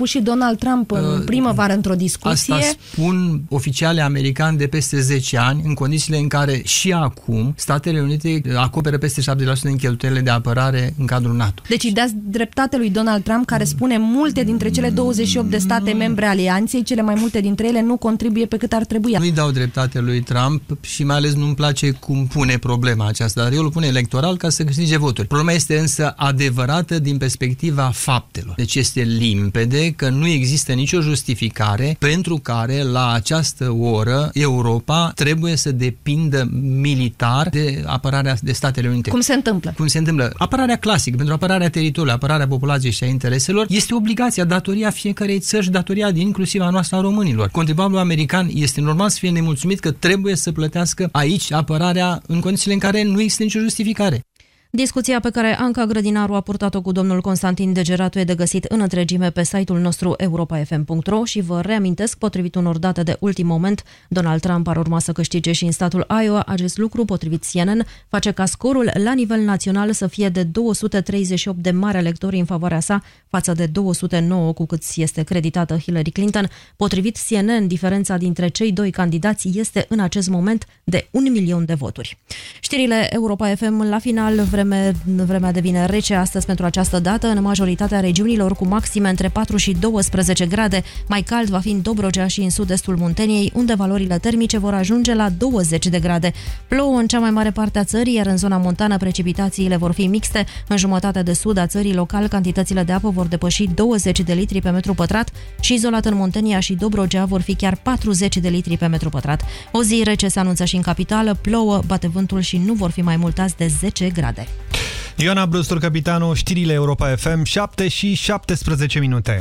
spus și Donald Trump în uh, primăvară într-o discuție. Asta spun oficiale americani de peste 10 ani, în condițiile în care și acum Statele Unite acoperă peste 70% din cheltuielile de apărare în cadrul NATO. Deci îi dați dreptate lui Donald Trump, care spune multe dintre cele 28 de state membre alianței, cele mai multe dintre ele nu contribuie pe cât ar trebui. Nu-i dau dreptate lui Trump și mai ales nu-mi place cum pune problema aceasta, dar eu îl pune electoral ca să câștige voturi. Problema este însă adevărată din perspectiva faptelor. Deci este limpede că nu există nicio justificare pentru care la această oră Europa trebuie să depindă militar de apărarea de Statele Unite. Cum se întâmplă? Cum se întâmplă? Apărarea clasică, pentru apărarea teritoriului, apărarea populației și a intereselor, este obligația, datoria fiecarei țări și datoria din inclusiv a noastră a românilor. Contribuabilul american este normal să fie nemulțumit că trebuie să plătească aici apărarea în condițiile în care nu există nicio justificare. Discuția pe care Anca Grădinaru a purtat-o cu domnul Constantin Degeratu e de găsit în întregime pe site-ul nostru europafm.ro și vă reamintesc, potrivit unor date de ultim moment, Donald Trump ar urma să câștige și în statul Iowa. Acest lucru, potrivit CNN, face ca scorul la nivel național să fie de 238 de mari electori în favoarea sa, față de 209 cu cât este creditată Hillary Clinton. Potrivit CNN, diferența dintre cei doi candidați este în acest moment de un milion de voturi. Știrile Europa FM la final vreme, vremea devine rece astăzi pentru această dată în majoritatea regiunilor cu maxime între 4 și 12 grade. Mai cald va fi în Dobrogea și în sud-estul Munteniei, unde valorile termice vor ajunge la 20 de grade. Plouă în cea mai mare parte a țării, iar în zona montană precipitațiile vor fi mixte. În jumătatea de sud a țării local, cantitățile de apă vor depăși 20 de litri pe metru pătrat și izolat în Muntenia și Dobrogea vor fi chiar 40 de litri pe metru pătrat. O zi rece se anunță și în capitală, plouă, bate vântul și nu vor fi mai mult azi de 10 grade. Ioana Brustur, capitanul, știrile Europa FM, 7 și 17 minute.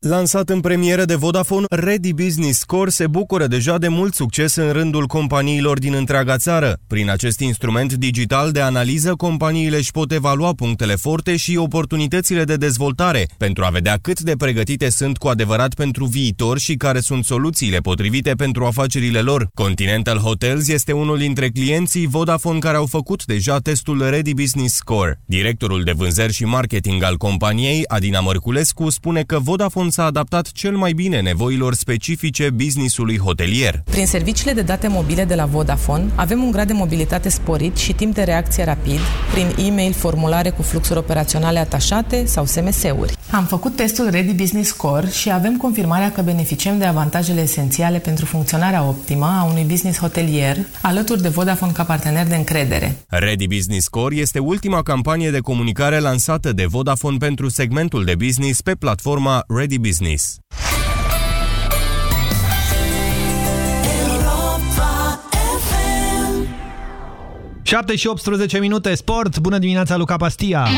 Lansat în premieră de Vodafone, Ready Business Score se bucură deja de mult succes în rândul companiilor din întreaga țară. Prin acest instrument digital de analiză, companiile își pot evalua punctele forte și oportunitățile de dezvoltare, pentru a vedea cât de pregătite sunt cu adevărat pentru viitor și care sunt soluțiile potrivite pentru afacerile lor. Continental Hotels este unul dintre clienții Vodafone care au făcut deja testul Ready Business Score. Directorul de vânzări și marketing al companiei, Adina Mărculescu, spune că Vodafone s-a adaptat cel mai bine nevoilor specifice businessului hotelier. Prin serviciile de date mobile de la Vodafone avem un grad de mobilitate sporit și timp de reacție rapid prin e-mail, formulare cu fluxuri operaționale atașate sau SMS-uri. Am făcut testul Ready Business Score și avem confirmarea că beneficiem de avantajele esențiale pentru funcționarea optimă a unui business hotelier alături de Vodafone ca partener de încredere. Ready Business Score este ultima campanie de comunicare lansată de Vodafone pentru segmentul de business pe platforma Ready Business. Șapte și 18 minute, sport, bună dimineața Luca Pastia!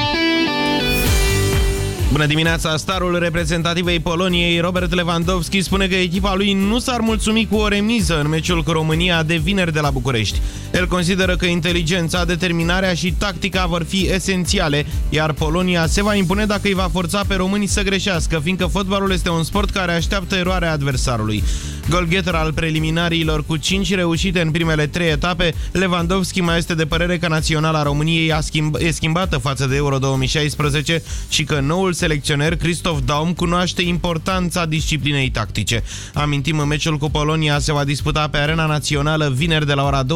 Bună dimineața! Starul reprezentativei Poloniei, Robert Lewandowski, spune că echipa lui nu s-ar mulțumi cu o remiză în meciul cu România de vineri de la București. El consideră că inteligența, determinarea și tactica vor fi esențiale, iar Polonia se va impune dacă îi va forța pe românii să greșească, fiindcă fotbalul este un sport care așteaptă eroarea adversarului. Golgheter al preliminariilor cu 5 reușite în primele 3 etape, Lewandowski mai este de părere că naționala României a schimb e schimbată față de Euro 2016 și că noul selecționer Christoph Daum cunoaște importanța disciplinei tactice. Amintim, în meciul cu Polonia se va disputa pe arena națională vineri de la ora 21.45.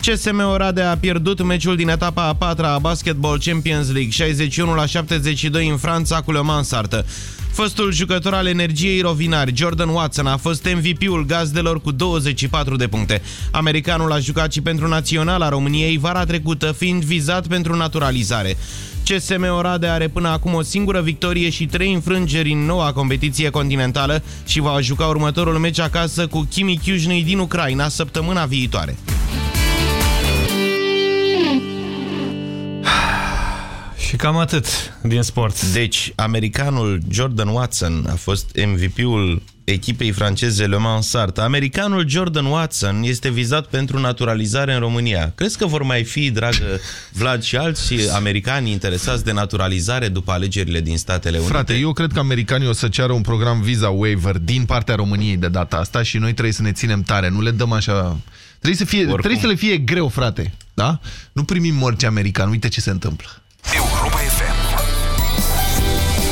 CSM Oradea a pierdut meciul din etapa a patra a Basketball Champions League 61 la 72 în Franța cu Le Mans Sartă. Fostul jucător al energiei rovinari, Jordan Watson, a fost MVP-ul gazdelor cu 24 de puncte. Americanul a jucat și pentru naționala României vara trecută, fiind vizat pentru naturalizare. CSM Oradea are până acum o singură victorie și trei înfrângeri în noua competiție continentală și va juca următorul meci acasă cu Kimi Chiujnii din Ucraina săptămâna viitoare. Și cam atât din sport. Deci, americanul Jordan Watson a fost MVP-ul echipei franceze Le Mans Sartre. Americanul Jordan Watson este vizat pentru naturalizare în România. Crezi că vor mai fi, dragă Vlad, și alți americani interesați de naturalizare după alegerile din Statele Unite? Frate, eu cred că americanii o să ceară un program visa waiver din partea României de data asta și noi trebuie să ne ținem tare. Nu le dăm așa Trebuie să, fie, trebuie să le fie greu, frate. Da? Nu primim morți american. Uite ce se întâmplă. Europa FM.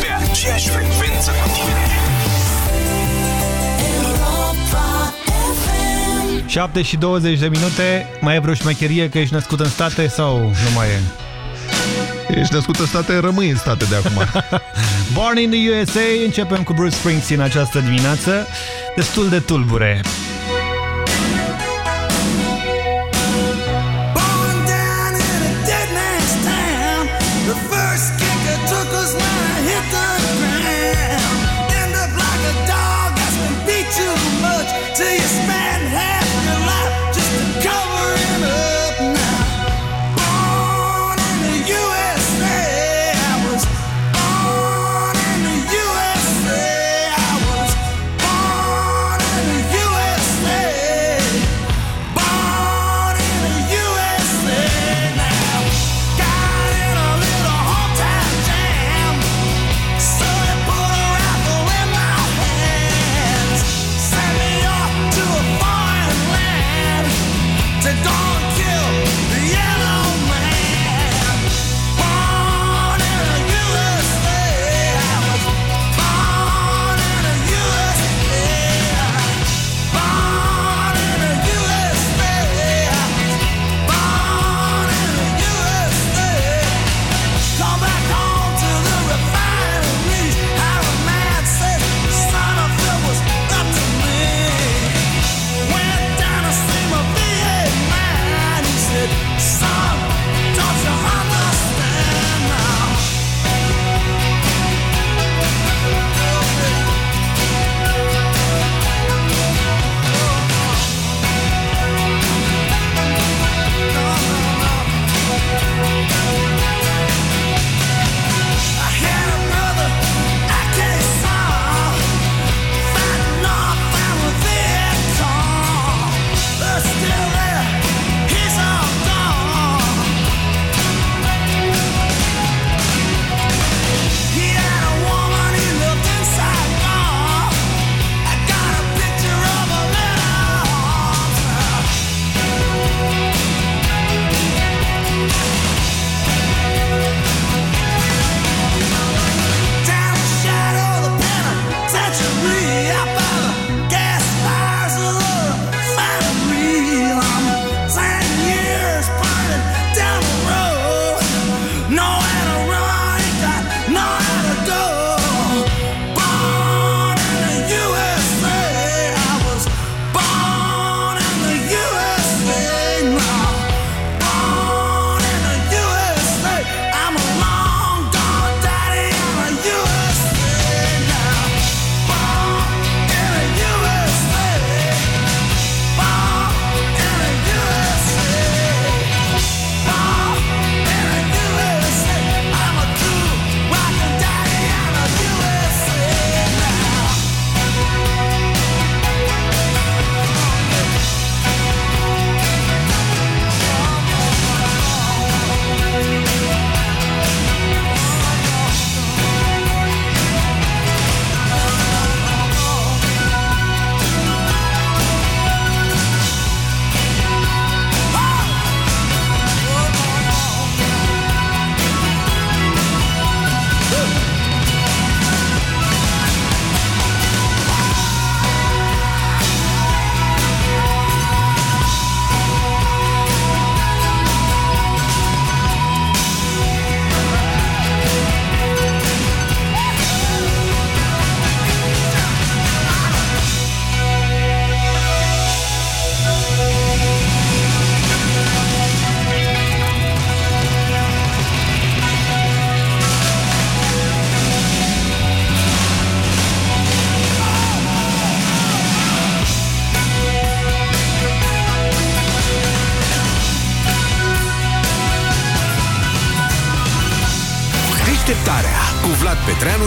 Pe aceeași frecvență cu tine. 7 și 20 de minute. Mai e vreo șmecherie că ești născut în state sau nu mai e? Ești născut în state, rămâi în state de acum. Born in the USA, începem cu Bruce Springsteen această dimineață. Destul de tulbure.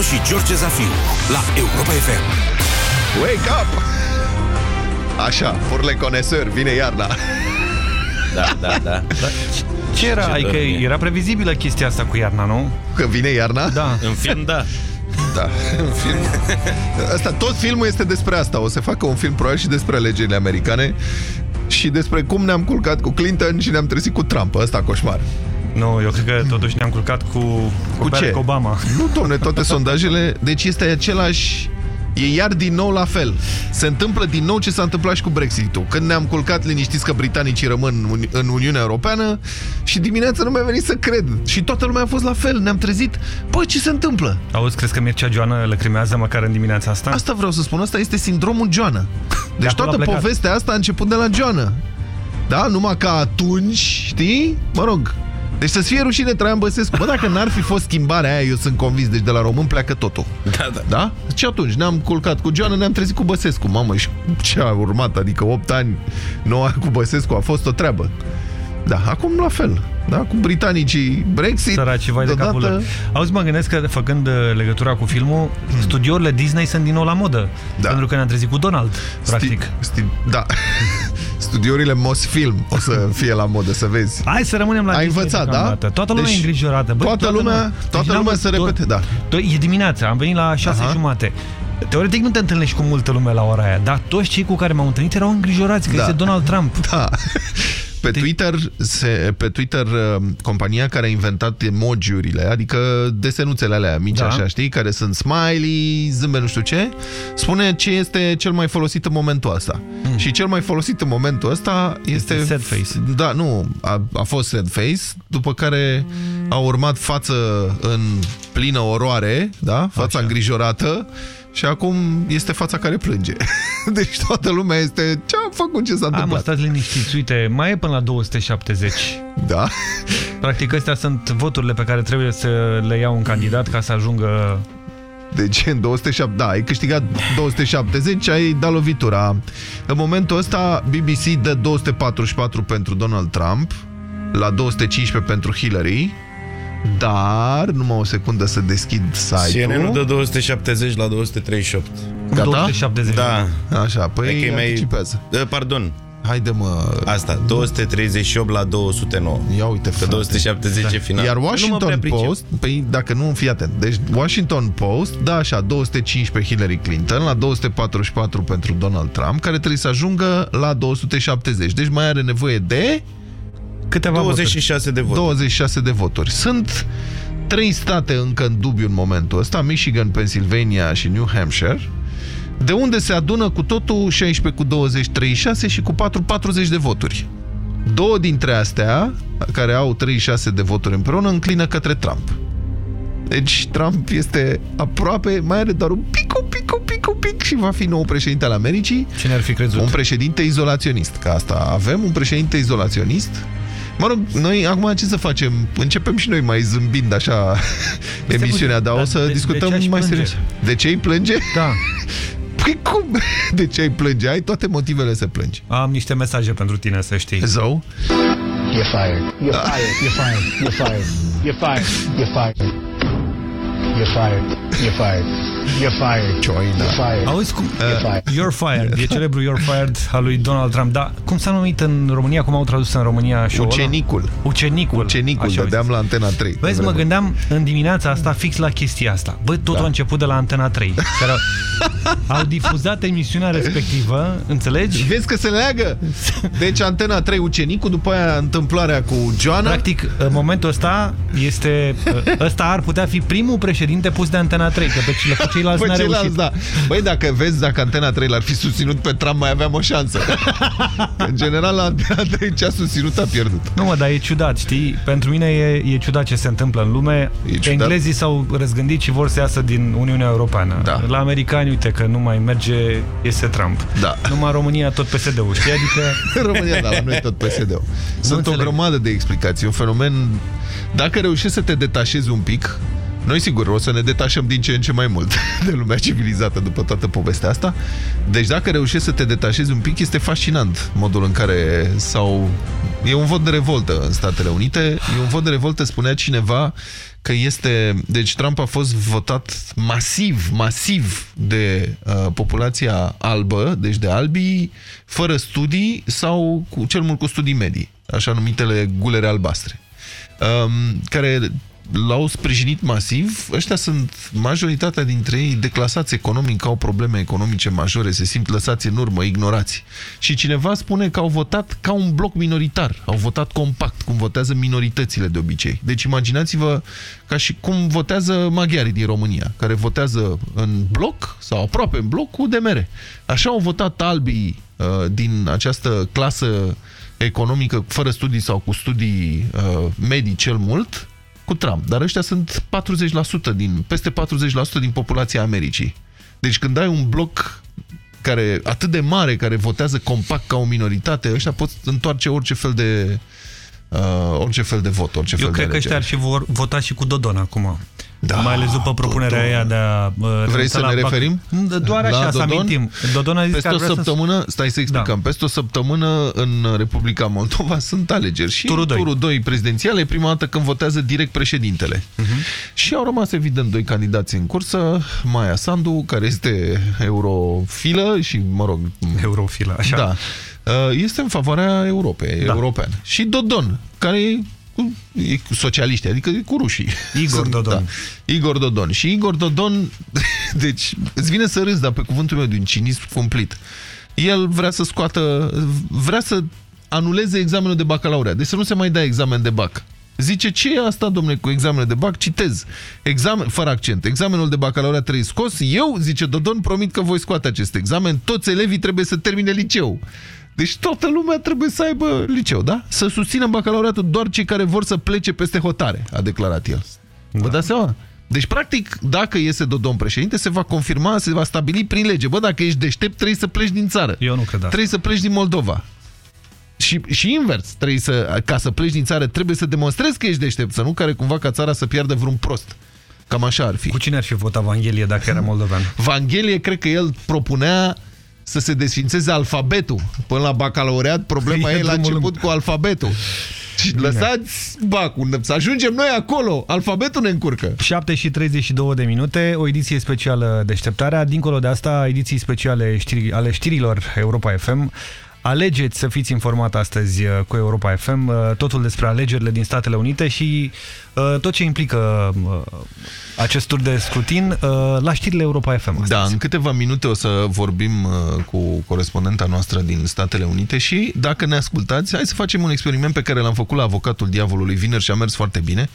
Și George Zafiu la Europa FM. Wake up! Așa, for le coneseur, vine iarna. Da, da, da. Ce era? Ce adică dormie. era previzibilă chestia asta cu iarna, nu? Că vine iarna? Da. În film, da. Da, în film. Asta, tot filmul este despre asta. O să facă un film probabil și despre alegerile americane. și despre cum ne-am culcat cu Clinton și ne-am trezit cu Trump. Ăsta coșmar. Nu, eu cred că totuși ne-am culcat cu, cu, Cu ce? Barack Obama. Nu, domne, toate sondajele... Deci este același... E iar din nou la fel. Se întâmplă din nou ce s-a întâmplat și cu Brexit-ul. Când ne-am culcat liniștiți că britanicii rămân în Uni- în Uniunea Europeană și dimineața nu mi-a venit să cred. Și toată lumea a fost la fel. Ne-am trezit. Păi, ce se întâmplă? Auzi, crezi că Mircea Joană lăcrimează măcar în dimineața asta? Asta vreau să spun. Asta este sindromul Joană. Deci acolo a toată plecat. povestea asta a început de la Joană. Da? Numai că atunci, știi? Mă rog, deci să-ți fie rușine Traian Băsescu. Bă, dacă n-ar fi fost schimbarea aia, eu sunt convins, deci de la român pleacă totul. Da, da. Da? Și atunci ne-am culcat cu Joană, ne-am trezit cu Băsescu. Mamă, și ce a urmat? Adică 8 ani, 9 ani cu Băsescu a fost o treabă. Da, acum la fel. Da, cu britanicii Brexit. Săraci, vai de capul lor. Auzi, mă gândesc că, făcând uh, legătura cu filmul, studiourile Disney sunt din nou la modă. Da. Pentru că ne-am trezit cu Donald, practic. Sti, sti, da. Studiourile Mosfilm o să fie la modă, să vezi. Hai să rămânem la Ai Disney învățat, da? deocamdată. Toată lumea Deci, e îngrijorată. Băi, toată lumea- toată n-am lumea văzut- să repete, da. Do- E dimineața, am venit la șase Aha. jumate. Teoretic nu te întâlnești cu multă lume la ora aia, dar toți cei cu care m-am întâlnit erau îngrijorați că Da. este Donald Trump. Da. Pe Twitter, se, pe Twitter, uh, compania care a inventat emojiurile, adică desenuțele alea mici, Da. așa, știi, care sunt smiley, zâmbet, nu știu ce, spune ce este cel mai folosit în momentul ăsta. Mm. Și cel mai folosit în momentul ăsta este... Este sad face. Da, nu, a, a fost sad face, după care a urmat față în plină oroare, da, fața Așa. îngrijorată, și acum este fața care plânge. Deci toată lumea este... Ce am făcut? Ce s-a Am întâmplat? stat liniștiți, uite, mai e până la 270. Da? Practic astea sunt voturile pe care trebuie să le ia un candidat ca să ajungă... Deci în 207, da, ai câștigat 270, ai dat lovitura. În momentul ăsta BBC dă 244 pentru Donald Trump, la 215 pentru Hillary, dar, numai o secundă să deschid CNN-ul site-ul. dă 270 la 238. Gata? 270. Da. Așa, păi Adică e mai- anticipează. Uh, Pardon, Haide mă, asta, 238 la 209. ia uite Că frate. 270 e final. Iar Nu mă Washington prea pricep. Post, păi dacă nu, fii atent. Deci Washington Post, da așa, 215 Hillary Clinton, la 244 pentru Donald Trump, care trebuie să ajungă la 270. Deci mai are nevoie de Câteva 26 de voturi. 26 de voturi. Sunt trei state încă în dubiu în momentul ăsta, Michigan, Pennsylvania și New Hampshire, de unde se adună cu totul 16 cu 20, 36 și cu 4, 40 de voturi. Două dintre astea, care au 36 de voturi împreună, înclină către Trump. Deci Trump este aproape, mai are doar un pic, un pic, un pic, un pic și va fi nou președinte al Americii. Cine ar fi crezut? Un președinte izolaționist, că asta avem, un președinte izolaționist. Mă rog, noi acum ce să facem? Începem și noi mai zâmbind așa păi de emisiunea, dar da, o să de, discutăm de mai serios. De ce îi plânge? Da. Păi cum? De ce ai plânge? Ai toate motivele să plângi. Am niște mesaje pentru tine, să știi. Zău? You're ah. fired. You're fired. You're fired. You're fired. You're fired. You're fired. You're fired. You're fired. You're fired. Cioina. You're fired. Auzi cum? You're fired. You're fired. E celebru You're fired al lui Donald Trump. Dar cum s-a numit în România? Cum au tradus în România show-ul ăla? Ucenicul. Ucenicul. Ucenicul, Așa, dădeam uite. la Antena 3. pe Vezi, mă vremuri. gândeam în dimineața asta fix la chestia asta. Bă, totul Da. a început de la Antena 3, care au, au difuzat emisiunea respectivă, înțelegi? Vezi că se leagă? Deci Antena 3 Ucenicul, după aia întâmplarea cu Joana. Practic, în momentul ăsta este, ăsta ar putea fi primul președinte pus de Antena 3, că pe, ce- pe ceilalți Pe n-a ceilalți, reușit. da. Băi, dacă vezi, dacă Antena 3 l-ar fi susținut pe Trump, mai aveam o șansă. Că, în general, la Antena 3 ce a susținut a pierdut. Nu mă, dar e ciudat, știi? Pentru mine e, e ciudat ce se întâmplă în lume. E ciudat. Englezii s-au răzgândit și vor să iasă din Uniunea Europeană. Da. La americani, uite că nu mai merge, iese Trump. Da. Numai România tot PSD-ul, știi? Adică... În România, da, la noi tot PSD-ul. Sunt înțeleg. o grămadă de explicații. Un fenomen... Dacă reușești să te detașezi un pic, noi sigur o să ne detașăm din ce în ce mai mult de lumea civilizată după toată povestea asta. Deci dacă reușești să te detașezi un pic, este fascinant modul în care sau E un vot de revoltă în Statele Unite. E un vot de revoltă, spunea cineva, că este... Deci Trump a fost votat masiv, masiv de uh, populația albă, deci de albii, fără studii sau cu, cel mult cu studii medii, așa numitele gulere albastre, um, care l-au sprijinit masiv. Ăștia sunt, majoritatea dintre ei, declasați economic, au probleme economice majore, se simt lăsați în urmă, ignorați. Și cineva spune că au votat ca un bloc minoritar, au votat compact, cum votează minoritățile de obicei. Deci imaginați-vă ca și cum votează maghiarii din România, care votează în bloc sau aproape în bloc cu DMR. Așa au votat albii uh, din această clasă economică, fără studii sau cu studii uh, medii cel mult, cu Trump. Dar ăștia sunt 40% din, peste 40% din populația Americii. Deci când ai un bloc care atât de mare, care votează compact ca o minoritate, ăștia pot întoarce orice fel de uh, orice fel de vot, orice Eu fel cred de că ăștia ar fi vor, votat și cu Dodon acum. Da, Mai ales după propunerea Dodon. aia de a... Uh, Vrei să la ne bac- referim? Doar așa, La să Dodon? amintim. Dodon a zis Peste că o ar vrea săptămână, să... stai să explicăm, peste o săptămână în Republica Moldova sunt alegeri și Turul doi. turul 2 prezidențial e prima dată când votează direct președintele. Mhm. Și au rămas evident doi candidați în cursă, Maia Sandu, care este eurofilă și, mă rog... Eurofilă, așa. Da. Uh, Este în favoarea Europei, da. europeană. Și Dodon, care e cu, e cu socialiști, adică e cu rușii. Igor Sunt- Dodon. Da. Igor Dodon. Și Igor Dodon, deci îți vine să râzi, dar pe cuvântul meu de un cinism cumplit. El vrea să scoată, vrea să anuleze examenul de bacalaureat. Deci să nu se mai dea examen de bac. Zice, ce e asta, domnule, cu examenul de bac? Citez. Examen, fără accent. Examenul de bacalaureat trebuie scos. Eu, zice Dodon, promit că voi scoate acest examen. Toți elevii trebuie să termine liceu. Deci toată lumea trebuie să aibă liceu, da? Să susțină bacalaureatul doar cei care vor să plece peste hotare, a declarat el. Da. Vă dați seama? Deci, practic, dacă iese Dodon președinte, se va confirma, se va stabili prin lege. Bă, dacă ești deștept, trebuie să pleci din țară. Eu nu cred asta. Trebuie să pleci din Moldova. Și, și invers, trebuie să, ca să pleci din țară, trebuie să demonstrezi că ești deștept, să nu care cumva ca țara să piardă vreun prost. Cam așa ar fi. Cu cine ar fi votat Vanghelie dacă era moldovean? Vanghelie, cred că el propunea să se desfințeze alfabetul. Până la bacalaureat, problema E e la drumul început cu alfabetul. Și lăsați bacul, să ajungem noi acolo, alfabetul ne încurcă. 7 și 32 de minute, o ediție specială deșteptarea. Dincolo de asta, ediții speciale știri, ale știrilor Europa FM. Alegeți să fiți informat astăzi uh, cu Europa FM, uh, totul despre alegerile din Statele Unite și uh, tot ce implică uh, acest tur de scrutin uh, la știrile Europa FM. Astăzi. Da, în câteva minute o să vorbim uh, cu corespondenta noastră din Statele Unite și dacă ne ascultați, hai să facem un experiment pe care l-am făcut la avocatul diavolului vineri și a mers foarte bine.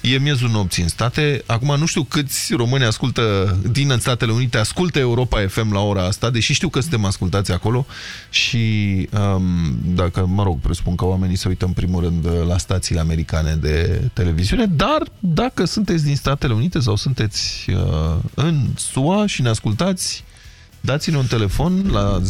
E miezul nopții în state. Acum nu știu câți români ascultă din Statele Unite, ascultă Europa FM la ora asta, deși știu că suntem ascultați acolo și um, dacă, mă rog, presupun că oamenii se uită în primul rând la stațiile americane de televiziune, dar dacă sunteți din Statele Unite sau sunteți uh, în SUA și ne ascultați, dați-ne un telefon la 0372069599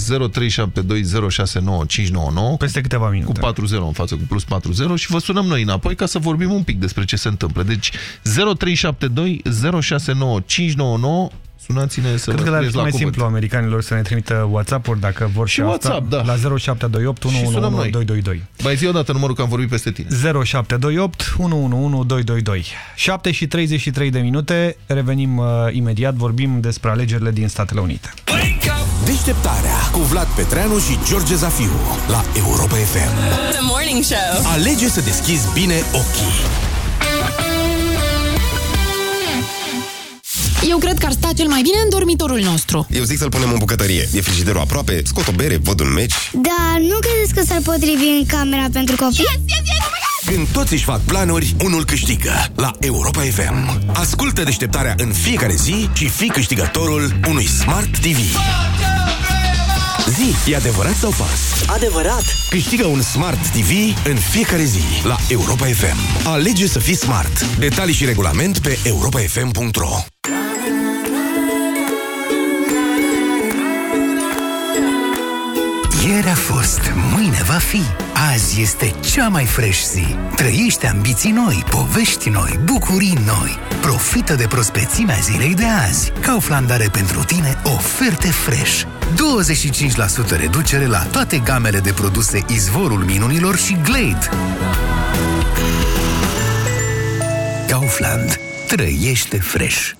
Peste câteva minute. cu 40 în față, cu plus 40 și vă sunăm noi înapoi ca să vorbim un pic despre ce se întâmplă. Deci 0372 069599 sunați-ne să Cred că vă le-ar scrieți fi la mai cuvânt. simplu americanilor să ne trimită WhatsApp-uri dacă vor și, Și asta, WhatsApp, da. la 0728 Și sunăm noi. 111222. Mai zi odată numărul că am vorbit peste tine. 0728 111222. 7 și 33 de minute, revenim uh, imediat, vorbim despre alegerile din Statele Unite. Deșteptarea cu Vlad Petreanu și George Zafiu la Europa FM. The Morning Show. Alege să deschizi bine ochii. Eu cred că ar sta cel mai bine în dormitorul nostru. Eu zic să-l punem în bucătărie. E frigiderul aproape, scot o bere, văd un meci. Da, nu credeți că s-ar potrivi în camera pentru copii? Yes, yes, yes! Când toți își fac planuri, unul câștigă la Europa FM. Ascultă deșteptarea în fiecare zi și fii câștigătorul unui Smart TV. Zi, e adevărat sau fals? Adevărat! Câștigă un Smart TV în fiecare zi la Europa FM. Alege să fii smart. Detalii și regulament pe europafm.ro Ieri a fost, mâine va fi. Azi este cea mai fresh zi. Trăiește ambiții noi, povești noi, bucurii noi. Profită de prospețimea zilei de azi. Kaufland are pentru tine oferte fresh. 25% reducere la toate gamele de produse Izvorul Minunilor și Glade. Kaufland. Trăiește fresh.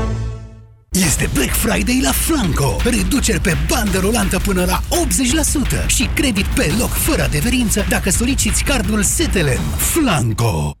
Este Black Friday la Flanco. Reduceri pe bandă rulantă până la 80% și credit pe loc fără adeverință dacă soliciți cardul Setelen. Flanco.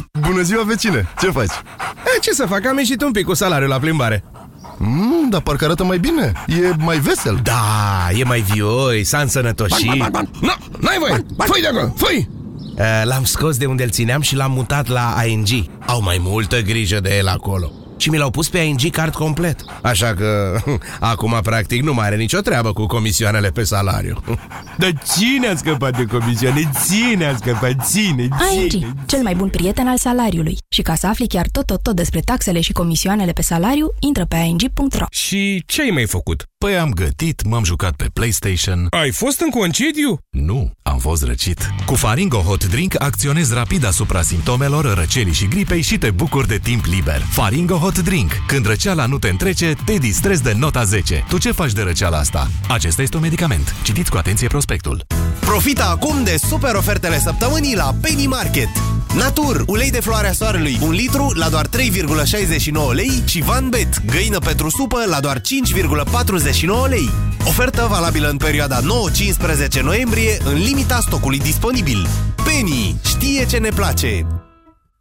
Bună ziua, vecine! Ce faci? E, ce să fac? Am ieșit un pic cu salariul la plimbare. Mm, dar parcă arată mai bine. E mai vesel. Da, e mai vioi, s-a însănătoșit. Ban, ban, ban, ban. No, n-ai voie! Fui de acolo, fui! L-am scos de unde îl țineam și l-am mutat la ING. Au mai multă grijă de el acolo. Și mi l-au pus pe ING card complet. Așa că acum practic nu mai are nicio treabă cu comisioanele pe salariu. Dar cine a scăpat de comisioane? Ține a scăpat, ține, ține. ING, cel mai bun prieten al salariului. Și ca să afli chiar tot, tot, tot despre taxele și comisioanele pe salariu, intră pe ing.ro. Și ce ai mai făcut? Păi am gătit, m-am jucat pe PlayStation. Ai fost în concediu? Nu, am fost răcit. Cu Faringo Hot Drink acționezi rapid asupra simptomelor răcelii și gripei și te bucuri de timp liber. Faringo Hot Drink. Când răceala nu te întrece, te distrezi de nota 10. Tu ce faci de răceala asta? Acesta este un medicament. Citiți cu atenție prospectul. Profita acum de super ofertele săptămânii la Penny Market. Natur, ulei de floarea soarelui, un litru la doar 3,69 lei și Van Bet, găină pentru supă la doar 5,49 lei. Ofertă valabilă în perioada 9-15 noiembrie, în limita stocului disponibil. Penny știe ce ne place!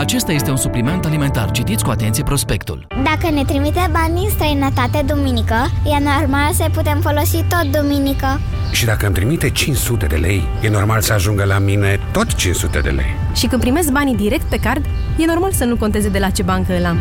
Acesta este un supliment alimentar. Citiți cu atenție prospectul. Dacă ne trimite bani în străinătate duminică, e normal să putem folosi tot duminică. Și dacă îmi trimite 500 de lei, e normal să ajungă la mine tot 500 de lei. Și când primesc banii direct pe card, e normal să nu conteze de la ce bancă îl am.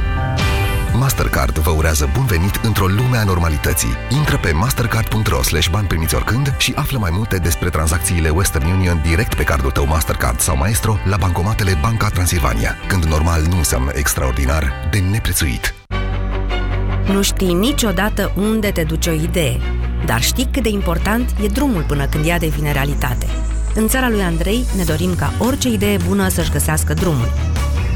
Mastercard vă urează bun venit într-o lume a normalității. Intră pe mastercard.ro slash bani primiți oricând și află mai multe despre tranzacțiile Western Union direct pe cardul tău Mastercard sau Maestro la bancomatele Banca Transilvania. Când normal nu înseamnă extraordinar, de neprețuit. Nu știi niciodată unde te duce o idee, dar știi cât de important e drumul până când ea devine realitate. În țara lui Andrei ne dorim ca orice idee bună să-și găsească drumul.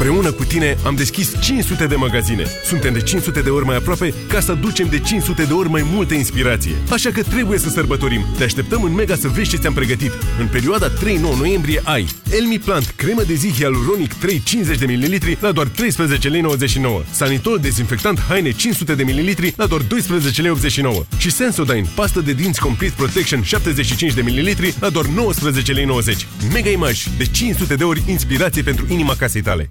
Împreună cu tine am deschis 500 de magazine. Suntem de 500 de ori mai aproape ca să aducem de 500 de ori mai multă inspirație. Așa că trebuie să sărbătorim. Te așteptăm în Mega să vezi ce ți-am pregătit. În perioada 3-9 noiembrie ai Elmi Plant, cremă de zi hialuronic 3 50 de ml la doar 13 lei 99. Sanitol dezinfectant haine 500 de ml la doar 12 lei 89. Și Sensodyne, pastă de dinți Complete Protection 75 de ml la doar 19 lei 90. Mega Image, de 500 de ori inspirație pentru inima casei tale.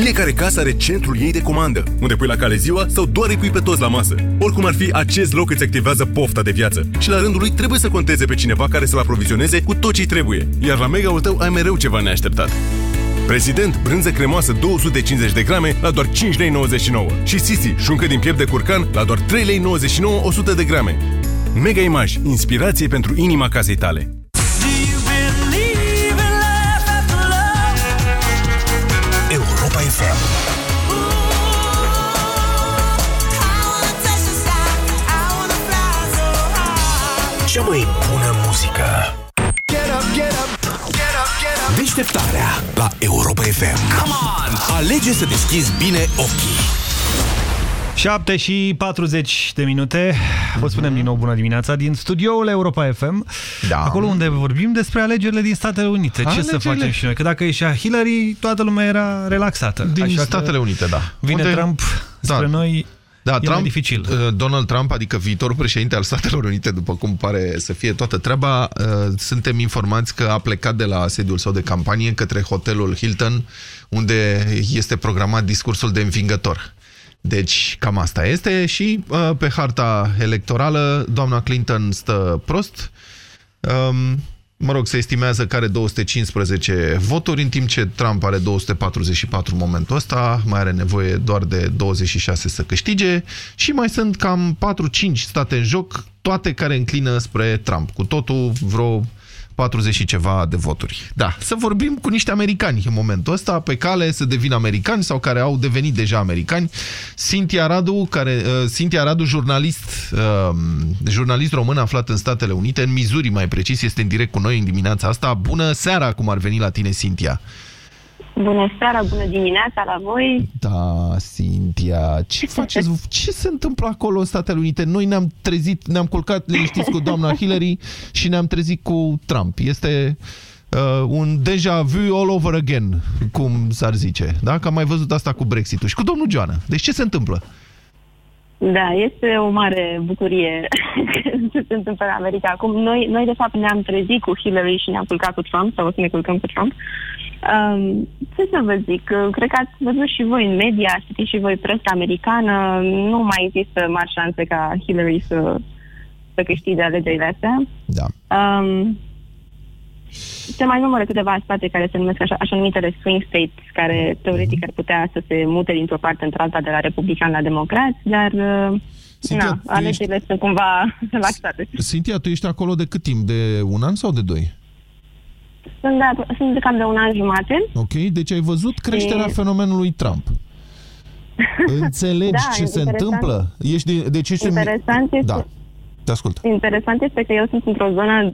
Fiecare casă are centrul ei de comandă, unde pui la cale ziua sau doar îi pui pe toți la masă. Oricum ar fi, acest loc îți activează pofta de viață. Și la rândul lui trebuie să conteze pe cineva care să-l aprovizioneze cu tot ce trebuie. Iar la mega-ul tău ai mereu ceva neașteptat. Prezident, brânză cremoasă 250 de grame la doar 5,99 lei și Sisi, șuncă din piept de curcan la doar 3,99 lei 100 de grame. Mega Image, inspirație pentru inima casei tale. FM. Cea mai bună muzică. Deșteptarea la Europa FM. Come on! Alege să deschizi bine ochii. 7 și 40 de minute. Vă spunem din nou bună dimineața din studioul Europa FM. Da. Acolo unde vorbim despre alegerile din Statele Unite. Ce Alegerile? să facem și noi? Că dacă ieșea Hillary, toată lumea era relaxată. Din Așa că Statele Unite, da. Vine Unde- Trump spre noi. Da, e Trump, mai dificil. uh, Donald Trump, adică viitorul președinte al Statelor Unite, după cum pare să fie toată treaba, uh, suntem informați că a plecat de la sediul său de campanie către hotelul Hilton, unde este programat discursul de învingător. Deci, cam asta este și uh, pe harta electorală, doamna Clinton stă prost. Um, mă rog, se estimează că are 215 voturi, în timp ce Trump are 244 în momentul ăsta, mai are nevoie doar de 26 să câștige. Și mai sunt cam 4-5 state în joc, toate care înclină spre Trump, cu totul vreo 40 și ceva de voturi. Da, să vorbim cu niște americani în momentul ăsta, pe cale să devină americani sau care au devenit deja americani. Cynthia Radu, care, uh, Cynthia Radu, jurnalist, uh, jurnalist român aflat în Statele Unite, în Missouri mai precis, este în direct cu noi în dimineața asta. Bună seara, cum ar veni la tine, Cynthia. Bună seara, bună dimineața la voi. Da, Cynthia, ce faceți? Ce se întâmplă acolo în Statele Unite? Noi ne-am trezit, ne-am culcat liniștiți cu doamna Hillary și ne-am trezit cu Trump. Este uh, un deja vu all over again, cum s-ar zice. Da? Că am mai văzut asta cu Brexit-ul. Și cu domnul Joana. Deci ce se întâmplă? Da, este o mare bucurie ce se întâmplă în America. Acum, noi, noi de fapt ne-am trezit cu Hillary și ne-am culcat cu Trump, sau o să ne culcăm cu Trump. Um, ce să vă zic, cred că ați văzut și voi în media, știți și voi presa americană, nu mai există mari șanse ca Hillary să, să câștige alegerile astea. Da. Um, se mai numără câteva state care se numesc așa, așa numitele swing states, care teoretic ar putea să se mute dintr-o parte într-alta de la republican la democrați, dar uh, Cynthia, na, tu alegerile sunt cumva relaxate. Cynthia, tu ești acolo de cât timp? De un an sau de doi? Sunt, de, sunt de cam de un an jumate. Ok, deci ai văzut creșterea E- fenomenului Trump. Înțelegi Da, ce se interesant. întâmplă? Ești de, deci ești în- Interesant este, Da, te ascult. Interesant este că eu sunt într-o zonă, um,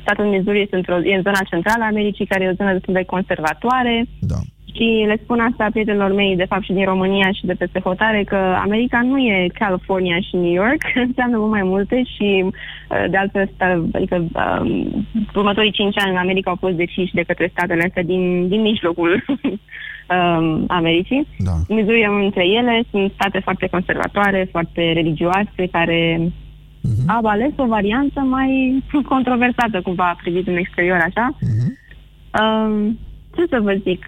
statul Missouri este într-o, e în zona centrală a Americii, care e o zonă destul de conservatoare. Da. Și le spun asta prietenilor mei, de fapt și din România și de peste hotare, că America nu e California și New York, înseamnă mult mai multe și uh, de altfel, sta- adică um, următorii cinci ani în America au fost deciși de către statele astea din, din mijlocul um, Americii. Da. Missouri e unul dintre ele, sunt state foarte conservatoare, foarte religioase, care Mhm. au ales o variantă mai controversată, cumva privit în exterior, așa. Mhm. Um, ce să vă zic?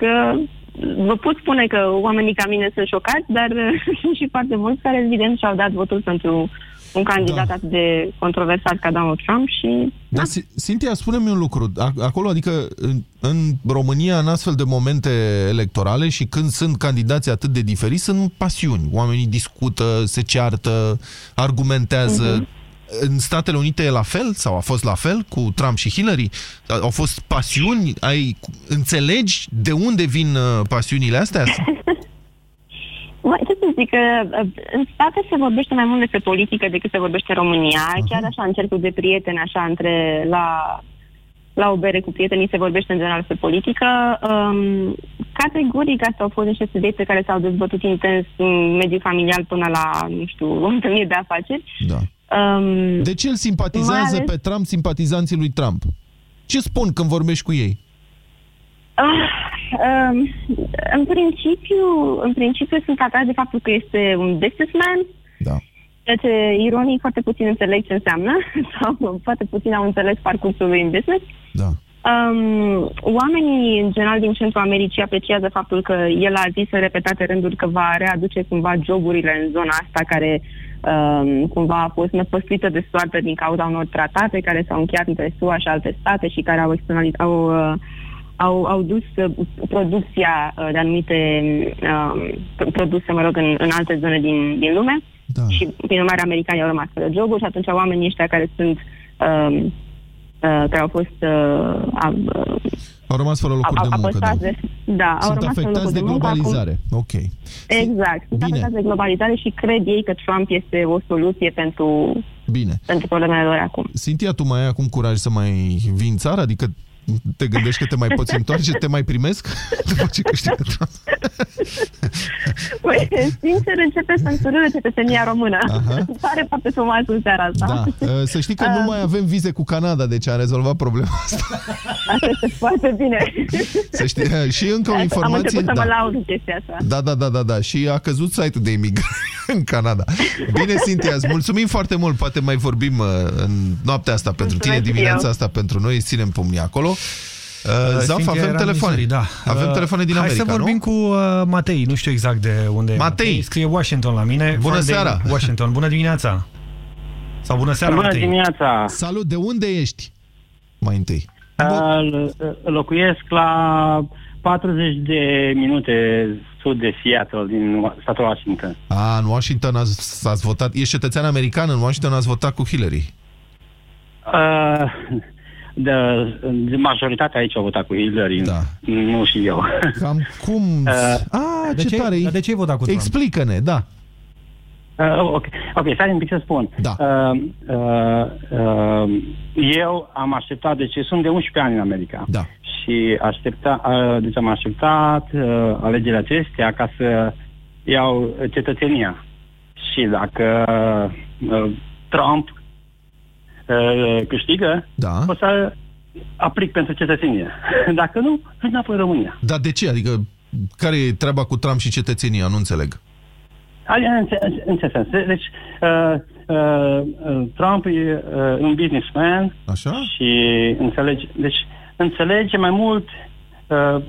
Uh, vă pot spune că oamenii ca mine sunt șocați, dar uh, sunt și foarte mulți care, evident, și-au dat votul pentru un candidat atât de controversat ca Donald Trump și... Dar, Cintia, spune-mi un lucru. Acolo, adică în, în România, în astfel de momente electorale și când sunt candidați atât de diferiți, sunt pasiuni. Oamenii discută, se ceartă, argumentează. Uh -huh. În Statele Unite e la fel? Sau a fost la fel cu Trump și Hillary? Au fost pasiuni? Ai, înțelegi de unde vin uh, pasiunile astea? Mai ce să zic, în state se vorbește mai mult despre politică decât se vorbește în România. Uh-huh. Chiar așa, în cercul de prieteni, așa, între la, la o bere cu prietenii se vorbește în general despre politică. Um, categoric, astea au fost niște subiecte care s-au dezbătut intens în mediul familial până la, nu știu, o întâlnire de afaceri. Da. Um, de ce îl simpatizează ales... pe Trump simpatizanții lui Trump? Ce spun când vorbești cu ei? Uh, um, în, principiu, în principiu sunt atrași de faptul că este un businessman. Da. Ceea ce ironii foarte puțin înțeleg ce înseamnă sau foarte puțin au înțeles parcursul lui în business. Da. Um, oamenii, în general, din centrul Americii apreciază faptul că el a zis în repetate rânduri că va readuce cumva joburile în zona asta care um, cumva a fost năpăstuită de soartă din cauza unor tratate care s-au încheiat între SUA și alte state și care au, au uh, au, au dus uh, producția uh, de anumite uh, produse, mă rog, în, în alte zone din, din lume da. și, prin urmare, americanii au rămas fără joburi și atunci oamenii ăștia care sunt uh, uh, care au fost uh, uh, au rămas fără locuri de muncă, da. De, da, sunt au rămas afectați de, de globalizare. Acum. Ok. Exact. Sunt Bine. afectați de globalizare și cred ei că Trump este o soluție pentru, Bine. pentru problemele lor acum. Sintia, tu mai ai acum curaj să mai vii în țară? Adică te gândești că te mai poți întoarce, te mai primesc după ce câștigă Trump? Păi, sincer, începe să-mi surâne cetățenia română. Aha. Pare foarte frumos în seara asta. Da. Uh, să știi că uh, nu mai avem vize cu Canada, deci am rezolvat problema asta. Asta este foarte bine. Să știi, uh, și încă o informație... Am început să da. mă laud chestia asta. Da, da, da, da, da. Și a căzut site-ul de imigrare în Canada. Bine, Cintia, îți mulțumim foarte mult. Poate mai vorbim uh, în noaptea asta pentru Mulțumesc tine, dimineața eu. asta pentru noi. Ținem pumnii acolo. Uh, Zaf, avem telefoane. Missouri, da. Avem uh, telefoane din America, Hai să vorbim nu? cu uh, Matei. Nu știu exact de unde Matei. Matei. Scrie Washington la mine. Bună seara. Washington. Bună dimineața. Sau bună seara, Bună Matei. dimineața. Salut. De unde ești? Mai întâi. Uh, locuiesc la 40 de minute sud de Seattle, din statul Washington. A, în Washington ați, ați votat... Ești cetățean american, în Washington ați votat cu Hillary. Uh, de, de majoritatea aici au votat cu Hillary, da. nu și eu. Cam cum? Uh, A, de ce, ce tare! de ce ai votat cu Trump? Explică-ne, da. Uh, ok, okay stai un pic să spun. Da. Uh, uh, uh, eu am așteptat, deci sunt de 11 ani în America. Da. Și aștepta, uh, deci am așteptat uh, alegerile acestea ca să iau cetățenia. Și dacă uh, Trump uh, câștigă, da. o să aplic pentru cetățenie. Dacă nu, înapoi în România. Dar de ce? Adică care e treaba cu Trump și cetățenia? Nu înțeleg. În ce, în ce sens? Deci, uh, uh, Trump e uh, un businessman Așa? și înțelege, deci, înțelege mai mult uh,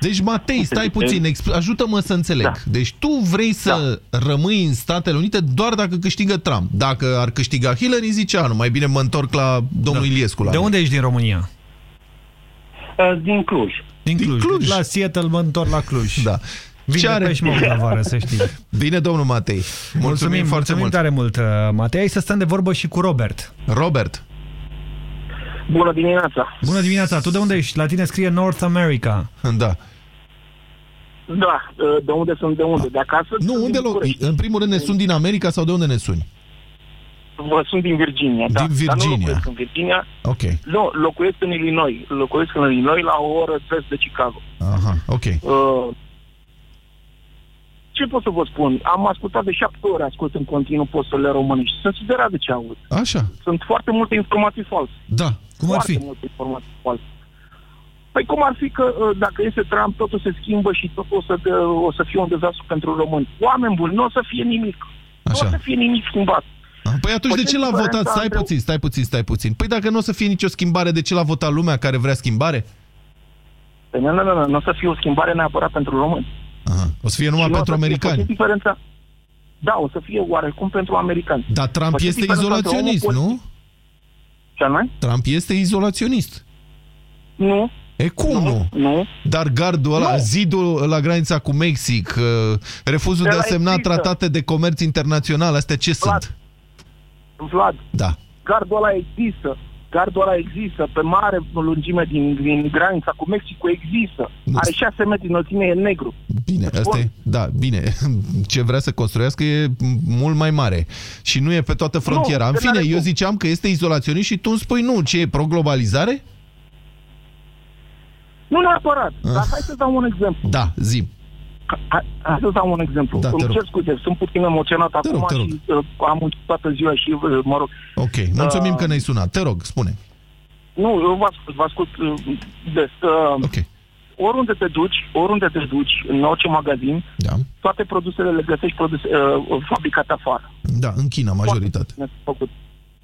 deci, Matei, stai puțin, ajută-mă să înțeleg. Da. Deci tu vrei să da. rămâi în Statele Unite doar dacă câștigă Trump. Dacă ar câștiga Hillary, zicea, nu, mai bine mă întorc la domnul da. Iliescu. La de unde ești din România? Uh, din Cluj. Din Cluj. Din Cluj. Deci la Seattle mă întorc la Cluj. Da. Vine are... pe la vară, să știi. Bine, domnul Matei. Mulțumim, mulțumim foarte mulțumim mult. tare mult, uh, Matei. Hai să stăm de vorbă și cu Robert. Robert. Bună dimineața. Bună dimineața. Tu de unde ești? La tine scrie North America. Da. Da, de unde sunt, de unde? De acasă? Nu, unde loc? În primul rând ne sunt din America sau de unde ne suni? Vă sunt din Virginia, din da. Virginia. Dar nu locuiesc în Virginia. Ok. Nu, locuiesc în Illinois. Locuiesc în Illinois la o oră vest de Chicago. Aha, ok. Uh, ce pot să vă spun? Am ascultat de șapte ore, ascult în continuu posturile românești. Sunt siderat de ce aud. Așa. Sunt foarte multe informații false. Da, cum foarte ar fi? Foarte multe informații false. Păi cum ar fi că uh, dacă este Trump, totul se schimbă și totul o să, de, o să fie un dezastru pentru români. Oameni buni, nu o să fie nimic. Așa. Nu o să fie nimic schimbat. Păi atunci de ce l-a votat? Stai puțin, stai puțin, stai puțin. Păi dacă nu o să fie nicio schimbare, de ce l-a votat lumea care vrea schimbare? Păi nu, nu, nu, nu o să fie o schimbare neapărat pentru români. Aha. O să fie numai și pentru americani. Diferența, Da, o să fie oarecum pentru americani. Dar Trump este izolaționist, nu? Ce mai? Trump este izolaționist. Nu. E cum nu? Nu. Dar gardul ăla, Nu. zidul la granița cu Mexic, uh, refuzul de a Ăla semna există. tratate de comerț internațional, astea ce Vlad. sunt? Vlad, Da. gardul ăla există. Gardul ăla există pe mare lungime din, din granița cu Mexicul există. Are 6 metri înălțime, e negru. Bine, asta e, da, bine. Ce vrea să construiască e mult mai mare. Și nu e pe toată frontiera. Nu, În că fine, n-are eu cum. ziceam că este izolaționist și tu îmi spui nu. Ce e, pro-globalizare? Nu neapărat, dar hai să dau un exemplu. Da, zi. Hai, hai să dau un exemplu. Da, te Îmi rog. cer scuze, sunt puțin emoționat Te rog, acum te rog. și uh, am muncit toată ziua și, uh, mă rog, Ok, mulțumim Uh, că ne-ai sunat. Te rog, spune. nu, eu vă ascult, vă ascult uh, des. Uh, ok. Oriunde te duci, oriunde te duci, în orice magazin, da. toate produsele le găsești produse, uh, fabricate afară. Da, în China, majoritate. Ne-a făcut.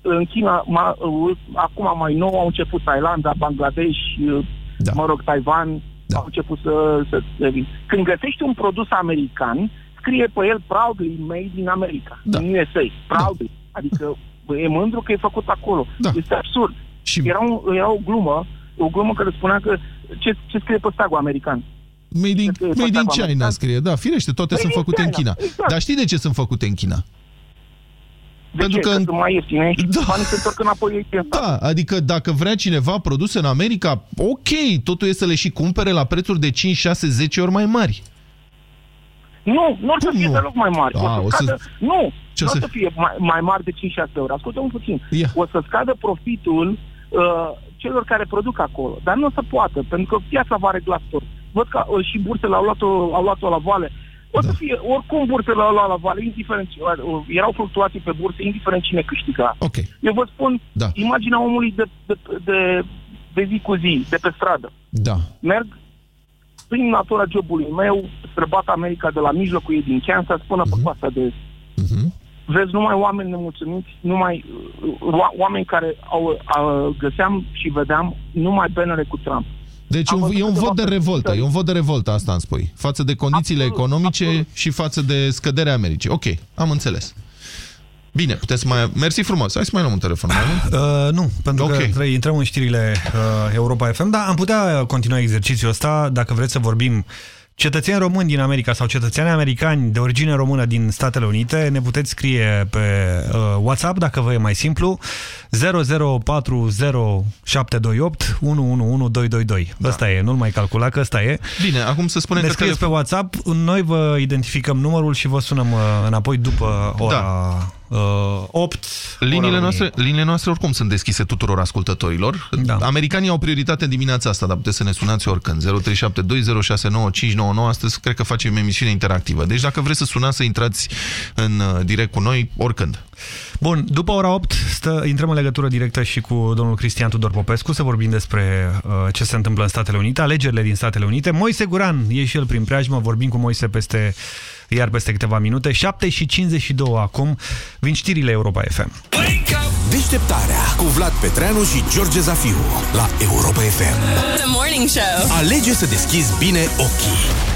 În China, ma, uh, acum mai nou au început Thailanda, Bangladesh, uh, da. mă rog, Taiwan, da. au început să, să, să vin. Când găsești un produs american, scrie pe el proudly made in America, da. în USA, proudly. Da. Adică e mândru că e făcut acolo. Da. Este absurd. Și... Era, un, era o glumă, o glumă care spunea că ce, ce scrie pe steagul american. Made in, Este made in steagul China american. scrie. Da, firește, toate Made sunt in făcute în China, China. exact. Dar știi de ce sunt făcute în China? De Pentru ce? că, că sunt mai ieftine și da. banii se întorc înapoi. Da, adică dacă vrea cineva produse în America, ok, totul e să le și cumpere la prețuri de 5, 6, 10 ori mai mari. Nu, nu o să fie deloc mai mari. A, o să o să- scadă, Nu, Ce nu o o să- să fie mai, mai mari de 5-6 euro. Ascultă-mă puțin. Ia. O să scadă profitul uh, celor care produc acolo. Dar nu o să poată, pentru că piața va regla tot. Văd că uh, și bursele au luat-o, au luat-o la vale. O Da. să fie, oricum bursele au luat la vale, indiferent, uh, erau fluctuații pe burse, indiferent cine câștiga. Ok. Eu vă spun, Da. imaginea omului de, de, de, de zi cu zi, de pe stradă. Da. Merg prin natura jobului meu, străbat America de la mijlocul ei din Kansas până Mhm. pe coasta de est. Vezi numai oameni nemulțumiți, numai uh, o- oameni care au, au, găseam și vedeam numai bannere cu Trump. Deci Am un, văzut e un câteva vot de revoltă, prezentări. e un vot de revoltă, asta îmi spui, față de condițiile Absolut, economice absolut. și față de scăderea Americii. Ok, am înțeles. Bine, puteți să mai... Mersi frumos. Hai să mai luăm un telefon. Mai avem? Uh, nu, pentru Ok. că trebuie, intrăm în știrile uh, Europa FM, dar am putea continua exercițiul ăsta dacă vreți să vorbim cetățeni români din America sau cetățeni americani de origine română din Statele Unite, ne puteți scrie pe uh, WhatsApp dacă vă e mai simplu 0040728 111222. Da. Ăsta e, nu-l mai calcula că ăsta e. Bine, acum să spunem ne că scrieți pe WhatsApp, noi vă identificăm numărul și vă sunăm uh, înapoi după ora uh, 8. Liniile ora noastre, liniile noastre oricum sunt deschise tuturor ascultătorilor. Da. Americanii au prioritate în dimineața asta, dar puteți să ne sunați oricând. 0372069599. Astăzi cred că facem emisiune interactivă. Deci dacă vreți să sunați, să intrați în uh, direct cu noi, oricând. Bun, după ora 8 stă, intrăm în legătură directă și cu domnul Cristian Tudor Popescu să vorbim despre uh, ce se întâmplă în Statele Unite, alegerile din Statele Unite. Moise Guran e și el prin preajmă, vorbim cu Moise peste, iar peste câteva minute. 7 și 52 acum, vin știrile Europa FM. Deșteptarea cu Vlad Petreanu și George Zafiu la Europa FM. The Morning Show. Alege să deschizi bine ochii.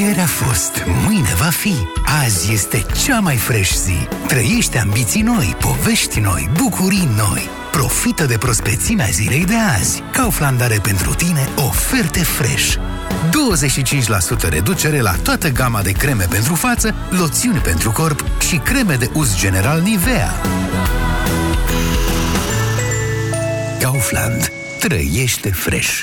Ieri a fost, mâine va fi. Azi este cea mai fresh zi. Trăiește ambiții noi, povești noi, bucurii noi. Profită de prospețimea zilei de azi. Kaufland are pentru tine oferte fresh. 25% reducere la toată gama de creme pentru față, loțiuni pentru corp și creme de uz general Nivea. Kaufland. Trăiește fresh.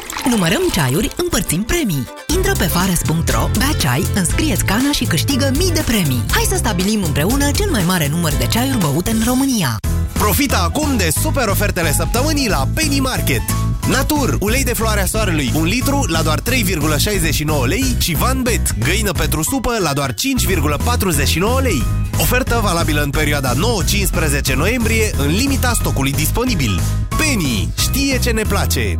Numărăm ceaiuri, împărțim premii. Intră pe fares.ro, bea ceai, înscrieți cana și câștigă mii de premii. Hai să stabilim împreună cel mai mare număr de ceaiuri băute în România. Profita acum de super ofertele săptămânii la Penny Market. Natur, ulei de floarea soarelui, un litru la doar 3,69 lei și Van Bet, găină pentru supă la doar 5,49 lei. Ofertă valabilă în perioada 9-15 noiembrie, în limita stocului disponibil. Penny știe ce ne place!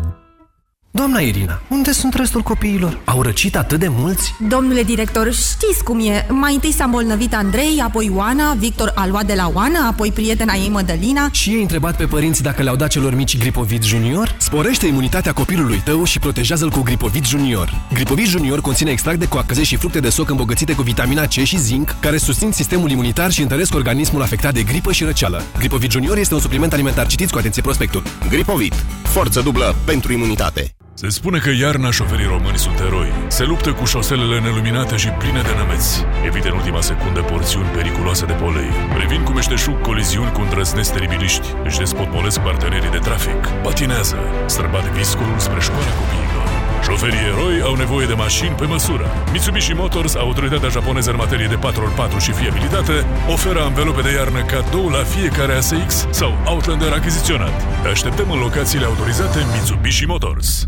Doamna Irina, unde sunt restul copiilor? Au răcit atât de mulți? Domnule director, știți cum e. Mai întâi s-a îmbolnăvit Andrei, apoi Oana, Victor a luat de la Oana, apoi prietena ei Mădălina. Și ei întrebat pe părinți dacă le-au dat celor mici Gripovit Junior? Sporește imunitatea copilului tău și protejează-l cu Gripovit Junior. Gripovit Junior conține extract de coacăze și fructe de soc îmbogățite cu vitamina C și zinc, care susțin sistemul imunitar și întăresc organismul afectat de gripă și răceală. Gripovit Junior este un supliment alimentar. Citiți cu atenție prospectul. Gripovit. Forță dublă pentru imunitate. Se spune că iarna șoferii români sunt eroi. Se luptă cu șoselele neluminate și pline de nămeți. Evită în ultima secundă porțiuni periculoase de polei. Previn cu meșteșug coliziuni cu îndrăznesc teribiliști. Își despotmolesc partenerii de trafic. Patinează. Străbat viscolul spre școala copiilor. Șoferii eroi au nevoie de mașini pe măsură. Mitsubishi Motors, autoritatea japoneză în materie de 4x4 și fiabilitate, oferă anvelope de iarnă cadou la fiecare ASX sau Outlander achiziționat. Te așteptăm în locațiile autorizate Mitsubishi Motors.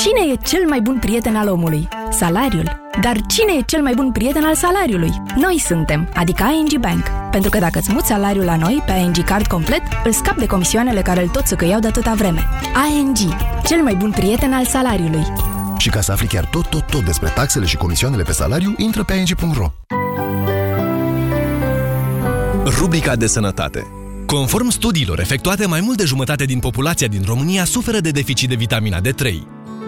Cine e cel mai bun prieten al omului? Salariul. Dar cine e cel mai bun prieten al salariului? Noi suntem, adică ING Bank. Pentru că dacă îți muți salariul la noi pe ING Card complet, îl scap de comisioanele care îl tot săcăiau de atâta vreme. ING, cel mai bun prieten al salariului. Și ca să afli chiar tot, tot, tot despre taxele și comisioanele pe salariu, intră pe ing.ro. Rubrica de sănătate Conform studiilor efectuate, mai mult de jumătate din populația din România suferă de deficit de vitamina D3.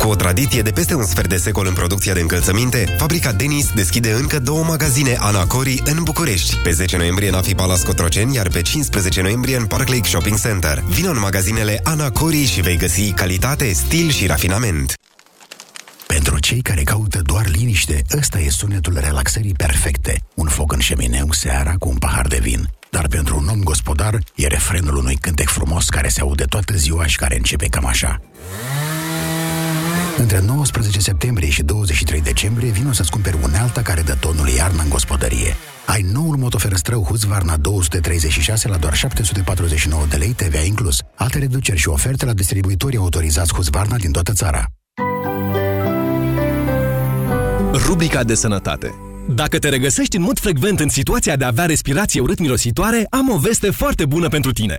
Cu o tradiție de peste un sfert de secol în producția de încălțăminte, fabrica Denis deschide încă două magazine Anacori în București. Pe 10 noiembrie în Afi Palace Cotroceni, iar pe 15 noiembrie în Park Lake Shopping Center. Vino în magazinele Anacori și vei găsi calitate, stil și rafinament. Pentru cei care caută doar liniște, ăsta e sunetul relaxării perfecte. Un foc în șemineu seara cu un pahar de vin. Dar pentru un om gospodar, e refrenul unui cântec frumos care se aude toată ziua și care începe cam așa. Între 19 septembrie și 23 decembrie vin să-ți cumperi unealta care dă tonul iarnă în gospodărie. Ai noul motoferăstrău Husqvarna 236 la doar 749 de lei TVA inclus. Alte reduceri și oferte la distribuitorii autorizați Husqvarna din toată țara. Rubrica de sănătate dacă te regăsești în mod frecvent în situația de a avea respirație urât-mirositoare, am o veste foarte bună pentru tine.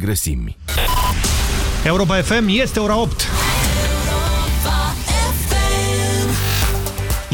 grăsimi. Europa FM este ora 8.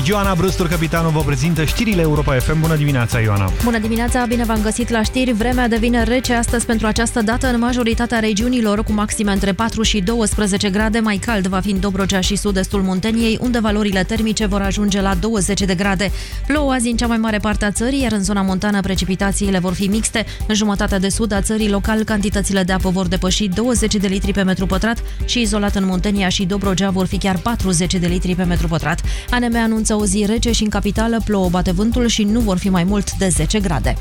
Ioana Brustur, capitanul, vă prezintă știrile Europa FM. Bună dimineața, Ioana! Bună dimineața, bine v-am găsit la știri. Vremea devine rece astăzi pentru această dată în majoritatea regiunilor, cu maxime între 4 și 12 grade. Mai cald va fi în Dobrogea și sud-estul Munteniei, unde valorile termice vor ajunge la 20 de grade. Plouă azi în cea mai mare parte a țării, iar în zona montană precipitațiile vor fi mixte. În jumătatea de sud a țării local, cantitățile de apă vor depăși 20 de litri pe metru pătrat și izolat în Muntenia și Dobrogea vor fi chiar 40 de litri pe metru pătrat. ANM anunță o zi rece și în capitală plouă bate vântul și nu vor fi mai mult de 10 grade.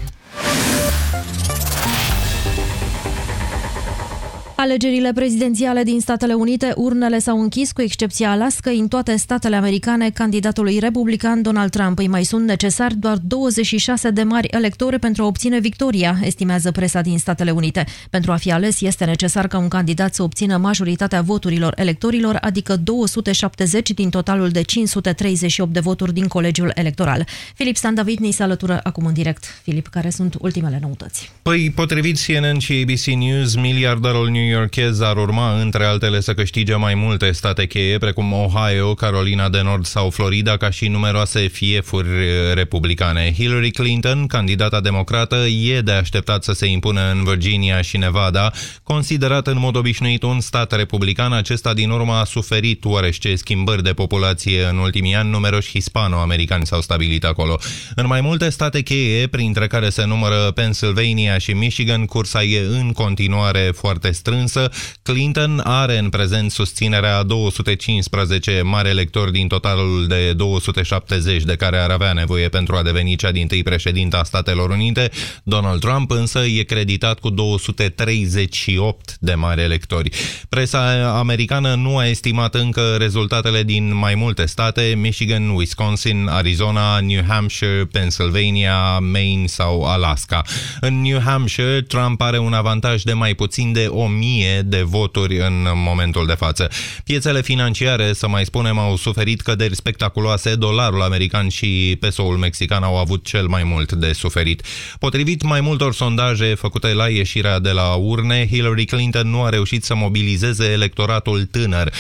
Alegerile prezidențiale din Statele Unite, urnele s-au închis, cu excepția Alaska, în toate statele americane, candidatului republican Donald Trump îi mai sunt necesari doar 26 de mari electori pentru a obține victoria, estimează presa din Statele Unite. Pentru a fi ales, este necesar ca un candidat să obțină majoritatea voturilor electorilor, adică 270 din totalul de 538 de voturi din colegiul electoral. Filip Sandavid ni se alătură acum în direct. Filip, care sunt ultimele noutăți? Păi, potrivit CNN și ABC News, miliardarul New Yorkez ar urma, între altele, să câștige mai multe state cheie, precum Ohio, Carolina de Nord sau Florida, ca și numeroase fiefuri republicane. Hillary Clinton, candidata democrată, e de așteptat să se impună în Virginia și Nevada, considerat în mod obișnuit un stat republican, acesta din urmă a suferit oarește schimbări de populație în ultimii ani, numeroși hispano-americani s-au stabilit acolo. În mai multe state cheie, printre care se numără Pennsylvania și Michigan, cursa e în continuare foarte strânsă. Clinton are în prezent susținerea 215 mari electori din totalul de 270 de care ar avea nevoie pentru a deveni cea din tâi președinta Statelor Unite. Donald Trump însă e creditat cu 238 de mari electori. Presa americană nu a estimat încă rezultatele din mai multe state, Michigan, Wisconsin, Arizona, New Hampshire, Pennsylvania, Maine sau Alaska. În New Hampshire, Trump are un avantaj de mai puțin de 1000 de voturi în momentul de față. Piețele financiare, să mai spunem, au suferit căderi spectaculoase. Dolarul american și pesoul mexican au avut cel mai mult de suferit. Potrivit mai multor sondaje făcute la ieșirea de la urne, Hillary Clinton nu a reușit să mobilizeze electoratul tânăr.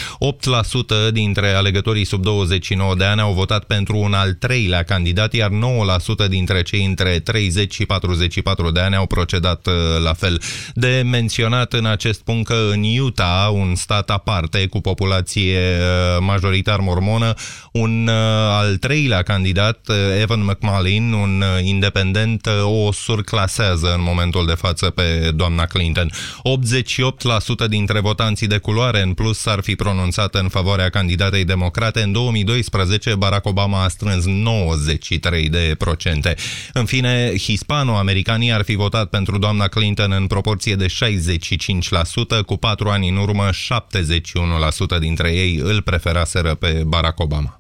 8% dintre alegătorii sub 29 de ani au votat pentru un al treilea candidat, iar 9% dintre cei între 30 și 44 de ani au procedat uh, la fel. De menționat în acest punct că în Utah, un stat aparte cu populație uh, majoritar mormonă, un uh, al treilea candidat, Evan McMullin, un independent, o surclasează în momentul de față pe doamna Clinton. 88% dintre votanții de culoare în plus s-ar fi pronunțat în favoarea candidatei democrate. În 2012, Barack Obama a strâns 93 de procente. În fine, hispano-americanii ar fi votat pentru doamna Clinton în proporție de 65%, cu 4 ani în urmă 71% dintre ei îl preferaseră pe Barack Obama.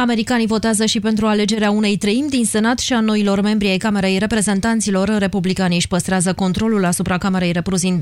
Americanii votează și pentru alegerea unei treimi din Senat și a noilor membri ai Camerei Reprezentanților. Republicanii își păstrează controlul asupra Camerei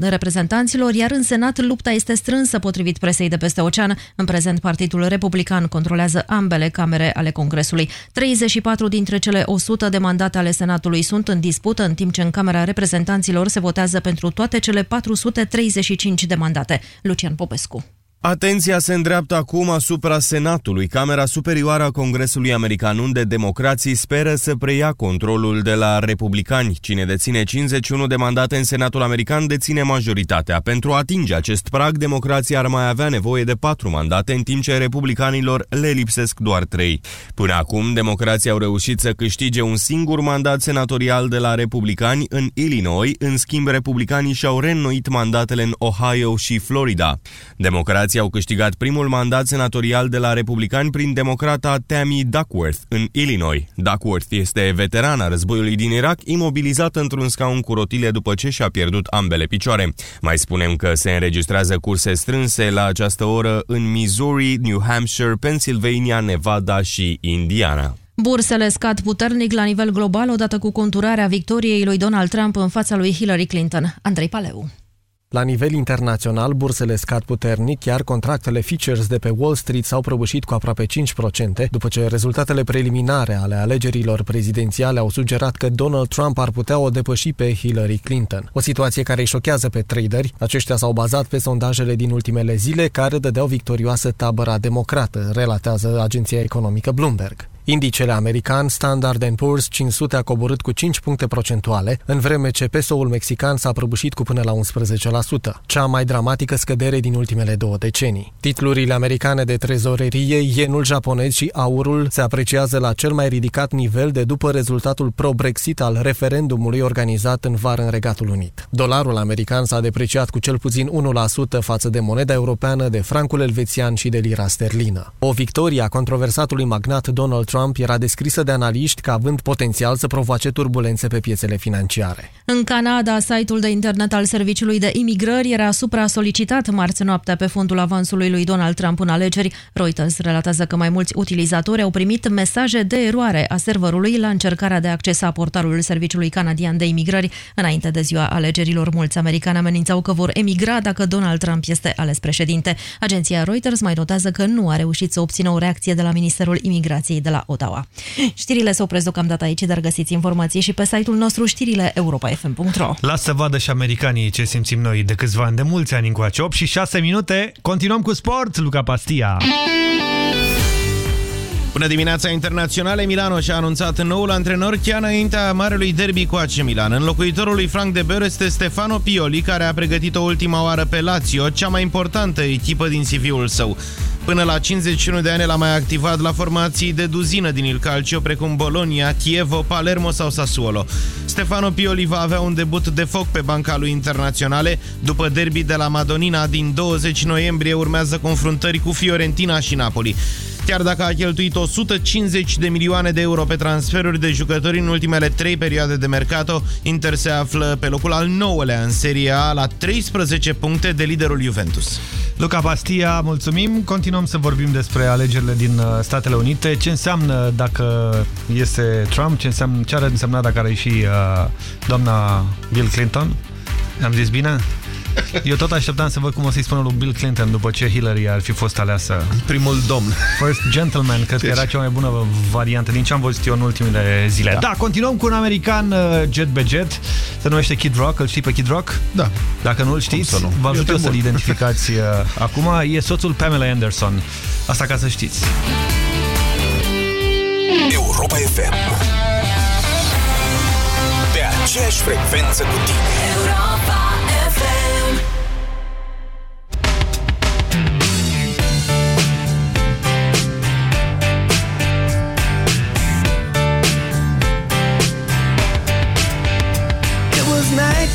Reprezentanților, iar în Senat lupta este strânsă potrivit presei de peste ocean. În prezent, Partidul Republican controlează ambele camere ale Congresului. 34 dintre cele 100 de mandate ale Senatului sunt în dispută, în timp ce în Camera Reprezentanților se votează pentru toate cele 435 de mandate. Lucian Popescu. Atenția se îndreaptă acum asupra Senatului. Camera Superioară a Congresului American, unde democrații speră să preia controlul de la republicani. Cine deține 51 de mandate în Senatul American deține majoritatea. Pentru a atinge acest prag, democrația ar mai avea nevoie de 4 mandate, în timp ce republicanilor le lipsesc doar 3. Până acum, democrații au reușit să câștige un singur mandat senatorial de la republicani în Illinois, în schimb republicanii și-au reînnoit mandatele în Ohio și Florida. Democrații Democrații au câștigat primul mandat senatorial de la republicani prin democrata Tammy Duckworth în Illinois. Duckworth este veterana războiului din Irak, imobilizată într-un scaun cu rotile după ce și-a pierdut ambele picioare. Mai spunem că se înregistrează curse strânse la această oră în Missouri, New Hampshire, Pennsylvania, Nevada și Indiana. Bursele scad puternic la nivel global odată cu conturarea victoriei lui Donald Trump în fața lui Hillary Clinton. Andrei Paleu. La nivel internațional, bursele scad puternic, iar contractele futures de pe Wall Street s-au prăbușit cu aproape 5%, după ce rezultatele preliminare ale alegerilor prezidențiale au sugerat că Donald Trump ar putea o depăși pe Hillary Clinton. O situație care îi șochează pe traderi. Aceștia s-au bazat pe sondajele din ultimele zile care dădeau victorioasă tabăra democrată, relatează agenția economică Bloomberg. Indicele american Standard Poor's 500 a coborât cu 5 puncte procentuale, în vreme ce pesoul mexican s-a prăbușit cu până la 11%, cea mai dramatică scădere din ultimele două decenii. Titlurile americane de trezorerie, yenul japonez și aurul se apreciază la cel mai ridicat nivel de după rezultatul pro-Brexit al referendumului organizat în vară în Regatul Unit. Dolarul american s-a depreciat cu cel puțin 1% față de moneda europeană, de francul elvețian și de lira sterlină. O victorie a controversatului magnat Donald Trump Trump era descrisă de analiști ca având potențial să provoace turbulențe pe piețele financiare. În Canada, site-ul de internet al Serviciului de Imigrări era supra-solicitat marți noaptea pe fondul avansului lui Donald Trump în alegeri. Reuters relatează că mai mulți utilizatori au primit mesaje de eroare a serverului la încercarea de a accesa portalul Serviciului Canadian de Imigrări. Înainte de ziua alegerilor, mulți americani amenințau că vor emigra dacă Donald Trump este ales președinte. Agenția Reuters mai notează că nu a reușit să obțină o reacție de la Ministerul Imigrației de la Ottawa. Știrile se opresc deocamdată aici, dar găsiți informații și pe site-ul nostru știrile europa.fm.ro Lasă să vadă și americanii ce simțim noi de câțiva ani, de mulți ani încoace. 8 și 6 minute, continuăm cu sport, Luca Pastia. Bună dimineața internaționale, Milano și-a anunțat noul antrenor chiar înaintea marelui derby cu AC Milan. Înlocuitorul lui Frank de Boer este Stefano Pioli, care a pregătit-o ultima oară pe Lazio, cea mai importantă echipă din CV-ul său. Până la 51 de ani l-a mai activat la formații de duzină din Il Calcio, precum Bologna, Chievo, Palermo sau Sassuolo. Stefano Pioli va avea un debut de foc pe banca lui internaționale. După derby de la Madonina din 20 noiembrie urmează confruntări cu Fiorentina și Napoli. Chiar dacă a cheltuit 150 de milioane de euro pe transferuri de jucători în ultimele trei perioade de mercato, Inter se află pe locul al nouălea în Serie A la 13 puncte de liderul Juventus. Luca Pastia, mulțumim. Continuăm să vorbim despre alegerile din uh, Statele Unite. Ce înseamnă dacă este Trump? Ce, înseamnă, ce ar însemna dacă ar ieși uh, doamna Bill Clinton? Am zis bine? Eu tot așteptam să văd cum o să-i spună lui Bill Clinton după ce Hillary ar fi fost aleasă. Primul domn. First gentleman, cred deci. că era cea mai bună variantă din ce am văzut eu în ultimele zile. Da, da continuăm cu un american uh, jet be jet. Se numește Kid Rock. Îl știi pe Kid Rock? Da. Dacă nu-l știți, nu? vă ajut eu să-l identificați uh, acum. E soțul Pamela Anderson. Asta ca să știți. Europa FM Pe aceeași frecvență cu tine Europa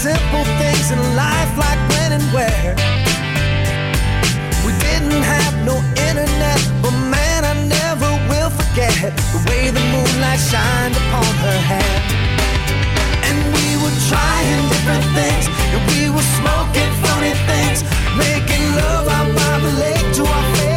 simple things in life like when and where. We didn't have no internet, but man, I never will forget the way the moonlight shined upon her hair. And we were trying different things, and we were smoking funny things, making love out by the lake to our face.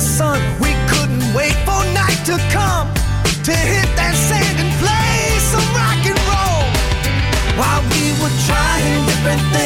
Sun. We couldn't wait for night to come to hit that sand and play some rock and roll. While we were trying different things,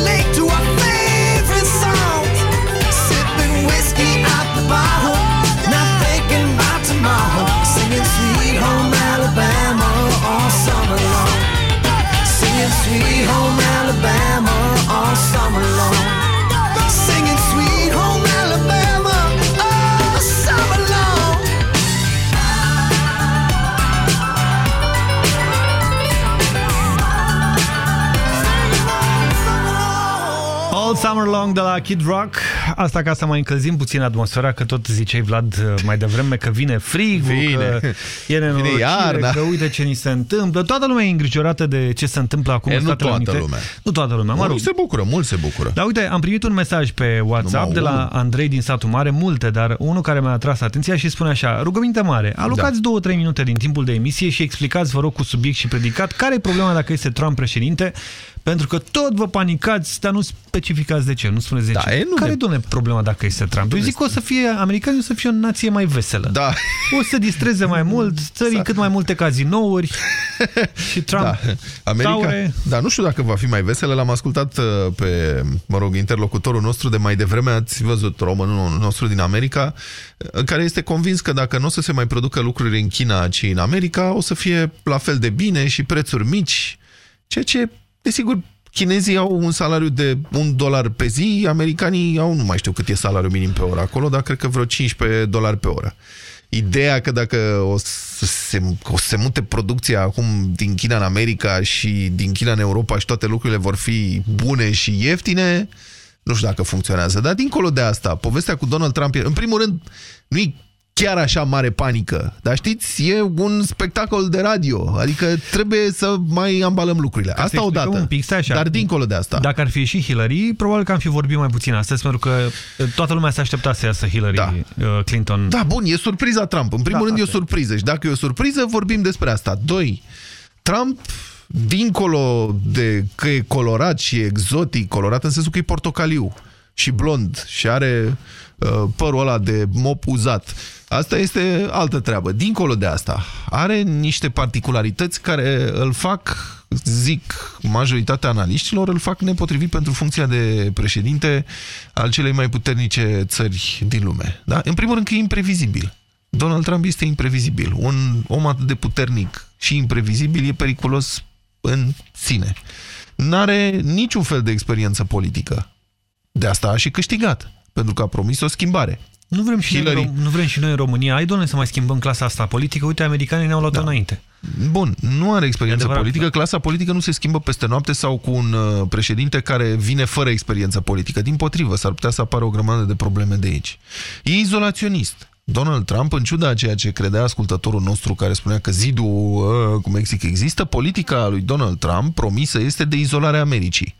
Summer Long de la Kid Rock. Asta ca să mai încălzim puțin atmosfera, că tot ziceai, Vlad, mai devreme că vine frigul, Vine. că e nenorocire, Vine iarna. că uite ce ni se întâmplă. Toată lumea e îngrijorată de ce se întâmplă acum E, în nu Statele toată Unite. lumea. Nu toată lumea, mă rog. Mulți se bucură, mulți se bucură. Dar uite, am primit un mesaj pe WhatsApp Numai de la unul. Andrei din satul mare, multe, dar unul care mi-a atras atenția și spune așa, rugăminte mare, alocați Da. 2-3 minute din timpul de emisie și explicați, vă rog, cu subiect și predicat, care e problema dacă este Trump președinte, pentru că tot vă panicați, dar nu specificați de ce, nu spuneți de Da, ce. e, nu care ne- e, doamne, problema dacă este Trump? Eu zic că o să fie, americanii o să fie o nație mai veselă. Da. O să se distreze mai mult, țării cât mai multe cazinouri și Trump Da, America, taure. da, nu știu dacă va fi mai veselă. L-am ascultat uh, pe, mă rog, interlocutorul nostru de mai devreme, ați văzut românul nostru din America, uh, care este convins că dacă nu o să se mai producă lucruri în China, ci în America, o să fie la fel de bine și prețuri mici, ceea ce, desigur, chinezii au un salariu de un dolar pe zi, americanii au, nu mai știu cât e salariul minim pe oră acolo, dar cred că vreo 15 dolari pe oră. Ideea că dacă o să, se, o să se mute producția acum din China în America și din China în Europa și toate lucrurile vor fi bune și ieftine, nu știu dacă funcționează. Dar dincolo de asta, povestea cu Donald Trump, e- în primul rând, nu e chiar așa mare panică. Dar știți, e un spectacol de radio. Adică trebuie să mai ambalăm lucrurile. Ca să asta explicăm odată. Un pic, stai așa. Dar dincolo de asta. Dacă ar fi și Hillary, probabil că am fi vorbit mai puțin astăzi, pentru că toată lumea se aștepta să iasă Hillary Da. uh, Clinton. Da, bun, e surpriza Trump. În primul Da, rând e o asta e. surpriză și dacă e o surpriză, vorbim despre asta. Doi, Trump, dincolo de că e colorat și e exotic, colorat în sensul că e portocaliu și blond și are uh, părul ăla de mop uzat. Asta este altă treabă. Dincolo de asta, are niște particularități care îl fac, zic, majoritatea analiștilor, îl fac nepotrivit pentru funcția de președinte al celei mai puternice țări din lume. Da? În primul rând că e imprevizibil. Donald Trump este imprevizibil. Un om atât de puternic și imprevizibil e periculos în sine. N-are niciun fel de experiență politică. De asta a și câștigat, pentru că a promis o schimbare. Nu vrem, și noi, Hillary. în Rom- nu vrem și noi în România. Hai, doamne, să mai schimbăm clasa asta politică. Uite, americanii ne-au luat-o înainte. Bun, nu are experiență adevărat, politică. Clasa politică nu se schimbă peste noapte sau cu un uh, președinte care vine fără experiență politică. Din potrivă, s-ar putea să apară o grămadă de probleme de aici. E izolaționist. Donald Trump, în ciuda a ceea ce credea ascultătorul nostru care spunea că zidul uh, cu Mexic există, politica lui Donald Trump promisă este de izolare a Americii,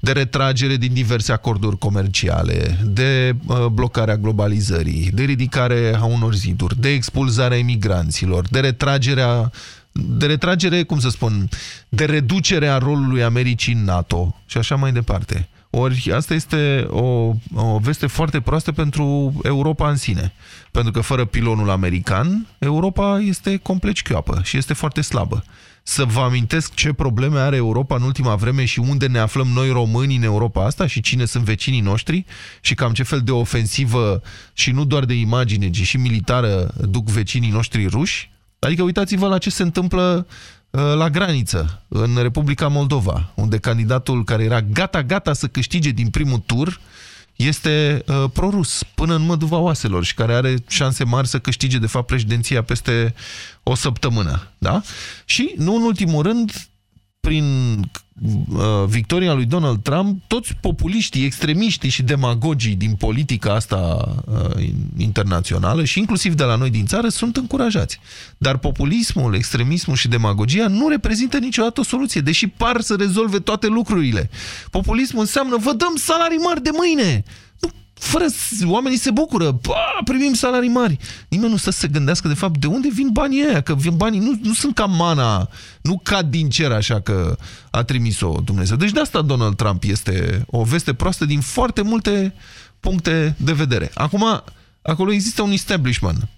de retragere din diverse acorduri comerciale, de uh, blocarea globalizării, de ridicare a unor ziduri, de expulzarea emigranților, de retragerea de retragere, cum să spun, de reducere a rolului Americii în NATO și așa mai departe. Ori asta este o, o veste foarte proastă pentru Europa în sine. Pentru că fără pilonul american, Europa este complet șchioapă și este foarte slabă. Să vă amintesc ce probleme are Europa în ultima vreme și unde ne aflăm noi români în Europa asta și cine sunt vecinii noștri și cam ce fel de ofensivă și nu doar de imagine, ci și militară duc vecinii noștri ruși? Adică uitați-vă la ce se întâmplă uh, la graniță, în Republica Moldova, unde candidatul care era gata-gata să câștige din primul tur este uh, prorus până în măduva oaselor și care are șanse mari să câștige de fapt președinția peste o săptămână. Da? Și, nu în ultimul rând, prin uh, victoria lui Donald Trump, toți populiștii, extremiștii și demagogii din politica asta uh, internațională și inclusiv de la noi din țară sunt încurajați. Dar populismul, extremismul și demagogia nu reprezintă niciodată o soluție, deși par să rezolve toate lucrurile. Populismul înseamnă vă dăm salarii mari de mâine! Fără oamenii se bucură, ba, primim salarii mari. Nimeni nu să se gândească de fapt de unde vin banii ăia, că vin banii nu, nu sunt ca mana, nu cad din cer așa că a trimis-o Dumnezeu. Deci de asta Donald Trump este o veste proastă din foarte multe puncte de vedere. Acum, acolo există un establishment.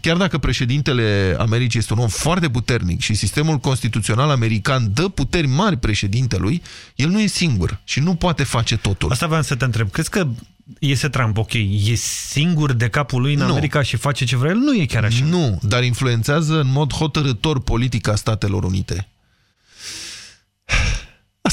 Chiar dacă președintele Americii este un om foarte puternic și sistemul constituțional american dă puteri mari președintelui, el nu e singur și nu poate face totul. Asta vreau să te întreb. Crezi că iese Trump, ok, e singur de capul lui în nu. America și face ce vrea el? Nu e chiar așa. Nu, dar influențează în mod hotărător politica Statelor Unite.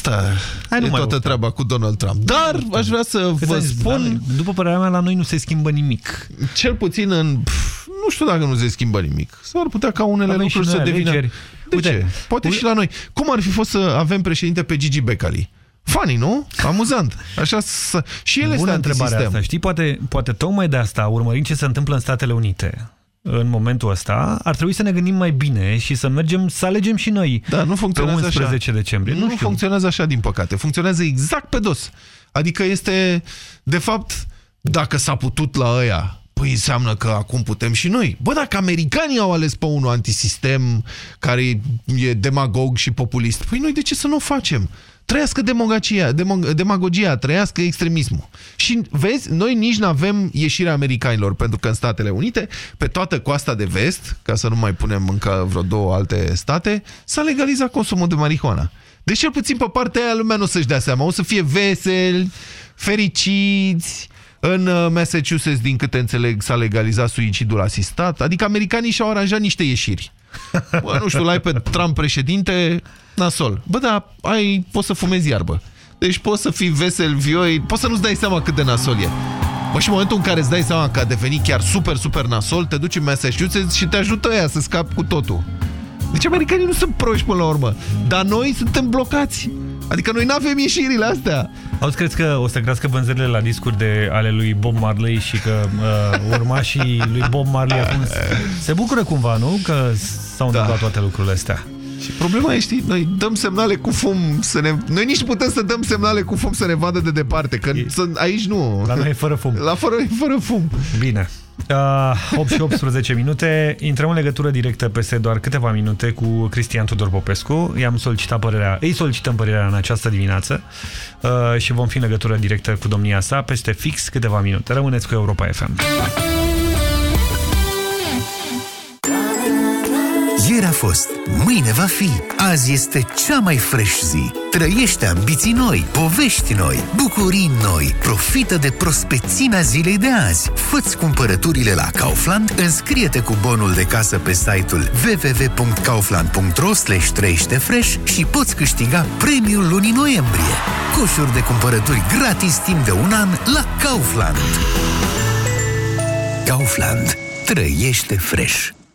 Asta Hai, e toată treaba cu Donald Trump. Dar aș vrea să Cât vă spun... După părerea mea, la noi nu se schimbă nimic. Cel puțin în... Pf, nu știu dacă nu se schimbă nimic. S-ar putea ca unele lucruri să devină... Alegeri. De Uite, ce? Poate uite... și la noi. Cum ar fi fost să avem președinte pe Gigi Becali? Funny, nu? Amuzant. Așa să... Și el Bună este întrebarea asta. Știi, poate, poate tocmai de asta, urmărind ce se întâmplă în Statele Unite, în momentul ăsta, ar trebui să ne gândim mai bine și să mergem să alegem și noi da, nu funcționează pe 11 așa. decembrie. Nu, nu funcționează așa, din păcate. Funcționează exact pe dos. Adică este, de fapt, dacă s-a putut la ăia, păi înseamnă că acum putem și noi. Bă, dacă americanii au ales pe unul antisistem care e demagog și populist, păi noi de ce să nu o facem? Trăiască demagogia, demagogia, trăiască extremismul. Și vezi, noi nici nu avem ieșirea americanilor, pentru că în Statele Unite, pe toată coasta de vest, ca să nu mai punem încă vreo două alte state, s-a legalizat consumul de marihuana. Deci cel puțin pe partea aia lumea nu o să-și dea seama. O să fie veseli, fericiți, în uh, Massachusetts, din câte înțeleg, s-a legalizat suicidul asistat. Adică americanii și-au aranjat niște ieșiri. Bă, nu știu, l-ai pe Trump președinte, nasol. Bă, da, ai, poți să fumezi iarbă. Deci poți să fii vesel, vioi, poți să nu-ți dai seama cât de nasol e. Bă, și în momentul în care îți dai seama că a devenit chiar super, super nasol, te duci în Massachusetts și te ajută ea să scapi cu totul. Deci americanii nu sunt proști până la urmă, dar noi suntem blocați. Adică noi nu avem ieșirile astea. Auzi, crezi că o să crească vânzările la discuri de ale lui Bob Marley și că uh, urmașii lui Bob Marley acum se bucură cumva, nu? Că s-au da. întâmplat toate lucrurile astea. Și problema e, știi, noi dăm semnale cu fum să ne... Noi nici putem să dăm semnale cu fum să ne vadă de departe, că e... aici nu... La noi e fără fum. La fără, fără fum. Bine. Uh, 8 și 18 minute. Intrăm în legătură directă peste doar câteva minute cu Cristian Tudor Popescu. I-am solicitat părerea, îi solicităm părerea în această dimineață uh, și vom fi în legătură directă cu domnia sa peste fix câteva minute. Rămâneți cu Europa FM. Fost, mâine va fi, azi este cea mai fresh zi. Trăiește ambiții noi, povești noi, bucurii noi, profită de prospețimea zilei de azi. Făți cumpărăturile la Kaufland, înscrie-te cu bonul de casă pe site-ul www.kaufland.ro slash fresh și poți câștiga premiul lunii noiembrie. Coșuri de cumpărături gratis timp de un an la Kaufland. Kaufland. Trăiește fresh.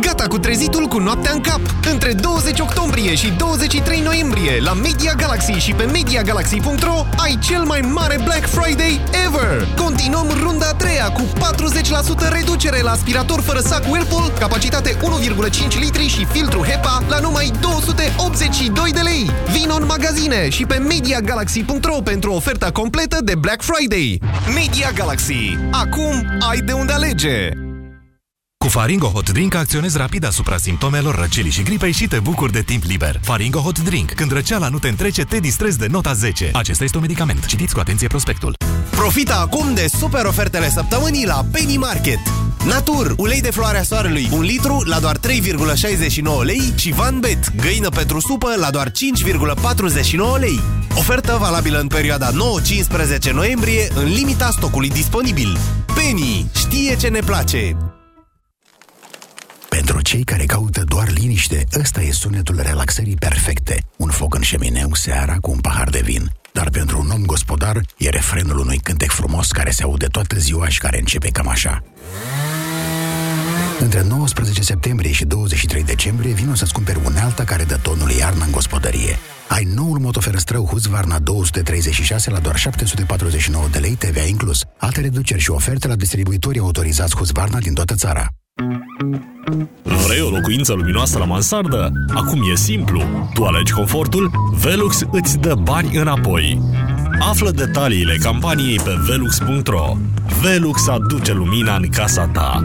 Gata gata cu trezitul cu noaptea în cap. Între 20 octombrie și 23 noiembrie la Media Galaxy și pe MediaGalaxy.ro ai cel mai mare Black Friday ever! Continuăm runda a treia cu 40% reducere la aspirator fără sac Whirlpool, capacitate 1,5 litri și filtru HEPA la numai 282 de lei. Vino în magazine și pe MediaGalaxy.ro pentru oferta completă de Black Friday. Media Galaxy. Acum ai de unde alege! Cu Faringo Hot Drink acționezi rapid asupra simptomelor răcelii și gripei și te bucuri de timp liber. Faringo Hot Drink. Când răceala nu te întrece, te distrezi de nota 10. Acesta este un medicament. Citiți cu atenție prospectul. Profita acum de super ofertele săptămânii la Penny Market. Natur, ulei de floarea soarelui, 1 litru la doar 3,69 lei și Van Bet, găină pentru supă la doar 5,49 lei. Ofertă valabilă în perioada 9-15 noiembrie, în limita stocului disponibil. Penny știe ce ne place. Pentru cei care caută doar liniște, ăsta e sunetul relaxării perfecte. Un foc în șemineu seara cu un pahar de vin. Dar pentru un om gospodar, e refrenul unui cântec frumos care se aude toată ziua și care începe cam așa. Între 19 septembrie și 23 decembrie vin să-ți cumperi unealta care dă tonul iarnă în gospodărie. Ai noul motoferăstrău Husqvarna 236 la doar 749 de lei TVA inclus. Alte reduceri și oferte la distribuitorii autorizați Husqvarna din toată țara. Vrei o locuință luminoasă la mansardă? Acum e simplu. Tu alegi confortul, Velux îți dă bani înapoi. Află detaliile campaniei pe velux.ro. Velux aduce lumina în casa ta.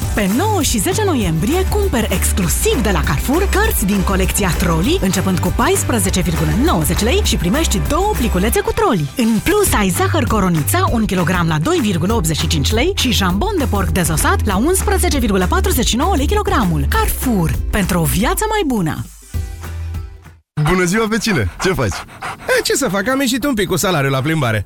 Pe 9 și 10 noiembrie cumperi exclusiv de la Carrefour cărți din colecția Trolli, începând cu 14,90 lei și primești două pliculețe cu troli. În plus ai zahăr coronița, 1 kg la 2,85 lei și jambon de porc dezosat la 11,49 lei kilogramul. Carrefour, pentru o viață mai bună! Bună ziua, vecine! Ce faci? E, ce să fac? Am ieșit un pic cu salariul la plimbare.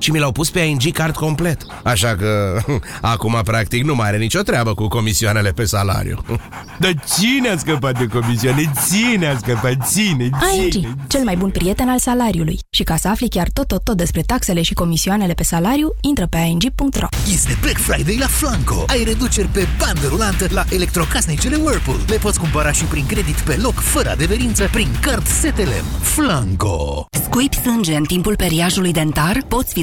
Și mi l-au pus pe ING card complet. Așa că acum practic nu mai are nicio treabă cu comisioanele pe salariu. Dar cine a scăpat de comisioane? Ține a scăpat, ține, ține. ING, cel mai bun prieten al salariului. Și ca să afli chiar tot, tot, tot despre taxele și comisioanele pe salariu, intră pe ing.ro. Este Black Friday la Flanco. Ai reduceri pe bandă rulantă la electrocasnicele Whirlpool. Le poți cumpăra și prin credit pe loc, fără adeverință, prin card STLM. Flanco. Scuipi sânge în timpul periajului dentar? Poți fi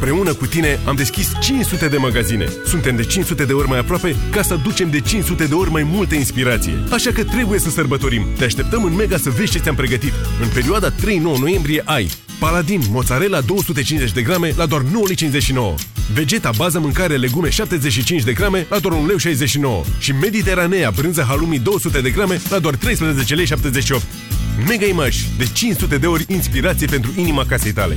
Împreună cu tine am deschis 500 de magazine. Suntem de 500 de ori mai aproape ca să ducem de 500 de ori mai multă inspirație. Așa că trebuie să sărbătorim. Te așteptăm în Mega să vezi ce ți-am pregătit. În perioada 3-9 noiembrie ai Paladin, mozzarella 250 de grame la doar 9,59 Vegeta, bază mâncare, legume 75 de grame la doar 1,69 Și Mediteranea, brânză halumi 200 de grame la doar 13,78 Mega Image, de 500 de ori inspirație pentru inima casei tale.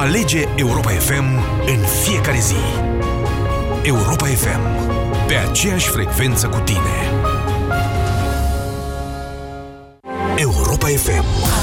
Alege Europa FM în fiecare zi. Europa FM. Pe aceeași frecvență cu tine. Europa FM.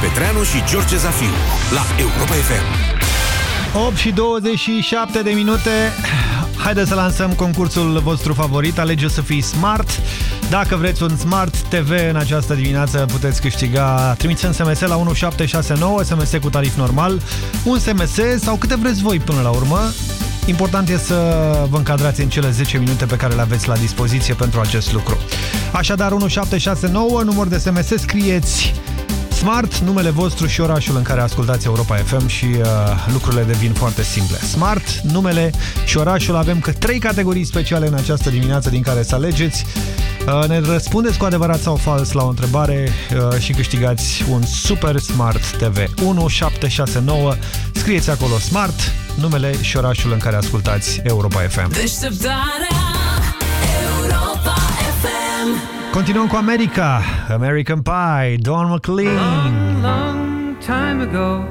Petreanu și George Zafiu la Europa FM. 8 și 27 de minute. Haideți să lansăm concursul vostru favorit. Alege să fii smart. Dacă vreți un Smart TV în această dimineață, puteți câștiga trimițând SMS la 1769, SMS cu tarif normal, un SMS sau câte vreți voi până la urmă. Important e să vă încadrați în cele 10 minute pe care le aveți la dispoziție pentru acest lucru. Așadar, 1769, număr de SMS, scrieți Smart, numele vostru și orașul în care ascultați Europa FM și uh, lucrurile devin foarte simple. Smart, numele și orașul, avem că trei categorii speciale în această dimineață din care să alegeți. Uh, ne răspundeți cu adevărat sau fals la o întrebare uh, și câștigați un Super Smart TV 1769. Scrieți acolo Smart, numele și orașul în care ascultați Europa FM. Deșteptarea FM Continuăm cu America, American Pie, Don McLean. long time ago.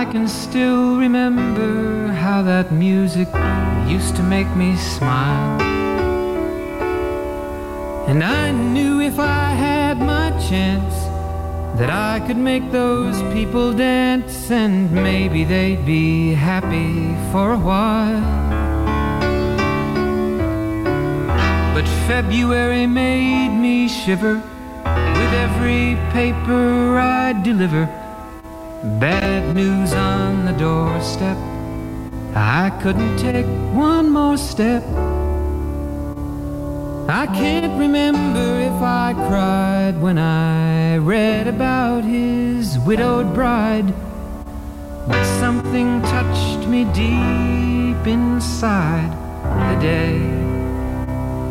I can still remember how that music used to make me smile. And I knew if I had my chance that I could make those people dance and maybe they'd be happy for a while. But February made me shiver with every paper I deliver. Bad news on the doorstep. I couldn't take one more step. I can't remember if I cried when I read about his widowed bride. But something touched me deep inside the day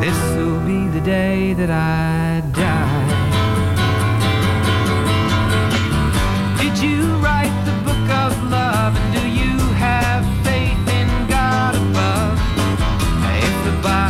This'll be the day that I die. Did you write the book of love? And do you have faith in God above? If the Bible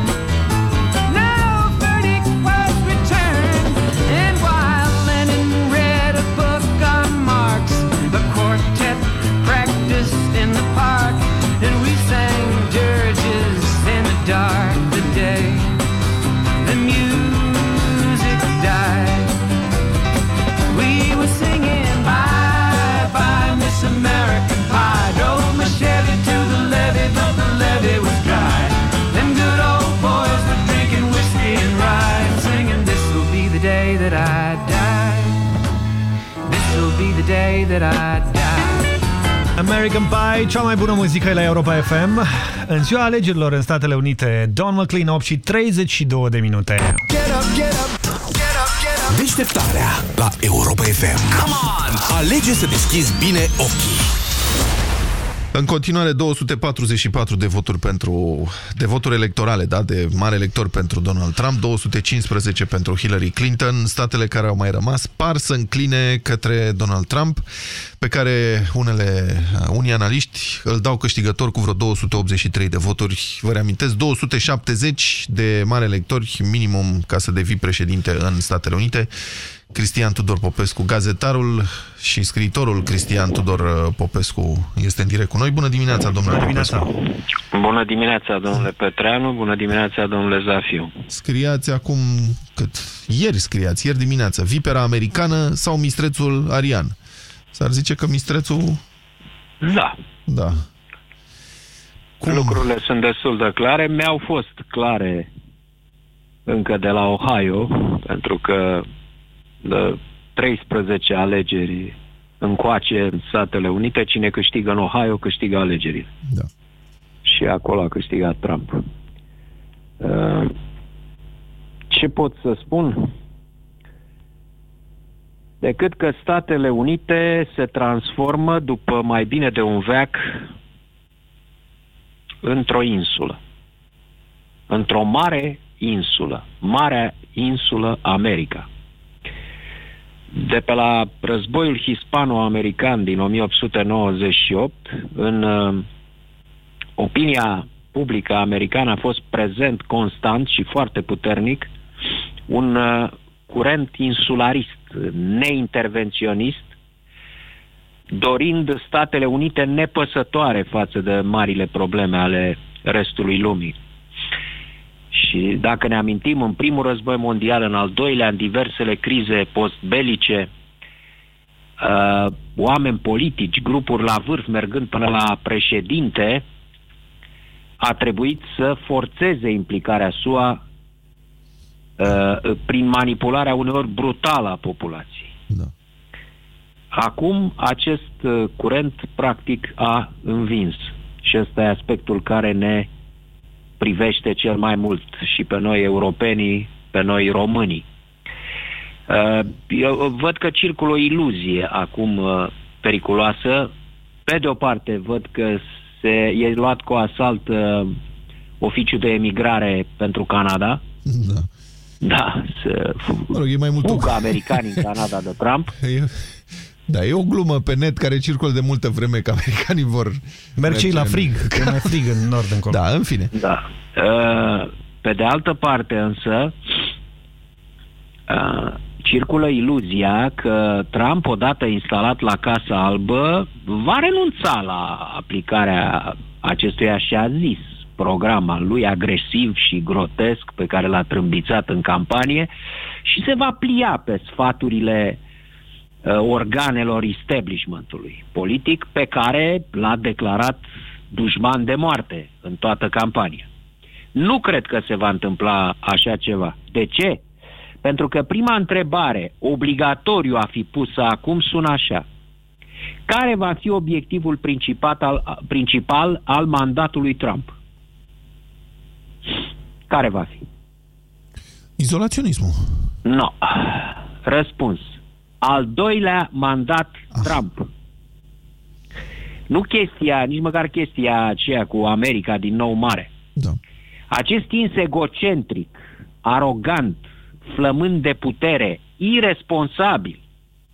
The day that I die. American Pie, cea mai bună muzică la Europa FM. În ziua alegerilor în Statele Unite, Don McLean 8 și 32 de minute. Deșteptarea la Europa FM. Come on! Alege să deschizi bine ochii. În continuare, 244 de voturi pentru de voturi electorale, da, de mare elector pentru Donald Trump, 215 pentru Hillary Clinton. Statele care au mai rămas par să încline către Donald Trump, pe care unele, unii analiști îl dau câștigător cu vreo 283 de voturi. Vă reamintesc, 270 de mari electori minimum ca să devii președinte în Statele Unite. Cristian Tudor Popescu, gazetarul și scriitorul Cristian Tudor uh, Popescu este în direct cu noi. Bună dimineața, domnule Popescu! Bună dimineața, domnule Petreanu, bună dimineața, domnule Zafiu. Scriați acum, cât? Ieri scriați, ieri dimineață, Vipera Americană sau Mistrețul Arian? S-ar zice că Mistrețul... Da. Da. Cum? Lucrurile sunt destul de clare, mi-au fost clare încă de la Ohio, pentru că de 13 alegeri încoace în Statele Unite, cine câștigă în Ohio, câștigă alegerile. Da. Și acolo a câștigat Trump. Uh, Ce pot să spun? Decât că Statele Unite se transformă după mai bine de un veac într-o insulă. Într-o mare insulă. Marea insulă America. De pe la războiul hispano-american din 1898, în uh, opinia publică americană a fost prezent constant și foarte puternic un uh, curent insularist, neintervenționist, dorind Statele Unite nepăsătoare față de marile probleme ale restului lumii. Și dacă ne amintim, în primul război mondial, în al doilea, în diversele crize postbelice, uh, oameni politici, grupuri la vârf, mergând până la președinte, a trebuit să forțeze implicarea SUA uh, prin manipularea uneori brutală a populației. Da. Acum acest uh, curent practic a învins și ăsta e aspectul care ne privește cel mai mult și pe noi europenii, pe noi românii. Uh, Eu văd că circulă o iluzie acum uh, periculoasă. Pe de o parte văd că se e luat cu asalt uh, oficiul de emigrare pentru Canada. Da. Da, să Mă rog, e mai mult o... fugă americanii în Canada de Trump. E, da, e o glumă pe net care circulă de multă vreme că americanii vor... Merg cei la în- frig, că e mai frig în nord încolo. Da, în fine. Da. Uh, Pe de altă parte însă, uh, circulă iluzia că Trump, odată instalat la Casa Albă, va renunța la aplicarea acestui așa zis program al lui agresiv și grotesc pe care l-a trâmbițat în campanie și se va plia pe sfaturile uh, organelor establishmentului politic pe care l-a declarat dușman de moarte în toată campania. Nu cred că se va întâmpla așa ceva. De ce? Pentru că prima întrebare, obligatoriu a fi pusă acum, sună așa. Care va fi obiectivul principal al, principal al mandatului Trump? Care va fi? Izolaționismul. No. Răspuns. Al doilea mandat Trump. Nu chestia, nici măcar chestia aceea cu America din nou mare. Da. Acest ins egocentric, arogant, flămând de putere, irresponsabil,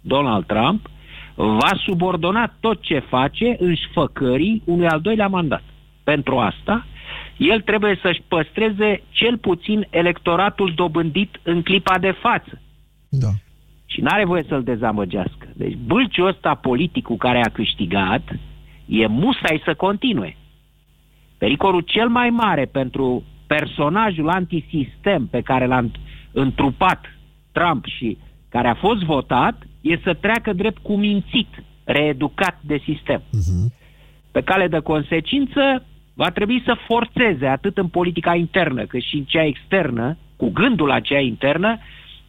Donald Trump, va subordona tot ce face înșfăcării unui al doilea mandat. Pentru asta, el trebuie să-și păstreze cel puțin electoratul dobândit în clipa de față. Da. Și n-are voie să-l dezamăgească. Deci bâlciul ăsta politic cu care a câștigat e musai să continue. Pericolul cel mai mare pentru personajul antisistem pe care l-a înt- întrupat Trump și care a fost votat e să treacă drept cu mințit, reeducat de sistem. Pe cale de consecință, va trebui să forțeze atât în politica internă cât și în cea externă, cu gândul la cea internă,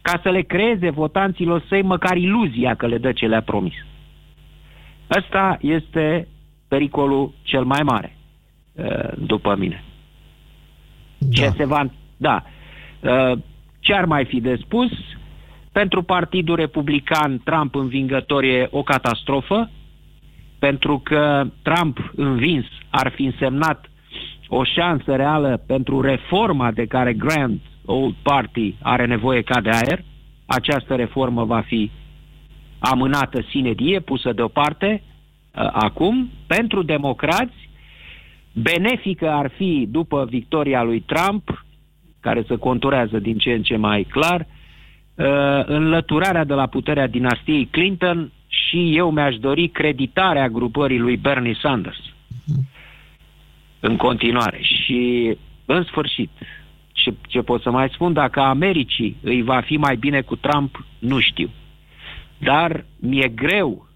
ca să le creeze votanților săi măcar iluzia că le dă ce le-a promis. Ăsta este pericolul cel mai mare, uh, după mine. Ce se va... Da. Uh, Ce ar mai fi de spus? Pentru Partidul Republican, Trump învingător e o catastrofă, pentru că Trump învins ar fi însemnat o șansă reală pentru reforma de care Grand Old Party are nevoie ca de aer. Această reformă va fi amânată sine die, pusă deoparte uh, acum. Pentru democrați, benefică ar fi, după victoria lui Trump, care se conturează din ce în ce mai clar, uh, înlăturarea de la puterea dinastiei Clinton și eu mi-aș dori creditarea grupării lui Bernie Sanders în continuare. Și, în sfârșit, ce, ce pot să mai spun, dacă Americii îi va fi mai bine cu Trump, nu știu. Dar mi-e greu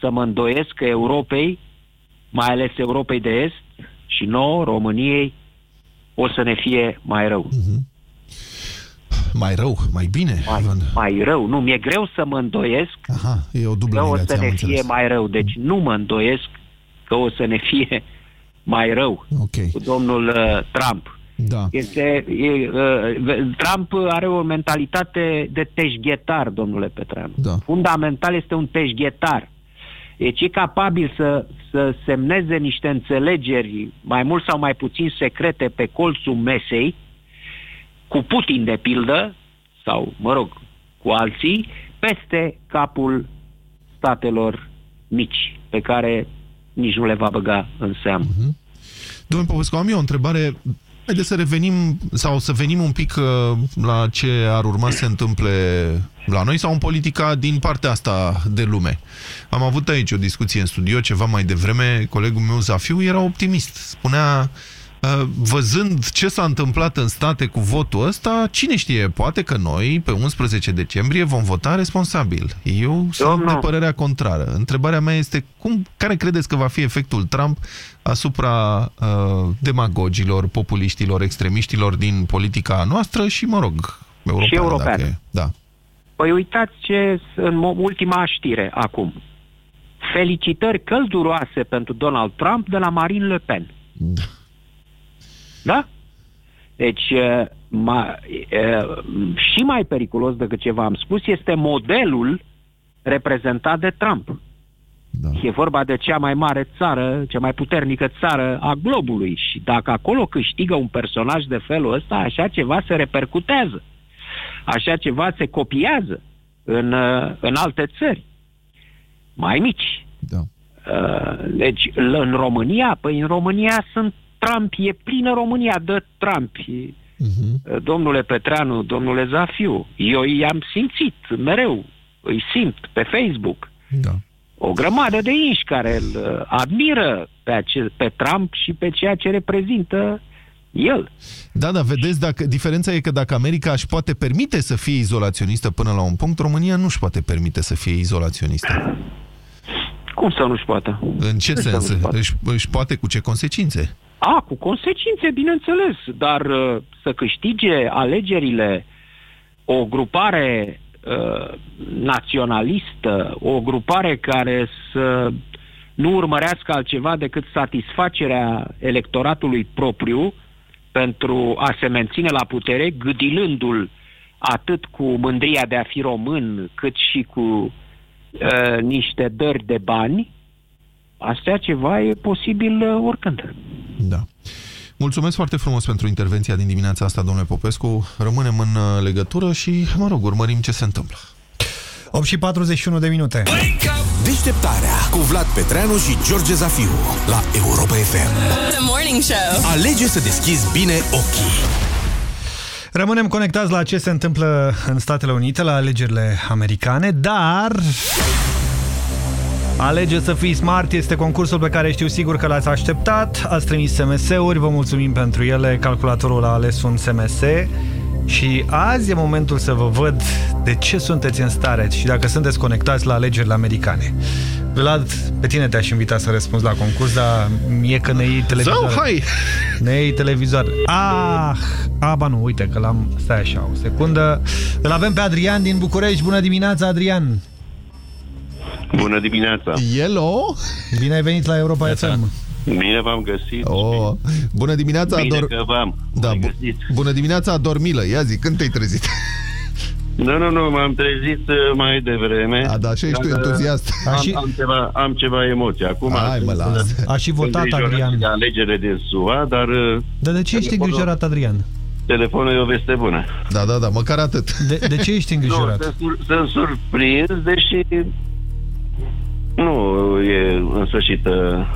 să mă îndoiesc că Europei, mai ales Europei de Est și nouă, României, o să ne fie mai rău. Mai rău, mai bine. Mai, mai rău. Nu, mi-e greu să mă îndoiesc Aha, e o dublă că o negație, să am ne fie înțeles. mai rău. Deci nu mă îndoiesc că o să ne fie mai rău Ok. cu domnul uh, Trump. Da. Este, e, uh, Trump are o mentalitate de teșghetar, domnule Petreanu. Da. Fundamental este un teșghetar. Deci e capabil să, să semneze niște înțelegeri mai mult sau mai puțin secrete pe colțul mesei, cu Putin de pildă, sau, mă rog, cu alții, peste capul statelor mici, pe care nici nu le va băga în seamă. Domnul Popescu, am eu o întrebare. Haideți să revenim sau să venim un pic uh, la ce ar urma să se întâmple la noi sau în politica din partea asta de lume. Am avut aici o discuție în studio ceva mai devreme, colegul meu Zafiu era optimist. Spunea Uh, Văzând ce s-a întâmplat în state cu votul ăsta, cine știe, poate că noi, pe 11 decembrie, vom vota responsabil. Eu sunt Domnul. de părerea contrară. Întrebarea mea este, cum, care credeți că va fi efectul Trump asupra uh, demagogilor, populiștilor, extremiștilor din politica noastră și, mă rog, europeană? Și europeană. dacă e. Da. Păi uitați ce în mo- ultima știre acum. Felicitări călduroase pentru Donald Trump de la Marine Le Pen. Da? Deci, eh, ma, eh, și mai periculos decât ce v-am spus este modelul reprezentat de Trump. Da. E vorba de cea mai mare țară, cea mai puternică țară a globului și dacă acolo câștigă un personaj de felul ăsta, așa ceva se repercutează. Așa ceva se copiază în, uh, în alte țări mai mici. Da. Uh, Deci, l- în România, păi în România sunt Trump, e plină România de Trump. Uh, Domnule Petreanu, domnule Zafiu, eu i-am simțit mereu, îi simt pe Facebook. Da. O grămadă de inși care îl uh, admiră pe, ace- pe Trump și pe ceea ce reprezintă el. Da, da, vedeți, dacă, diferența e că dacă America își poate permite să fie izolaționistă până la un punct, România nu își poate permite să fie izolaționistă. Cum să nu-și poată? În ce Cum să sens? nu-și poată? Își, își poate cu ce consecințe? A, cu consecințe, bineînțeles, dar uh, să câștige alegerile o grupare uh, naționalistă, o grupare care să nu urmărească altceva decât satisfacerea electoratului propriu pentru a se menține la putere, gâdilându-l atât cu mândria de a fi român, cât și cu uh, niște dări de bani, astea ceva e posibil uh, oricând. Da. Mulțumesc foarte frumos pentru intervenția din dimineața asta, domnule Popescu. Rămânem în uh, legătură și, mă rog, urmărim ce se întâmplă. 8 și 41 de minute. Deșteptarea cu Vlad Petreanu și George Zafiu la Europa FM. The Morning Show. Alege să deschizi bine ochii. Rămânem conectați la ce se întâmplă în Statele Unite, la alegerile americane, dar... Alege să fii smart este concursul pe care știu sigur că l-ați așteptat. Ați trimis SMS-uri, vă mulțumim pentru ele. Calculatorul a ales un SMS și azi e momentul să vă văd de ce sunteți în stare și dacă sunteți conectați la alegerile americane. Vlad, pe tine te-aș invita să răspunzi la concurs, dar mie că ne iei televizoare. Sau, hai! Ne iei televizoare. Ah, aba nu, uite că l-am... Stai așa, o secundă. Îl avem pe Adrian din București. Bună dimineața, Adrian! Bună dimineața! Hello! Bine ai venit la Europa FM. Bine v-am găsit. Oh, bună dimineața, Bine Ador... că v-am. Da, bu bună dimineața, Adormilă. Ia zi, când te-ai trezit? Nu, nu, nu, m-am trezit uh, mai devreme. A, da, așa ești tu Dar, uh, entuziast. Am, A, și- am, ceva, am ceva emoții. Acum Hai, mă, sunt, lasă. uh, A și votat, îngrijorat Adrian. De alegere din SUA, dar... uh, Dar de ce ești telefonul- îngrijorat, Adrian? Telefonul e o veste bună. Da, da, da, măcar atât. De, de ce ești Nu, îngrijorat? sunt, sur- sunt surprins, deși nu e în sfârșit uh,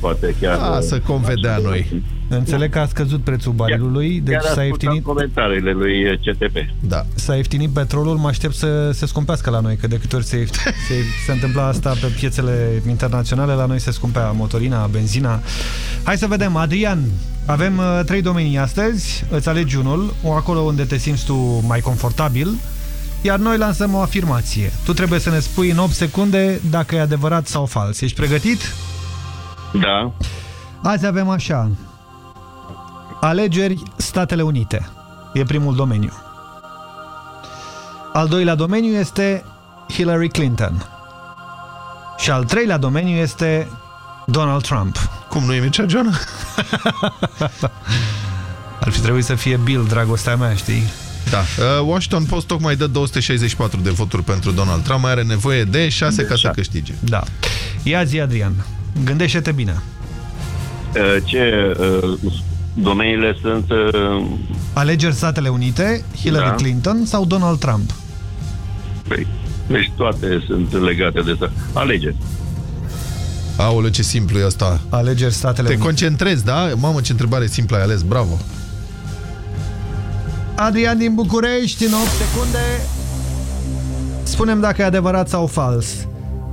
poate chiar... uh, A, să convedea noi. Înțeleg că a scăzut prețul barilului, deci chiar s-a ascultam ieftinit, comentariile lui CTP. Da. s-a ieftinit petrolul. Mă aștept să se scumpească la noi, că de câte ori se, se, se întâmpla asta pe piețele internaționale, la noi se scumpea motorina, benzina. Hai să vedem, Adrian, avem uh, trei domenii astăzi, îți alegi unul, o acolo unde te simți tu mai confortabil, iar noi lansăm o afirmație. Tu trebuie să ne spui în 8 secunde dacă e adevărat sau fals. Ești pregătit? Da. Azi avem așa. Alegeri Statele Unite. E primul domeniu. Al doilea domeniu este Hillary Clinton. Și al treilea domeniu este Donald Trump. Cum nu e Mircea Joana? Ar fi trebuit să fie Bill, dragostea mea, știi? Da. Uh, Washington Post tocmai dă 264 de voturi pentru Donald Trump, mai are nevoie de 6 ca să câștige. Da. Ia zi, Adrian. Gândește-te bine. Uh, Ce uh, domeniile sunt... uh, Alegeri Statele Unite, Hillary Da. Clinton sau Donald Trump? Păi, deci toate sunt legate de asta. Alegeri. Aoleu, ce simplu e asta. Alegeri Statele Te Unite. concentrezi, da? Mamă, ce întrebare simplă ai ales, bravo. Adrian din București, în 8 secunde. Spunem dacă e adevărat sau fals.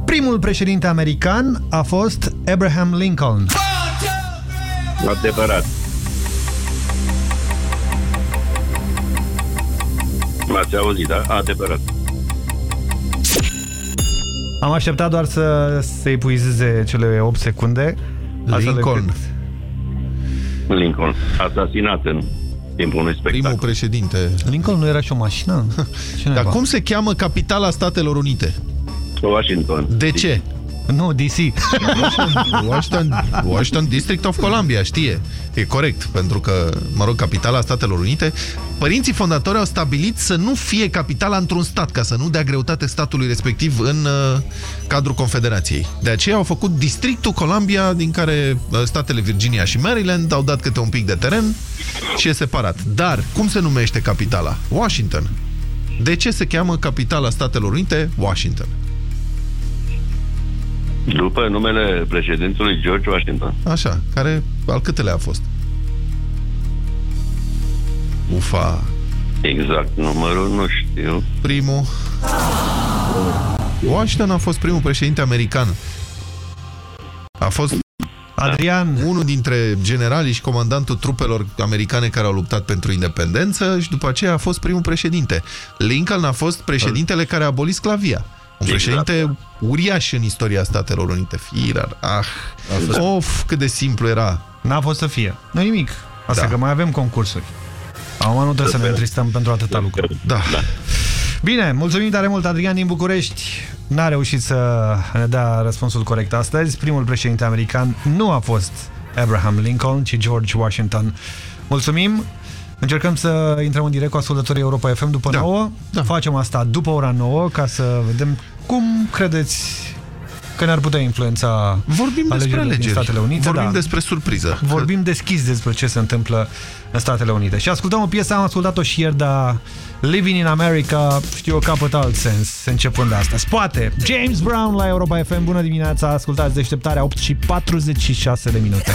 Primul președinte american a fost Abraham Lincoln. Adevărat. M-ați auzit, da? Adevărat. Am așteptat doar să se epuizeze cele 8 secunde. Lincoln. Lincoln. Asasinat în timpul unui spectacol. Primul președinte. Lincoln nu era și o mașină? Ce Dar naiba? cum se cheamă capitala Statelor Unite? Washington. De ce? Nu, DC. Washington, Washington District of Columbia, știe. E corect, pentru că, mă rog, capitala Statelor Unite, părinții fondatori au stabilit să nu fie capitala într-un stat, ca să nu dea greutate statului respectiv în uh, cadrul Confederației. De aceea au făcut Districtul Columbia, din care uh, statele Virginia și Maryland au dat câte un pic de teren și e separat. Dar, cum se numește capitala? Washington. De ce se cheamă capitala Statelor Unite Washington? După numele președintelui George Washington. Așa, care al câtelea a fost? Ufa. Exact, numărul nu știu. Primul. Washington a fost primul președinte american. A fost Adrian. unul dintre generalii și comandantul trupelor americane care au luptat pentru independență și după aceea a fost primul președinte. Lincoln a fost președintele care a abolit sclavia. Un președinte uriaș în istoria Statelor Unite. Firar, ah, of, cât de simplu era. N-a fost să fie. nu nimic. Asta Da. că mai avem concursuri. Acum nu trebuie să ne întristăm pentru atâta lucru. Da. Bine, mulțumim tare mult, Adrian din București. N-a reușit să ne dea răspunsul corect astăzi. Primul președinte american nu a fost Abraham Lincoln, ci George Washington. Mulțumim! Încercăm să intrăm în direct cu ascultătorii Europa FM după da. 9. Da. Facem asta după ora 9 ca să vedem cum credeți că ne-ar putea influența Vorbim despre alegerile din alegeri. Statele Unite. Vorbim da. despre surpriză. Vorbim deschis despre ce se întâmplă în Statele Unite. Și ascultăm o piesă, am ascultat-o și ieri, dar Living in America, știu eu, capătă alt sens începând de asta. Poate! James Brown la Europa FM, bună dimineața, ascultați deșteptarea 8 și 46 de minute.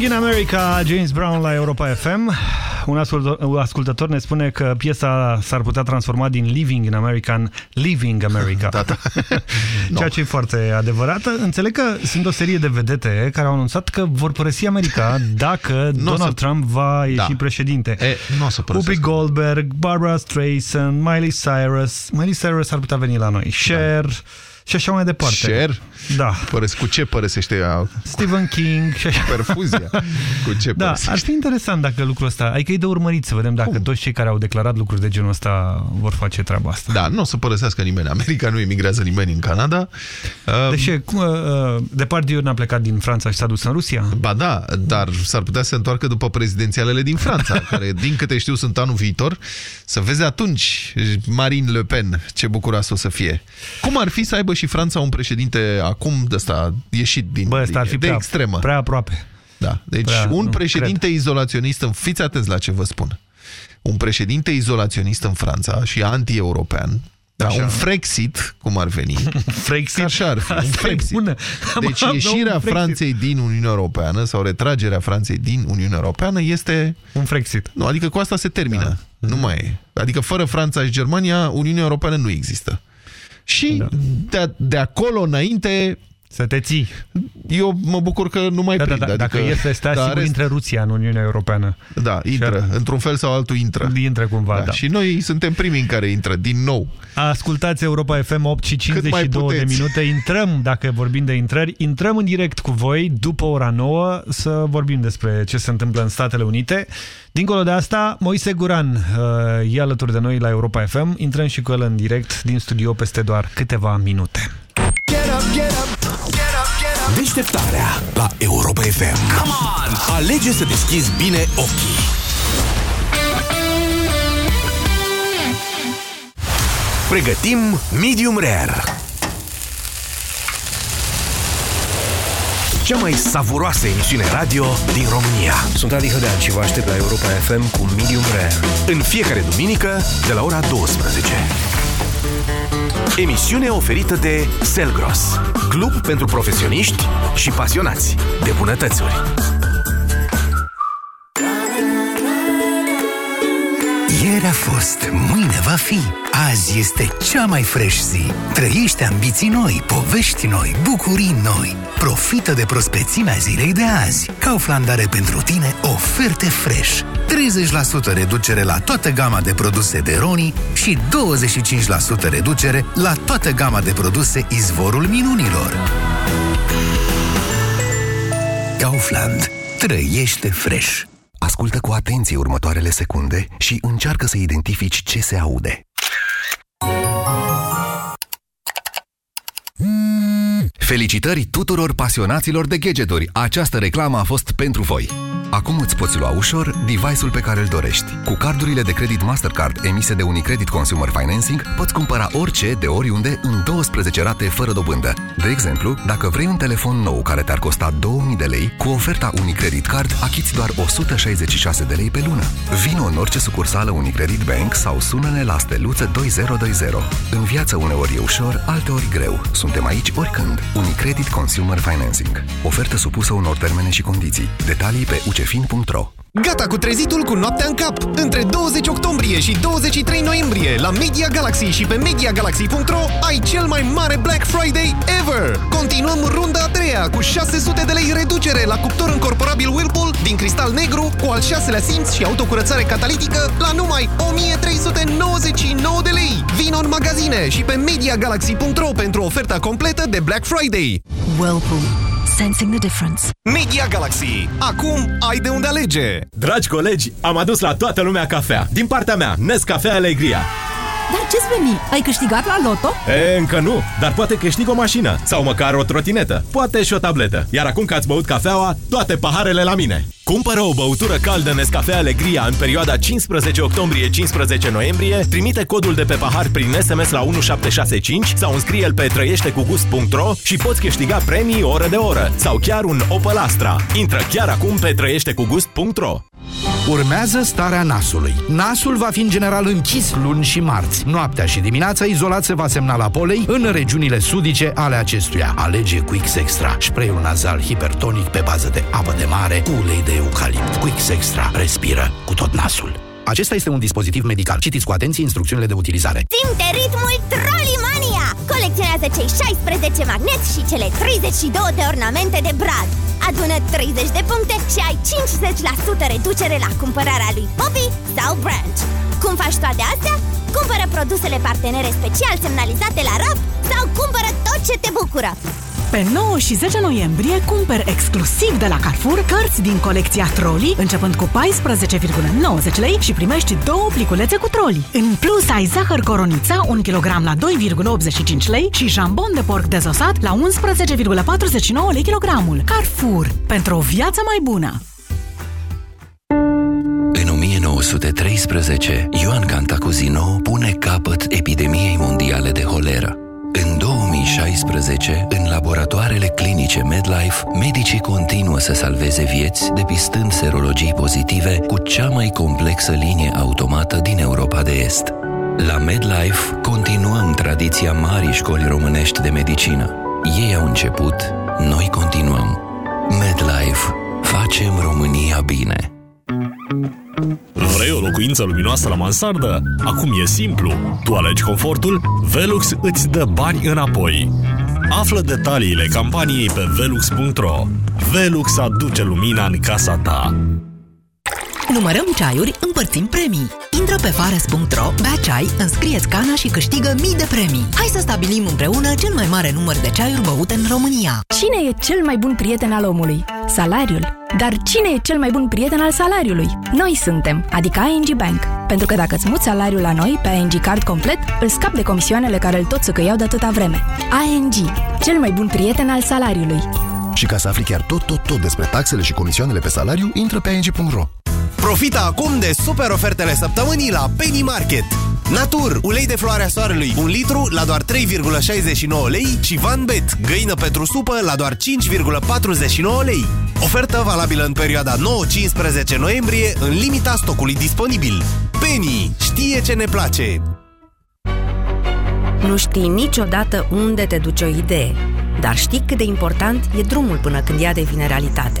Living in America, James Brown la Europa FM. Un ascultător, un ascultător ne spune că piesa s-ar putea transforma din Living in America în Living America. Da, da. Ceea ce e foarte adevărată. Înțeleg că sunt o serie de vedete care au anunțat că vor părăsi America dacă Nu o Donald să- Trump va ieși Da. președinte. E, nu o să părăsească. Whoopi Goldberg, Barbara Streisand, Miley Cyrus. Miley Cyrus ar putea veni la noi. Cher și așa mai departe. Cher? Da. Părăs, cu ce părăsește ea? Stephen King și așa. Perfuzia. Cu ce Da, părăsește? ar fi interesant dacă lucrul ăsta, adică e de urmărit să vedem dacă toți cei care au declarat lucruri de genul ăsta vor face treaba asta. Da, nu o să părăsească nimeni. America nu emigrează nimeni în Canada. Uh, Deci, cum, uh, Depardieu n-a plecat din Franța și s-a dus în Rusia? Ba da, dar s-ar putea să se întoarcă după prezidențialele din Franța, care, din câte știu, sunt anul viitor. Să vezi atunci Marine Le Pen, ce bucuroasă o să fie. Cum ar fi să aibă și Franța un președinte acum de ăsta ieșit din Bă, ăsta ar linie, fi de prea, extremă? prea aproape. Da. Deci Prea, un nu, președinte izolaționist, în, fiți atenți la ce vă spun, un președinte izolaționist în Franța și anti-european, da, Așa. un Frexit, cum ar veni. Frexit? Așa ar fi, un Asta e Frexit. bună. Am Deci adăugat ieșirea un Frexit. Franței din Uniunea Europeană sau retragerea Franței din Uniunea Europeană este... Un Frexit. Nu, adică cu asta se termină. Da. Nu mai e. Adică fără Franța și Germania, Uniunea Europeană nu există. Și da. de, de acolo înainte... Să te ții. Eu mă bucur că nu mai Da, da, prind. da, dacă adică, e să stea, da, sigur rest- intră Rusia în Uniunea Europeană. Da, intră. Într-un fel sau altul intră. Intră cumva, da. Și noi suntem primii în care intră, din nou. Ascultați Europa FM 8 și Cât mai 52 de puteți. minute. Intrăm, dacă vorbim de intrări, intrăm în direct cu voi după ora 9 să vorbim despre ce se întâmplă în Statele Unite. Dincolo de asta, Moise Guran uh, e alături de noi la Europa FM. Intrăm și cu el în direct din studio peste doar câteva minute. Deșteptarea la Europa FM. Come on! Alege să deschizi bine ochii. Pregătim Medium Rare. Cea mai savuroasă emisiune radio din România. Sunt Adi Hădean și vă aștept la Europa FM cu Medium Rare. În fiecare duminică, de la ora 12. Emisiune oferită de Selgros, club pentru profesioniști și pasionați de bunătățuri. Ieri a fost, mâine va fi. Azi este cea mai fresh zi. Trăiește ambiții noi, povești noi, bucurii noi. Profită de prospețimea zilei de azi. Kaufland are pentru tine oferte fresh. 30% reducere la toată gama de produse de Roni și 25% reducere la toată gama de produse Izvorul Minunilor. Kaufland. Trăiește fresh. Ascultă cu atenție următoarele secunde și încearcă să identifici ce se aude. Felicitări tuturor pasionaților de gadgeturi! Această reclamă a fost pentru voi. Acum îți poți lua ușor device-ul pe care îl dorești. Cu cardurile de credit Mastercard emise de Unicredit Consumer Financing, poți cumpăra orice de oriunde în 12 rate fără dobândă. De exemplu, dacă vrei un telefon nou care te-ar costa 2000 de lei, cu oferta Unicredit Card achiți doar 166 de lei pe lună. Vino în orice sucursală Unicredit Bank sau sună-ne la steluță 2020. În viață uneori e ușor, alteori greu. Suntem aici oricând. Unicredit Consumer Financing. Ofertă supusă unor termene și condiții. Detalii pe ucefin.ro Gata cu trezitul cu noaptea în cap! Între 20 octombrie și 23 noiembrie la Media Galaxy și pe MediaGalaxy.ro ai cel mai mare Black Friday ever! Continuăm runda a treia cu 600 de lei reducere la cuptor încorporabil Whirlpool din cristal negru cu al șaselea simț și autocurățare catalitică la numai 1399 de lei! Vino în magazine și pe MediaGalaxy.ro pentru oferta completă de Black Friday! Whirlpool. Sensing the difference. Media Galaxy. Acum ai de unde alege! Dragi colegi, am adus la toată lumea cafea. Din partea mea, Nescafea Alegria. Dar ce-ți veni? Ai câștigat la loto? E, încă nu, dar poate câștig o mașină sau măcar o trotinetă, poate și o tabletă. Iar acum că ați băut cafeaua, toate paharele la mine. Cumpără o băutură caldă Nescafea Alegria în perioada 15 octombrie-15 noiembrie, trimite codul de pe pahar prin SMS la 1765 sau înscrie-l pe trăieștecugust.ro și poți câștiga premii oră de oră sau chiar un Opel Astra. Intră chiar acum pe trăieștecugust.ro Urmează starea nasului. Nasul va fi în general închis luni și marți. Noaptea și dimineața izolat se va semna la polei în regiunile sudice ale acestuia. Alege Quix Extra, spray-ul nazal hipertonic pe bază de apă de mare cu ulei de eucalipt. Quix Extra. Respiră cu tot nasul. Acesta este un dispozitiv medical. Citiți cu atenție instrucțiunile de utilizare. Simte ritmul Trollimania! Colecționează cei 16 magneți și cele 32 de ornamente de brad. Adună 30 de puncte și ai 50% reducere la cumpărarea lui Poppy sau Branch. Cum faci toate astea? Cumpără produsele partenere special semnalizate la RAP sau cumpără tot ce te bucură! Pe 9 și 10 noiembrie cumperi exclusiv de la Carrefour cărți din colecția Trolli, începând cu 14,90 lei și primești două pliculețe cu troli. În plus ai zahăr coronița, 1 kg la 2,85 lei și jambon de porc dezosat la 11,49 lei kilogramul. Carrefour. Pentru o viață mai bună! În 1913, Ioan Cantacuzino pune capăt epidemiei mondiale de holeră. În 2016, în laboratoarele clinice MedLife, medicii continuă să salveze vieți depistând serologii pozitive cu cea mai complexă linie automată din Europa de Est. La MedLife continuăm tradiția marii școli românești de medicină. Ei au început, noi continuăm. MedLife. Facem România bine. Vrei o locuință luminoasă la mansardă? Acum e simplu. Tu alegi confortul, Velux îți dă bani înapoi. Află detaliile campaniei pe velux.ro. Velux aduce lumina în casa ta. Numărăm ceaiuri, împărțim premii. Intră pe fares.ro, bea ceai, înscrie cana și câștigă mii de premii. Hai să stabilim împreună cel mai mare număr de ceaiuri băute în România. Cine e cel mai bun prieten al omului? Salariul. Dar cine e cel mai bun prieten al salariului? Noi suntem, adică ING Bank. Pentru că dacă îți muți salariul la noi, pe ING Card complet, îl scap de comisioanele care îl tot săcăiau de atâta vreme. ING, cel mai bun prieten al salariului. Și ca să afli chiar tot, tot, tot despre taxele și comisioanele pe salariu, intră pe ing.ro. Profita acum de super ofertele săptămânii la Penny Market. Natur, ulei de floarea soarelui, 1 litru la doar 3,69 lei și Van Bet, găină pentru supă la doar 5,49 lei. Ofertă valabilă în perioada 9-15 noiembrie, în limita stocului disponibil. Penny știe ce ne place! Nu știi niciodată unde te duce o idee, dar știi cât de important e drumul până când ea devine realitate.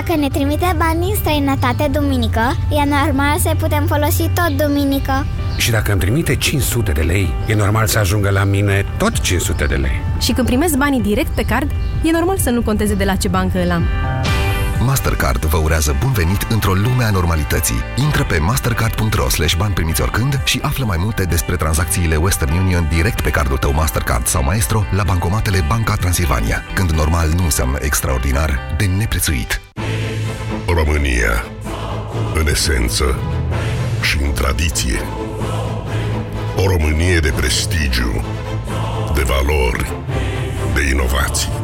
Dacă ne trimite bani în străinătate duminică, e normal să putem folosi tot duminică. Și dacă îmi trimite 500 de lei, e normal să ajungă la mine tot 500 de lei. Și când primesc banii direct pe card, e normal să nu conteze de la ce bancă îl am. Mastercard vă urează bun venit într-o lume a normalității. Intră pe mastercard.ro slash bani primiți oricând și află mai multe despre tranzacțiile Western Union direct pe cardul tău Mastercard sau Maestro la bancomatele Banca Transilvania, când normal nu înseamnă extraordinar de neprețuit. România, în esență și în tradiție. O Românie de prestigiu, de valori, de inovații.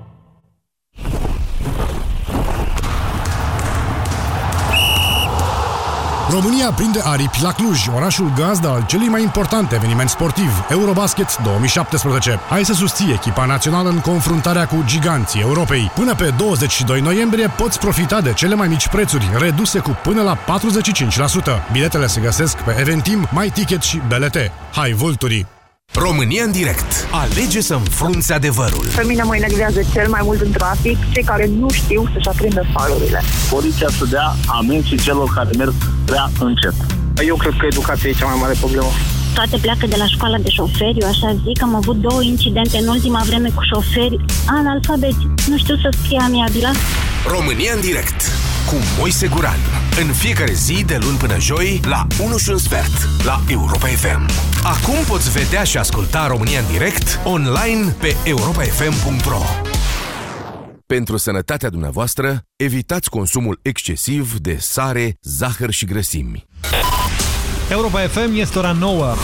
România prinde aripi la Cluj, orașul gazdă al celui mai important eveniment sportiv, Eurobasket 2017. Hai să susții echipa națională în confruntarea cu giganții Europei. Până pe 22 noiembrie poți profita de cele mai mici prețuri, reduse cu până la 45%. Biletele se găsesc pe Eventim, MyTicket și BLT. Hai, vulturii! România în direct. Alege să înfrunți adevărul. Pe mine mă enervează cel mai mult în trafic cei care nu știu să-și aprindă farurile. Poliția să dea amenzi celor care merg prea încet. Eu cred că educația e cea mai mare problemă. Toate pleacă de la școala de șoferi, eu așa zic. Am avut două incidente în ultima vreme cu șoferi analfabeti. Nu știu să scrie amiabila. România în direct cu Moise Guran. În fiecare zi, de luni până joi, la 1 și un sfert, la Europa FM. Acum poți vedea și asculta România în direct, online, pe europafm.ro Pentru sănătatea dumneavoastră, evitați consumul excesiv de sare, zahăr și grăsimi. Europa FM este ora 9.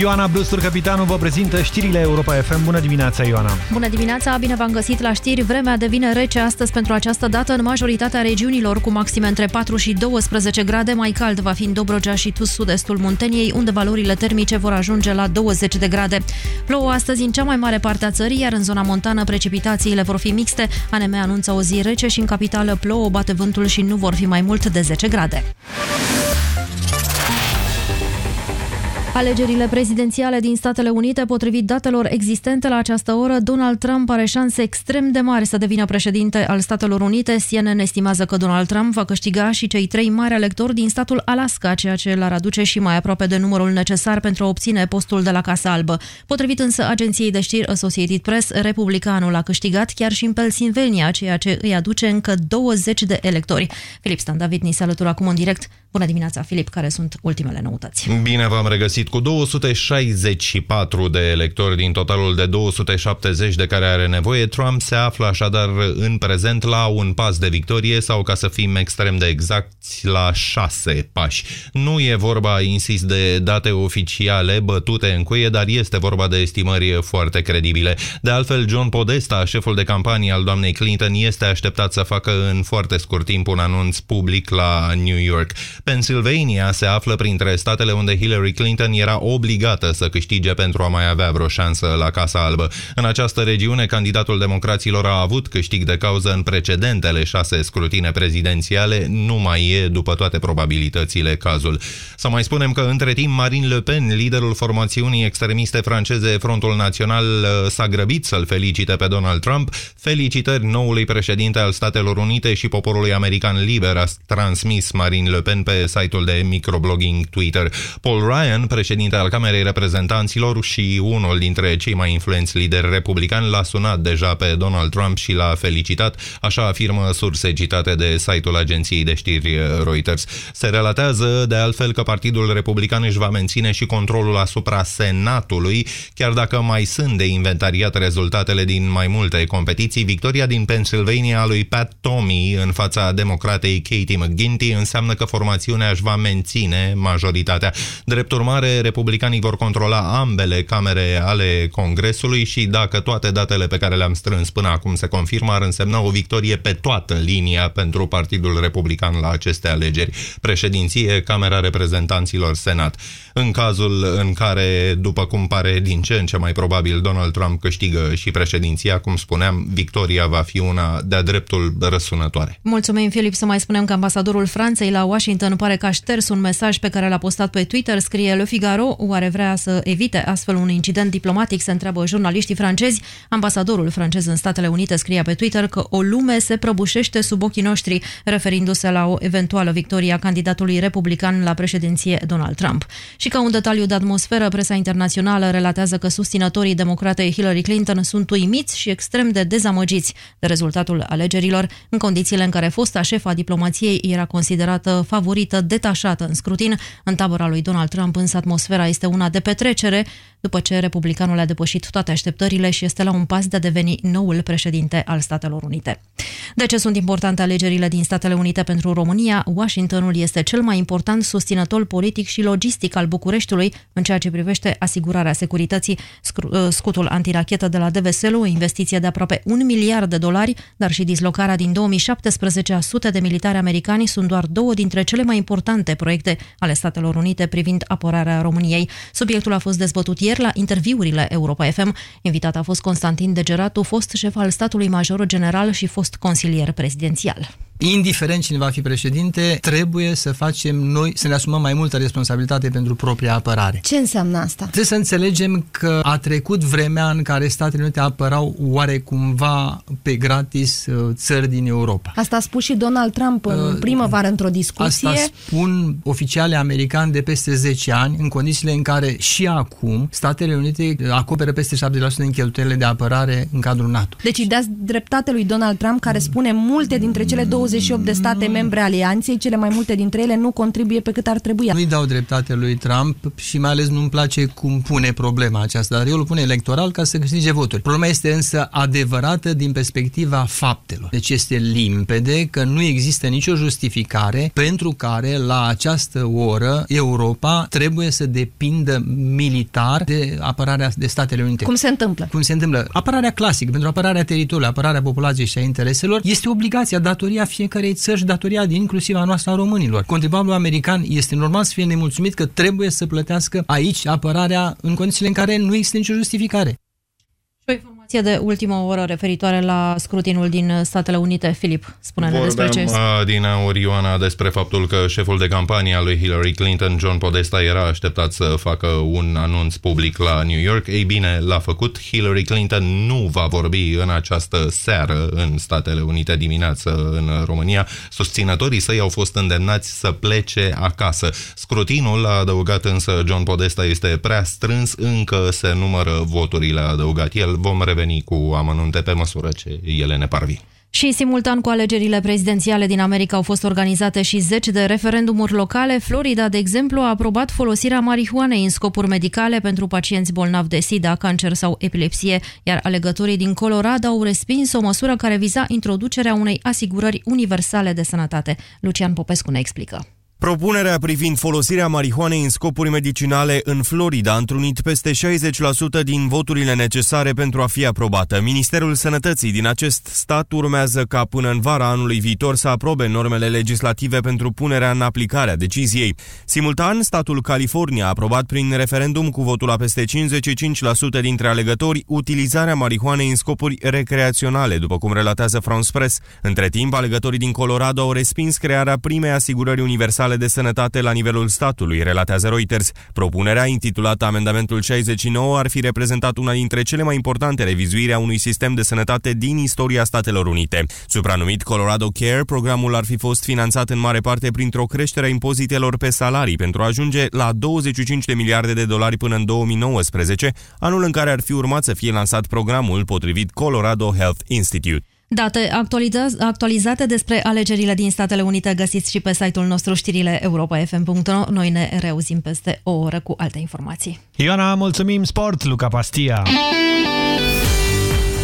Ioana Brustur, capitanul, vă prezintă știrile Europa FM. Bună dimineața, Ioana! Bună dimineața, bine v-am găsit la știri. Vremea devine rece astăzi pentru această dată în majoritatea regiunilor, cu maxime între 4 și 12 grade. Mai cald va fi în Dobrogea și tu sud-estul Munteniei, unde valorile termice vor ajunge la 20 de grade. Plouă astăzi în cea mai mare parte a țării, iar în zona montană precipitațiile vor fi mixte. ANM anunță o zi rece și în capitală plouă, bate vântul și nu vor fi mai mult de 10 grade. Alegerile prezidențiale din Statele Unite, potrivit datelor existente la această oră, Donald Trump are șanse extrem de mari să devină președinte al Statelor Unite. CNN estimează că Donald Trump va câștiga și cei trei mari electori din statul Alaska, ceea ce l-ar aduce și mai aproape de numărul necesar pentru a obține postul de la Casa Albă. Potrivit însă agenției de știri Associated Press, republicanul a câștigat chiar și în Pennsylvania, ceea ce îi aduce încă 20 de electori. Filip Stan David ni se alătură acum în direct. Bună dimineața, Filip, care sunt ultimele noutăți? Bine v-am regăsit cu 264 de electori din totalul de 270 de care are nevoie. Trump se află așadar în prezent la un pas de victorie sau, ca să fim extrem de exacti, la șase pași. Nu e vorba, insist, de date oficiale bătute în cuie, dar este vorba de estimări foarte credibile. De altfel, John Podesta, șeful de campanie al doamnei Clinton, este așteptat să facă în foarte scurt timp un anunț public la New York. Pennsylvania se află printre statele unde Hillary Clinton era obligată să câștige pentru a mai avea vreo șansă la Casa Albă. În această regiune, candidatul democraților a avut câștig de cauză în precedentele șase scrutine prezidențiale, nu mai e, după toate probabilitățile, cazul. Să mai spunem că, între timp, Marine Le Pen, liderul formațiunii extremiste franceze Frontul Național, s-a grăbit să-l felicite pe Donald Trump. Felicitări noului președinte al Statelor Unite și poporului american liber a transmis Marine Le Pen pe site-ul de microblogging Twitter. Paul Ryan, președinte al Camerei Reprezentanților și unul dintre cei mai influenți lideri republicani, l-a sunat deja pe Donald Trump și l-a felicitat, așa afirmă surse citate de site-ul agenției de știri Reuters. Se relatează de altfel că Partidul Republican își va menține și controlul asupra Senatului, chiar dacă mai sunt de inventariat rezultatele din mai multe competiții. Victoria din Pennsylvania a lui Pat Tommy în fața democratei Katie McGinty înseamnă că formațiunea își va menține majoritatea. Drept urmare, republicanii vor controla ambele camere ale Congresului și dacă toate datele pe care le-am strâns până acum se confirmă, ar însemna o victorie pe toată linia pentru Partidul Republican la aceste alegeri. Președinție, Camera Reprezentanților, Senat. În cazul în care, după cum pare din ce în ce mai probabil, Donald Trump câștigă și președinția, cum spuneam, victoria va fi una de-a dreptul răsunătoare. Mulțumim, Filip, să mai spunem că ambasadorul Franței la Washington pare că a șters un mesaj pe care l-a postat pe Twitter, scrie Le Figaro, oare vrea să evite astfel un incident diplomatic, se întreabă jurnaliștii francezi. Ambasadorul francez în Statele Unite scria pe Twitter că o lume se prăbușește sub ochii noștri, referindu-se la o eventuală victorie a candidatului republican la președinție Donald Trump. Și ca un detaliu de atmosferă, presa internațională relatează că susținătorii democratei Hillary Clinton sunt uimiți și extrem de dezamăgiți de rezultatul alegerilor, în condițiile în care fosta șefa diplomației era considerată favorită detașată în scrutin. În tabăra lui Donald Trump însă atmosfera este una de petrecere, după ce republicanul a depășit toate așteptările și este la un pas de a deveni noul președinte al Statelor Unite. De ce sunt importante alegerile din Statele Unite pentru România? Washingtonul este cel mai important susținător politic și logistic al Bucureștiului în ceea ce privește asigurarea securității. Scutul antirachetă de la DVSL, o investiție de aproape un miliard de dolari, dar și dislocarea din 2017 a sute de militari americani sunt doar două dintre cele mai importante proiecte ale Statelor Unite privind apărarea a României. Subiectul a fost dezbătut ieri la interviurile Europa FM. Invitat a fost Constantin Degeratu, fost șef al statului major general și fost consilier prezidențial indiferent cine va fi președinte, trebuie să facem noi, să ne asumăm mai multă responsabilitate pentru propria apărare. Ce înseamnă asta? Trebuie să înțelegem că a trecut vremea în care Statele Unite apărau oarecumva pe gratis uh, țări din Europa. Asta a spus și Donald Trump în uh, primăvară într-o discuție. Asta spun oficiale americani de peste 10 ani, în condițiile în care și acum Statele Unite acoperă peste 70% din cheltuielile de apărare în cadrul NATO. Deci dați dreptate lui Donald Trump care spune multe dintre cele 20 28 de state membre alianței, cele mai multe dintre ele nu contribuie pe cât ar trebui. Nu-i dau dreptate lui Trump și mai ales nu-mi place cum pune problema aceasta, dar eu îl pune electoral ca să câștige voturi. Problema este însă adevărată din perspectiva faptelor. Deci este limpede că nu există nicio justificare pentru care la această oră Europa trebuie să depindă militar de apărarea de Statele Unite. Cum se întâmplă? Cum se întâmplă? Apărarea clasică, pentru apărarea teritoriului, apărarea populației și a intereselor, este obligația, datoria fiecarei țări și datoria inclusiv a noastră a românilor. Contribuabilul american este normal să fie nemulțumit că trebuie să plătească aici apărarea în condițiile în care nu există nicio justificare informație de ultimă oră referitoare la scrutinul din Statele Unite. Filip, spune-ne despre ce este. din Orioana despre faptul că șeful de campanie al lui Hillary Clinton, John Podesta, era așteptat să facă un anunț public la New York. Ei bine, l-a făcut. Hillary Clinton nu va vorbi în această seară în Statele Unite dimineață în România. Susținătorii săi au fost îndemnați să plece acasă. Scrutinul, a adăugat însă John Podesta, este prea strâns, încă se numără voturile adăugat. El vom reveni reveni cu amănunte pe măsură ce ele ne parvin. Și simultan cu alegerile prezidențiale din America au fost organizate și zeci de referendumuri locale. Florida, de exemplu, a aprobat folosirea marihuanei în scopuri medicale pentru pacienți bolnavi de sida, cancer sau epilepsie, iar alegătorii din Colorado au respins o măsură care viza introducerea unei asigurări universale de sănătate. Lucian Popescu ne explică. Propunerea privind folosirea marihuanei în scopuri medicinale în Florida a întrunit peste 60% din voturile necesare pentru a fi aprobată. Ministerul Sănătății din acest stat urmează ca până în vara anului viitor să aprobe normele legislative pentru punerea în aplicare a deciziei. Simultan, statul California a aprobat prin referendum cu votul a peste 55% dintre alegători utilizarea marihuanei în scopuri recreaționale, după cum relatează France Press. Între timp, alegătorii din Colorado au respins crearea primei asigurări universale Naționale de Sănătate la nivelul statului, relatează Reuters. Propunerea, intitulată Amendamentul 69, ar fi reprezentat una dintre cele mai importante revizuiri a unui sistem de sănătate din istoria Statelor Unite. Supranumit Colorado Care, programul ar fi fost finanțat în mare parte printr-o creștere a impozitelor pe salarii pentru a ajunge la 25 de miliarde de dolari până în 2019, anul în care ar fi urmat să fie lansat programul potrivit Colorado Health Institute. Date actualizate despre alegerile din Statele Unite găsiți și pe site-ul nostru știrile europa.fm.ro. Noi ne reauzim peste o oră cu alte informații. Ioana, mulțumim sport, Luca Pastia!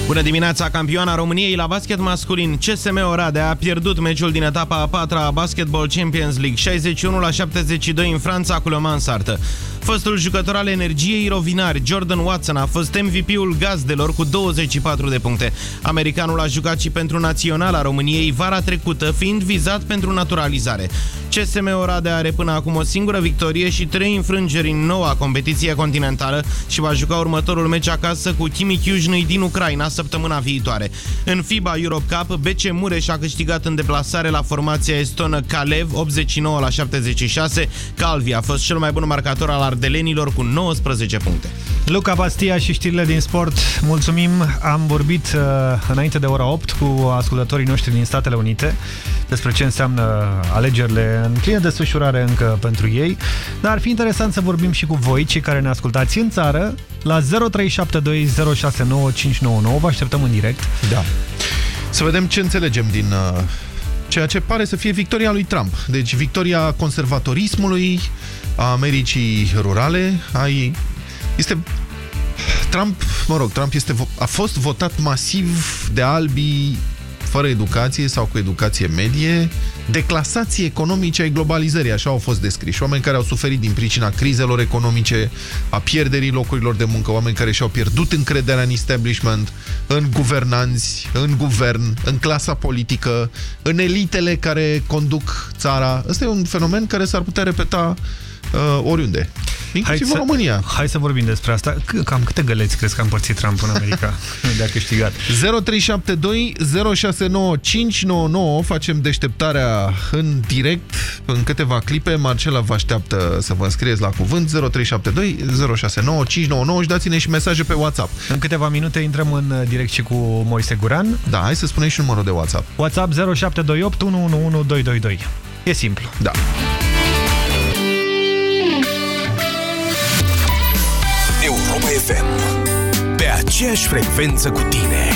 Bună dimineața, campioana României la basket masculin. CSM Oradea a pierdut meciul din etapa a patra a Basketball Champions League 61 la 72 în Franța cu Le Mans Artă. Fostul jucător al energiei rovinari, Jordan Watson, a fost MVP-ul gazdelor cu 24 de puncte. Americanul a jucat și pentru Naționala României vara trecută, fiind vizat pentru naturalizare. CSM Oradea are până acum o singură victorie și trei înfrângeri în noua competiție continentală și va juca următorul meci acasă cu Kimi Chiujnui din Ucraina săptămâna viitoare. În FIBA Europe Cup, BC Mureș a câștigat în deplasare la formația estonă Kalev 89 la 76. Calvi a fost cel mai bun marcator al ardelenilor cu 19 puncte. Luca Bastia și știrile din sport, mulțumim. Am vorbit uh, înainte de ora 8 cu ascultătorii noștri din Statele Unite despre ce înseamnă alegerile în plină desfășurare încă pentru ei, dar ar fi interesant să vorbim și cu voi, cei care ne ascultați în țară, la 0372069599. Vă așteptăm în direct. Da. Să vedem ce înțelegem din uh, ceea ce pare să fie victoria lui Trump. Deci victoria conservatorismului, a Americii rurale, ai... este Trump, mă rog, Trump este, a fost votat masiv de albii fără educație sau cu educație medie, declasații economice ai globalizării, așa au fost descriși. Oameni care au suferit din pricina crizelor economice, a pierderii locurilor de muncă, oameni care și-au pierdut încrederea în establishment, în guvernanți, în guvern, în clasa politică, în elitele care conduc țara. Ăsta e un fenomen care s-ar putea repeta uh, oriunde. Inclusiv în România. Hai să vorbim despre asta. C cam câte găleți crezi că a împărțit Trump în America de a câștigat? 0372 069599 facem deșteptarea în direct în câteva clipe. Marcela vă așteaptă să vă înscrieți la cuvânt 0372 069599 și dați-ne și mesaje pe WhatsApp. În câteva minute intrăm în direct și cu Moise Guran. Da, hai să spunem și numărul de WhatsApp. WhatsApp 0728 111222. E simplu. Da. FM. Pe aceeași frecvență cu tine.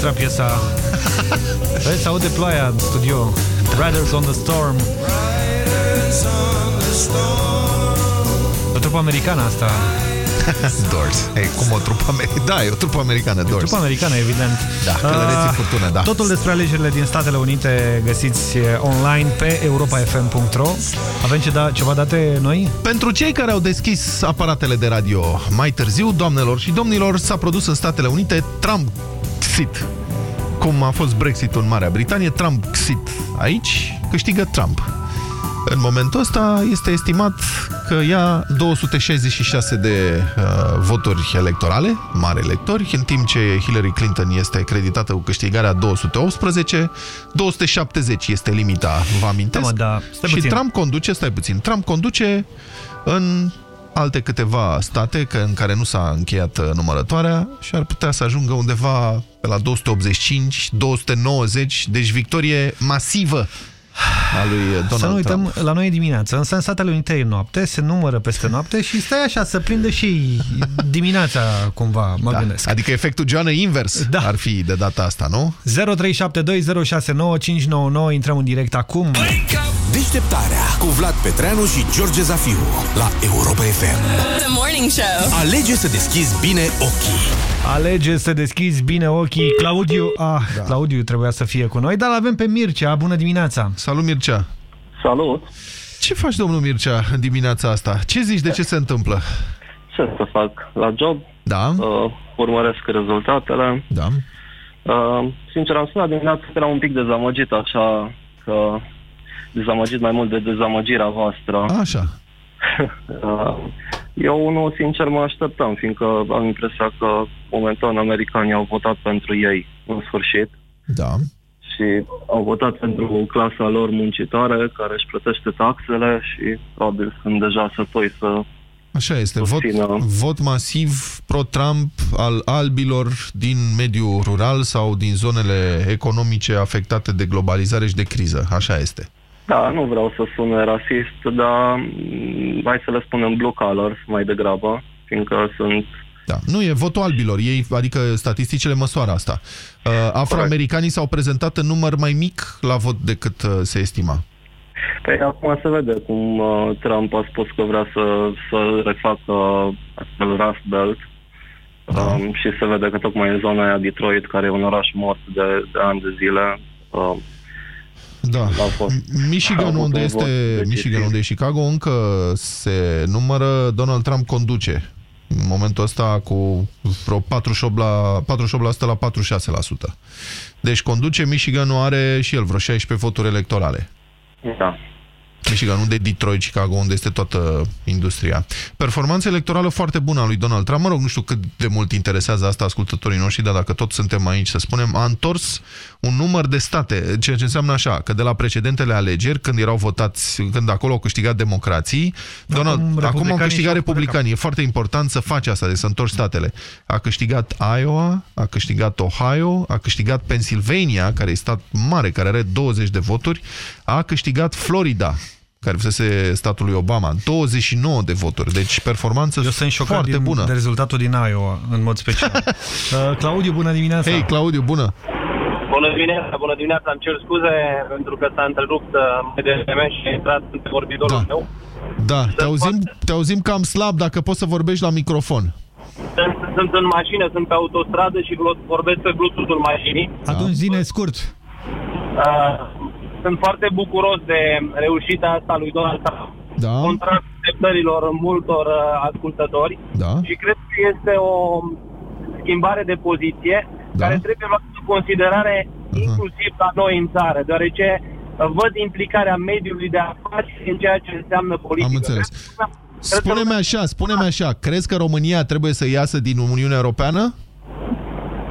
când au înregistrat piesa. Vezi, se aude ploaia în studio. Riders on the Storm. Riders on the storm. O trupă americană asta. Doors. Ei, cum o trupă americană? Da, e o trupă americană, Doors. Trupă americană, evident. Da, călăreții Ah, furtună, da. Totul despre alegerile din Statele Unite găsiți eh, online pe europafm.ro. Avem ce da, ceva date noi? Pentru cei care au deschis aparatele de radio mai târziu, doamnelor și domnilor, s-a produs în Statele Unite Trump-Xit. Cum a fost Brexit-ul în Marea Britanie, Trump-Xit aici, câștigă Trump. În momentul ăsta este estimat că ia 266 de uh, voturi electorale, mari electori, în timp ce Hillary Clinton este creditată cu câștigarea 218, 270 este limita, vă amintesc? Da, mă, da, stai și puțin. Trump conduce, stai puțin, Trump conduce în alte câteva state că, în care nu s-a încheiat uh, numărătoarea și ar putea să ajungă undeva pe la 285, 290, deci victorie masivă a lui Donald Să nu uităm, Trump. la noi e dimineață, însă în Statele Unite e noapte, se numără peste noapte și stai așa să prinde și dimineața cumva, mă Da. gândesc. Adică efectul Joană invers da. ar fi de data asta, nu? 0372069599, intrăm în direct acum. Deșteptarea cu Vlad Petreanu și George Zafiu la Europa FM. The morning show. Alege să deschizi bine ochii. Alege să deschizi bine ochii. Claudiu, ah, da. Claudiu trebuia să fie cu noi, dar avem pe Mircea. Bună dimineața! Salut, Mircea! Salut! Ce faci, domnul Mircea, în dimineața asta? Ce zici, de ce se întâmplă? Ce să fac la job? Da. Uh, urmăresc rezultatele. Da. Uh, sincer, am sunat dimineața că eram un pic dezamăgit, așa că dezamăgit mai mult de dezamăgirea voastră. Așa. Uh, eu nu, sincer, mă așteptam, fiindcă am impresia că momentan americanii au votat pentru ei, în sfârșit. Da. Și au votat pentru clasa lor muncitoare, care își plătește taxele și probabil sunt deja sătoi să Așa este, vot, Susțină. vot masiv pro-Trump al albilor din mediul rural sau din zonele economice afectate de globalizare și de criză. Așa este. Da, nu vreau să sune rasist, dar mm, hai să le spunem blue colors mai degrabă, fiindcă sunt... Da. Nu, e votul albilor, ei, adică statisticile măsoară asta. Uh, afroamericanii s-au prezentat în număr mai mic la vot decât uh, se estima. Păi acum se vede cum uh, Trump a spus că vrea să, să refacă acel Rust Belt Da. um, și se vede că tocmai în zona aia Detroit, care e un oraș mort de, de ani de zile, uh, Da. a fost Michigan, a avut unde un vot este decisiv. Michigan, unde e Chicago, încă se numără, Donald Trump conduce. În momentul ăsta cu vreo 48%, la, 48% la 46%. Deci conduce, Michigan nu are și el vreo 16 voturi electorale. Da. Michigan, unde e Detroit, Chicago, unde este toată industria. Performanță electorală foarte bună a lui Donald Trump. Mă rog, nu știu cât de mult interesează asta ascultătorii noștri, dar dacă tot suntem aici, să spunem, a întors un număr de state, ceea ce înseamnă așa, că de la precedentele alegeri, când erau votați, când acolo au câștigat democrații, Donald, acum, acum au republicanii câștigat și-au republicanii. E foarte important să faci asta, de să întorci statele. A câștigat Iowa, a câștigat Ohio, a câștigat Pennsylvania, care e stat mare, care are 20 de voturi, a câștigat Florida, care fusese statul lui Obama, 29 de voturi. Deci performanță Eu sunt șocat foarte din, bună. de rezultatul din Iowa, în mod special. uh, Claudiu, bună dimineața! Hei, Claudiu, bună! Bună dimineața, bună dimineața, îmi cer scuze pentru că s-a întrerupt uh, mai devreme și a intrat în vorbidorul meu. Da, te auzim, te auzim cam slab, dacă poți să vorbești la microfon. Sunt, sunt în mașină, sunt pe autostradă și glo- vorbesc pe Bluetooth-ul mașinii. Atunci zine scurt. Uh, sunt foarte bucuros de reușita asta lui Donald Trump. Da. Contrar așteptărilor multor uh, ascultători. Da. Și cred că este o schimbare de poziție Da. care trebuie luată în considerare inclusiv la noi în țară, deoarece văd implicarea mediului de afaceri în ceea ce înseamnă politică. Am înțeles. Cred că- Spune-mi așa, spune-mi așa, crezi că România trebuie să iasă din Uniunea Europeană?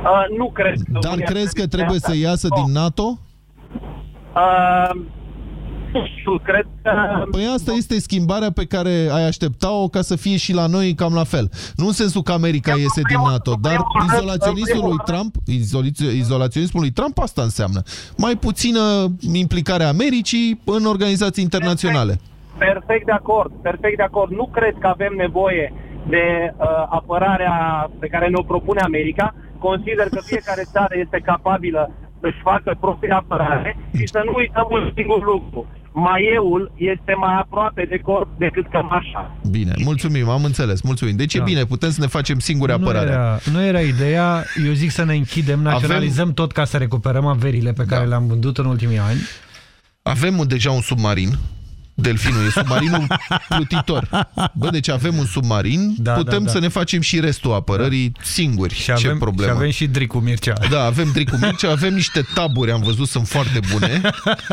Uh, nu cred. că Dar România crezi că trebuie asta. să iasă din NATO? Uh, nu știu, cred că... Păi asta este schimbarea pe care ai aștepta-o ca să fie și la noi cam la fel. Nu în sensul că America iese din NATO, dar izolaționismul lui Trump, izoli- izolaționismul lui Trump asta înseamnă. Mai puțină implicare a Americii în organizații internaționale. Perfect de acord, perfect de acord. Nu cred că avem nevoie de uh, apărarea pe care ne-o propune America. Consider că fiecare țară este capabilă să-și facă propria apărare și să nu uităm un singur lucru. Maieul este mai aproape de corp decât cămașa. Bine, mulțumim, am înțeles, mulțumim. Deci e bine, putem să ne facem singuri Nu apărarea. era, nu era ideea, eu zic să ne închidem, naționalizăm Avem- tot ca să recuperăm averile pe care le-am vândut în ultimii ani. Avem un- deja un submarin. Delfinul e submarinul plutitor. Bă, deci avem un submarin, Da, putem da, da. să ne facem și restul apărării singuri. Și Ce avem, problemă? și avem și Dricu Mircea. Da, avem Dricu Mircea, avem niște taburi, am văzut, sunt foarte bune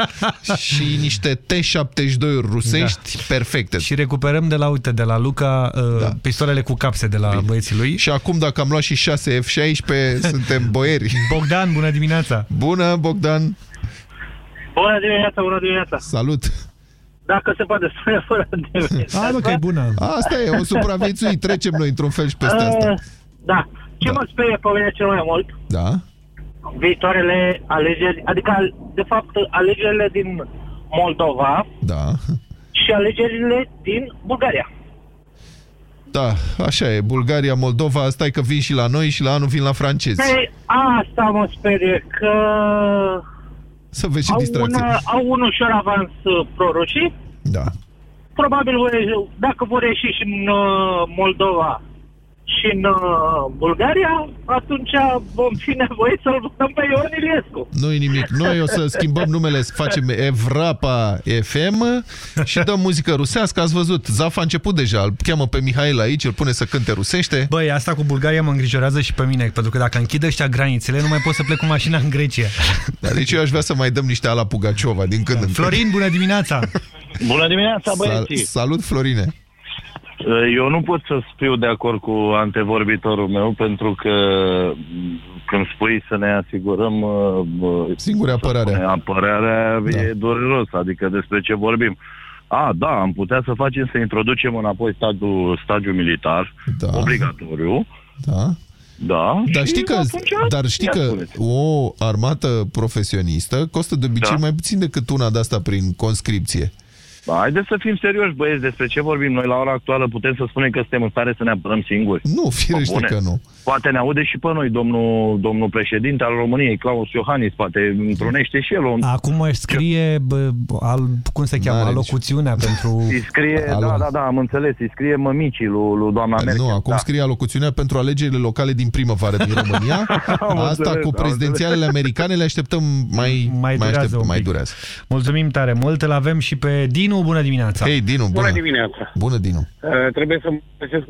și niște T-72 rusești perfecte. Și recuperăm de la, uite, de la Luca uh, da. pistolele cu capse de la Bine. băieții lui. Și acum, dacă am luat și 6 F-16, suntem boieri. Bogdan, bună dimineața! Bună, Bogdan! Bună dimineața, bună dimineața! Salut! Dacă se poate spune fără de Hai mă că e bună! Asta e, o supraviețuit, trecem noi într-un fel și peste asta. Uh, Da. Ce mă sperie pe mine cel mai mult? Da? Viitoarele alegeri, adică, al- de fapt, alegerile din Moldova Da. și alegerile din Bulgaria. Da, așa e. Bulgaria, Moldova, stai că vin și la noi și la anul vin la francezi. Păi, asta mă sperie, că Să vezi ce au un, distracție. au un ușor avans uh, pro-rușii. Da. Probabil, vor ieși- dacă vor ieși și în uh, Moldova și în uh, Bulgaria, atunci vom fi nevoiți să-l votăm pe Ion Iliescu. Nu-i nimic. Noi o să schimbăm numele, să facem Evrapa FM și dăm muzică rusească. Ați văzut, Zaf a început deja. Îl cheamă pe Mihail aici, îl pune să cânte rusește. Băi, asta cu Bulgaria mă îngrijorează și pe mine, pentru că dacă închid ăștia granițele, nu mai pot să plec cu mașina în Grecia. Da, deci eu aș vrea să mai dăm niște ala Pugaciova din când în când. Florin, bună dimineața! Bună dimineața, băieții! Sal salut, Florine! Eu nu pot să fiu de acord cu antevorbitorul meu pentru că m, când spui să ne asigurăm uh, Singure apărarea. apărarea da. e dureros, adică despre ce vorbim. A, da, am putea să facem să introducem înapoi stagiul, stagiul militar, da. obligatoriu. Da. Da. Dar și știi că, atunci, dar știi ia că spuneți. o armată profesionistă costă de obicei Da. mai puțin decât una de asta prin conscripție. Da, haideți să fim serioși, băieți, despre ce vorbim noi la ora actuală. Putem să spunem că suntem în stare să ne apărăm singuri. Nu, firește Bune. că nu. Poate ne aude și pe noi domnul, domnul președinte al României, Claus Iohannis, poate întrunește și el un... Acum își scrie, bă, al, cum se cheamă, alocuțiunea pentru... Îi scrie, Alo. da, da, da, am înțeles, îi scrie mămicii lui, lui doamna Merkel. Nu, acum da. scrie alocuțiunea pentru alegerile locale din primăvară din România. Am Asta înțeles, cu am prezidențialele americane le așteptăm mai, Mai durează aștept, un mai pic. durează. Mulțumim tare mult, îl avem și pe Dinu, bună dimineața! Hei, Dinu, bună! Bună dimineața! Bună, Dinu! Uh, trebuie să mă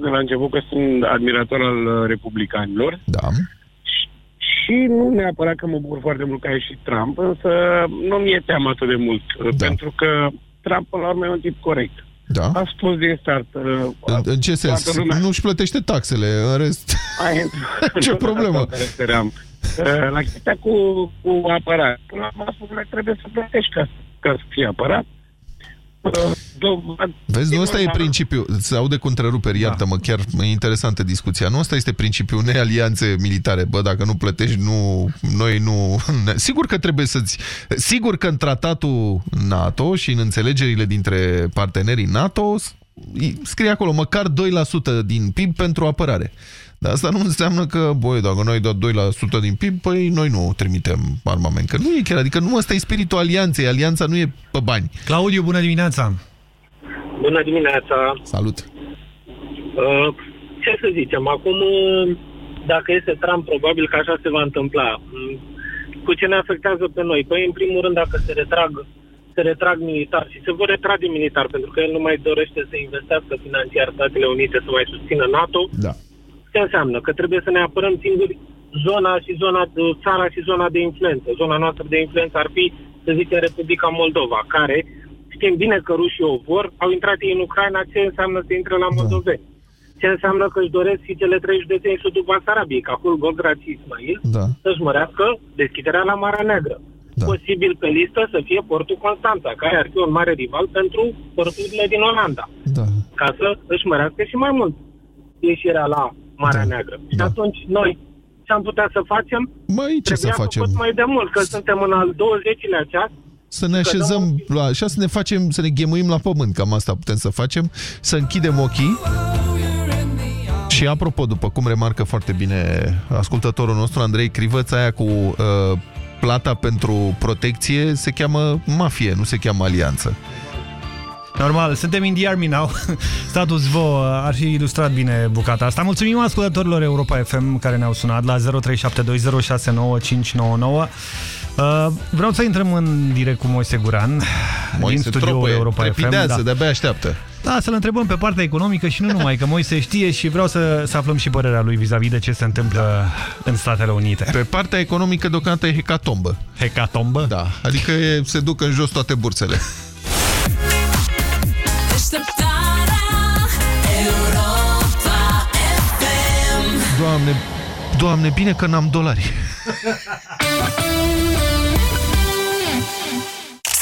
de la început că sunt admirator al uh, republicanilor Da. și nu neapărat că mă bucur foarte mult că a ieșit Trump, însă nu mi-e teamă atât de mult, da. pentru că Trump, până la urmă, e un tip corect. Da. A spus din start. uh, În, în ce sens? toată lumea- Nu-și plătește taxele, în rest... Ai, Ce problemă? La care speram. Uh, La chestia cu, cu apărare. Până la urmă, a spus că trebuie să plătești ca, ca să fii apărat. Uh, do- Vezi, nu ăsta e principiul. Se aude cu întreruperi, Da. iartă-mă, chiar e interesantă discuția. Nu ăsta este principiul unei alianțe militare. Bă, dacă nu plătești, nu, noi nu... Sigur că trebuie să-ți... Sigur că în tratatul NATO și în înțelegerile dintre partenerii NATO scrie acolo măcar 2% din PIB pentru apărare. Dar asta nu înseamnă că, băi, dacă noi dăm 2% din PIB, păi noi nu trimitem armament. Că nu e chiar, adică nu ăsta e spiritul alianței. Alianța nu e pe bani. Claudiu, bună dimineața! Bună dimineața! Salut! Uh, ce să zicem, acum, uh, dacă este Trump, probabil că așa se va întâmpla. Mm, Cu ce ne afectează pe noi? Păi, în primul rând, dacă se retrag, se retrag militar și se vor retrage militar, pentru că el nu mai dorește să investească financiar Statele Unite să mai susțină NATO, Da. Ce înseamnă? Că trebuie să ne apărăm singuri zona și zona, țara și zona de influență. Zona noastră de influență ar fi să zicem, Republica Moldova, care știm bine că rușii o vor, au intrat ei în Ucraina, ce înseamnă să intre la moldoveni? Ce înseamnă că își doresc și cele trei județe în sudul Basarabiei, ca Golgrad și Ismail, Da. să-și mărească deschiderea la Marea Neagră. Da. Posibil pe listă să fie portul Constanța, care ar fi un mare rival pentru porturile din Olanda, Da. ca să își mărească și mai mult ieșirea la Marea da. Neagră. Și atunci noi ce am putea să facem? Mai ce să Trebuia facem? făcut mai de mult, că suntem în al 20-lea ceas Să ne așezăm, la, așa să ne facem, să ne ghemuim la pământ, cam asta putem să facem, să închidem ochii. Și apropo, după cum remarcă foarte bine ascultătorul nostru, Andrei Crivăț, aia cu uh, plata pentru protecție se cheamă mafie, nu se cheamă alianță. Normal, suntem in the army now. Status quo ar fi ilustrat bine bucata asta. Mulțumim ascultătorilor Europa FM care ne-au sunat la 0372069599. Uh, vreau să intrăm în direct cu Moise Guran Moise din studioul tropăie, Europa FM. trepidează, de-abia așteaptă. Da, să-l întrebăm pe partea economică și nu numai, că Moise știe și vreau să, să aflăm și părerea lui vis-a-vis -vis de ce se întâmplă în Statele Unite. Pe partea economică deocamdată e hecatombă. Hecatombă? Da, adică e, se duc în jos toate bursele. Doamne, doamne, bine că n-am dolari.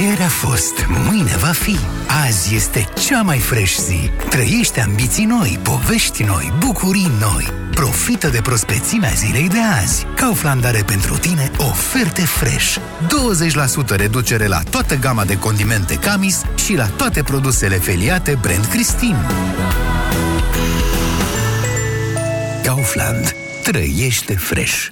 Ieri a fost, mâine va fi. Azi este cea mai fresh zi. Trăiește ambiții noi, povești noi, bucurii noi. Profită de prospețimea zilei de azi. Kaufland are pentru tine oferte fresh. 20% reducere la toată gama de condimente Camis și la toate produsele feliate brand Christine. Kaufland. Trăiește fresh.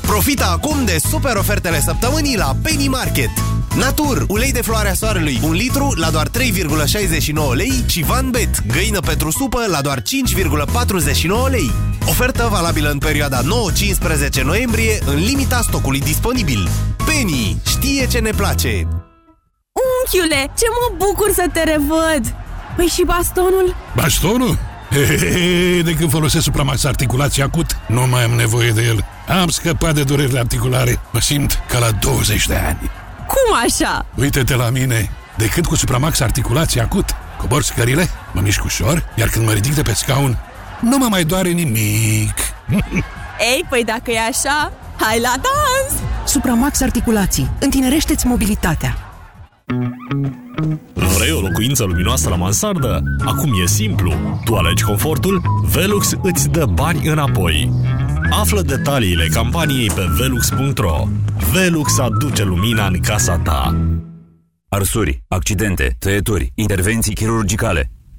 Profită acum de super ofertele săptămânii la Penny Market. Natur, ulei de floarea soarelui, 1 litru la doar 3,69 lei și Van Bet, găină pentru supă la doar 5,49 lei. Ofertă valabilă în perioada 9-15 noiembrie, în limita stocului disponibil. Penny știe ce ne place. Unchiule, ce mă bucur să te revăd! Păi și bastonul? Bastonul? Hehehe, de când folosesc Supramax articulație acut, nu mai am nevoie de el. Am scăpat de durerile articulare. Mă simt ca la 20 de ani. Cum așa? Uite-te la mine. De când cu Supramax articulație acut, cobor scările, mă mișc ușor, iar când mă ridic de pe scaun, nu mă mai doare nimic. Ei, păi dacă e așa, hai la dans! Supramax Articulații. Întinerește-ți mobilitatea. Vrei o locuință luminoasă la mansardă? Acum e simplu. Tu alegi confortul, Velux îți dă bani înapoi. Află detaliile campaniei pe velux.ro. Velux aduce lumina în casa ta. Arsuri, accidente, tăieturi, intervenții chirurgicale.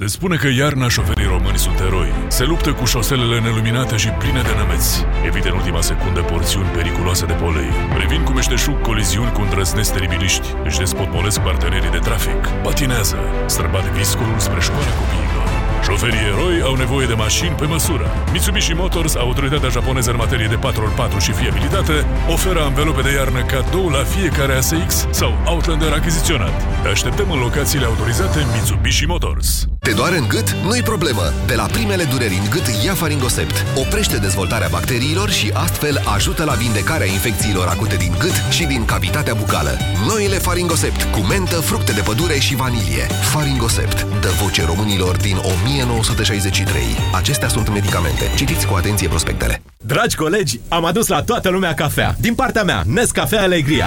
Se spune că iarna șoferii români sunt eroi. Se luptă cu șoselele neluminate și pline de nămeți. Evită în ultima secundă porțiuni periculoase de polei. Previn cu meșteșug coliziuni cu îndrăzneți teribiliști. Își despotmolesc partenerii de trafic. Patinează. Străbat viscolul spre școala copiilor. Șoferii eroi au nevoie de mașini pe măsură. Mitsubishi Motors, autoritatea japoneză în materie de 4x4 și fiabilitate, oferă anvelope de iarnă cadou la fiecare ASX sau Outlander achiziționat. Te așteptăm în locațiile autorizate Mitsubishi Motors. Te doare în gât? Nu-i problemă! De la primele dureri în gât, ia Faringosept. Oprește dezvoltarea bacteriilor și astfel ajută la vindecarea infecțiilor acute din gât și din cavitatea bucală. Noile Faringosept, cu mentă, fructe de pădure și vanilie. Faringosept, dă voce românilor din 1963. Acestea sunt medicamente. Citiți cu atenție prospectele. Dragi colegi, am adus la toată lumea cafea. Din partea mea, Nescafea Alegria.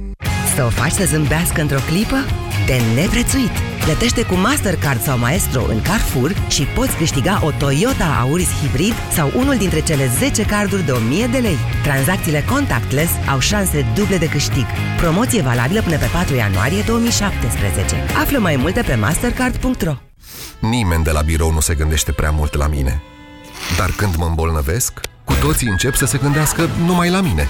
Să o faci să zâmbească într-o clipă? De neprețuit! Plătește cu Mastercard sau Maestro în Carrefour și poți câștiga o Toyota Auris Hybrid sau unul dintre cele 10 carduri de 1000 de lei. Tranzacțiile contactless au șanse duble de câștig. Promoție valabilă până pe 4 ianuarie 2017. Află mai multe pe mastercard.ro Nimeni de la birou nu se gândește prea mult la mine. Dar când mă îmbolnăvesc, cu toții încep să se gândească numai la mine.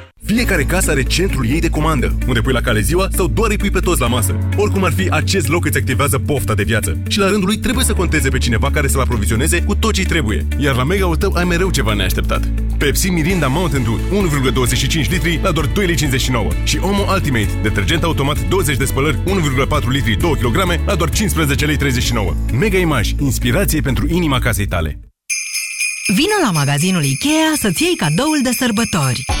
Fiecare casă are centrul ei de comandă, unde pui la cale ziua sau doar îi pui pe toți la masă. Oricum ar fi, acest loc îți activează pofta de viață. Și la rândul lui trebuie să conteze pe cineva care să-l aprovizioneze cu tot ce trebuie. Iar la mega-ul tău ai mereu ceva neașteptat. Pepsi Mirinda Mountain Dew 1,25 litri la doar 2,59 și Omo Ultimate, detergent automat 20 de spălări 1,4 litri 2 kg la doar 15,39 Mega Image, inspirație pentru inima casei tale. Vino la magazinul IKEA să-ți iei cadoul de sărbători.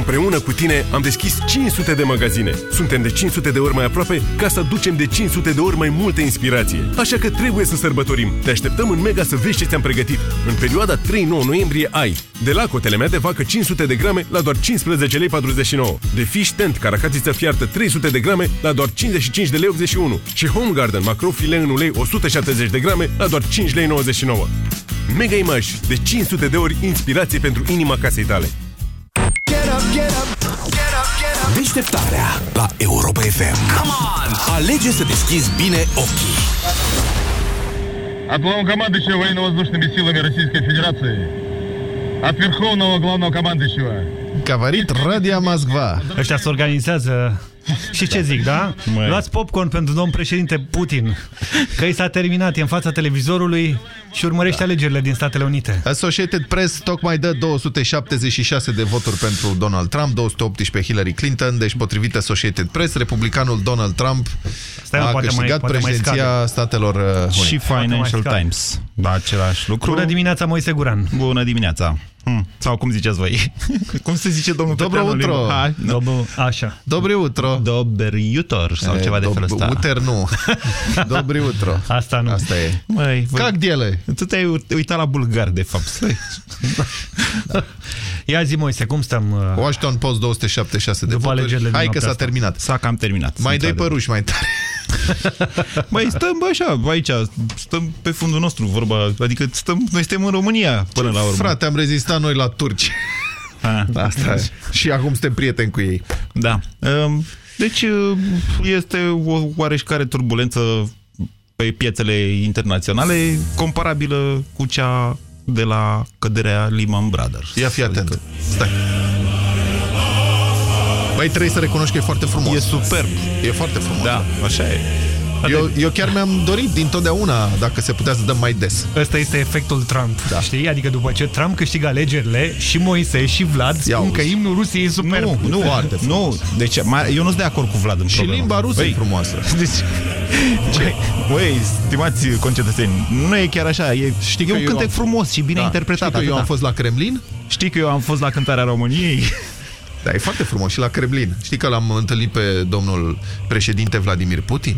Împreună cu tine am deschis 500 de magazine. Suntem de 500 de ori mai aproape ca să aducem de 500 de ori mai multă inspirație. Așa că trebuie să sărbătorim. Te așteptăm în Mega să vezi ce ți-am pregătit. În perioada 3-9 noiembrie ai de la cotele mea de vacă 500 de grame la doar 15 lei 49. De fish tent caracatiță fiartă 300 de grame la doar 55 de lei 81. Și Home Garden macro file în ulei 170 de grame la doar 5 lei 99. Mega Image, de 500 de ori inspirație pentru inima casei tale. Deșteptarea la Europa FM. Come on! Alege să deschizi bine ochii. От главнокомандующего военно-воздушными силами Российской Федерации, от Верховного Главного Командующего. Cavarit Radia Moskva. Ăștia se organizează și ce zic, da? Măi. Luați popcorn pentru domn președinte Putin, că i s-a terminat, e în fața televizorului și urmărește da. alegerile din Statele Unite. Associated Press tocmai dă 276 de voturi pentru Donald Trump, 218 Hillary Clinton, deci potrivit Associated Press, republicanul Donald Trump Stai, a poate câștigat mai, președinția uh, mai Statelor Unite. Și Financial Times, da, același lucru. Bună dimineața, Moise Guran! Bună dimineața! Hm. Sau cum ziceți voi? cum se zice domnul Dobro Petreanu în utro. limba- Hai, nu. Domnul, așa. Dobri utro. Dobri utor sau E, ceva de dob- felul ăsta. Uter nu. Dobri utro. Asta nu. Asta e. Măi, voi- Cac diele. Tu te-ai uit- uitat la bulgar, de fapt. Stai. Ia zi, Moise, cum stăm? uh, Washington Post 276 de După voturi. alegerile din Hai că noaptea s-a asta. terminat. S-a cam terminat. Mai dai într-adevăr. păruși mai tare. Băi, stăm bă, așa, aici, stăm pe fundul nostru, vorba, adică stăm, noi suntem în România până la urmă. Frate, am rezistat noi la turci. A, Asta e. Și acum suntem prieteni cu ei. Da. Um, Deci uh, este o oareșcare turbulență pe piețele internaționale comparabilă cu cea de la căderea Lehman Brothers. Ia fi atent. Stai. Băi, trebuie să recunoști că e foarte frumos. E superb. E foarte frumos. Da, așa e. Eu, eu chiar mi-am dorit din totdeauna dacă se putea să dăm mai des. Ăsta este efectul Trump, da. știi? Adică după ce Trump câștigă alegerile, și Moise și Vlad spun auzi. că imnul Rusiei e superb. Nu, nu, Foarte nu. Deci, mai, eu nu sunt de acord cu Vlad în Și problemă. limba rusă Băi, e frumoasă. Deci, băi, băi, stimați concetățeni, nu e chiar așa. E, Știi e că un eu cântec am- frumos și bine Da. interpretat. Știi că eu am atâta. fost la Kremlin? Știi că eu am fost la cântarea României? Da, e foarte frumos și la Kremlin. Știi că l-am întâlnit pe domnul președinte Vladimir Putin?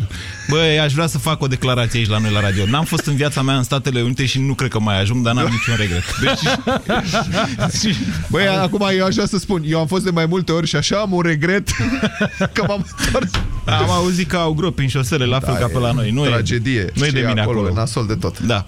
Băi, aș vrea să fac o declarație aici la noi la radio. N-am fost în viața mea în Statele Unite și nu cred că mai ajung, dar n-am niciun regret. Deci, Băi, acum eu aș vrea să spun, eu am fost de mai multe ori și așa am un regret că m-am întors. am auzit că au gropi în șosele, la fel Da, ca pe e la noi. Nu tragedie. E, nu e Ce de e mine acolo, acolo. nasol de tot. Da.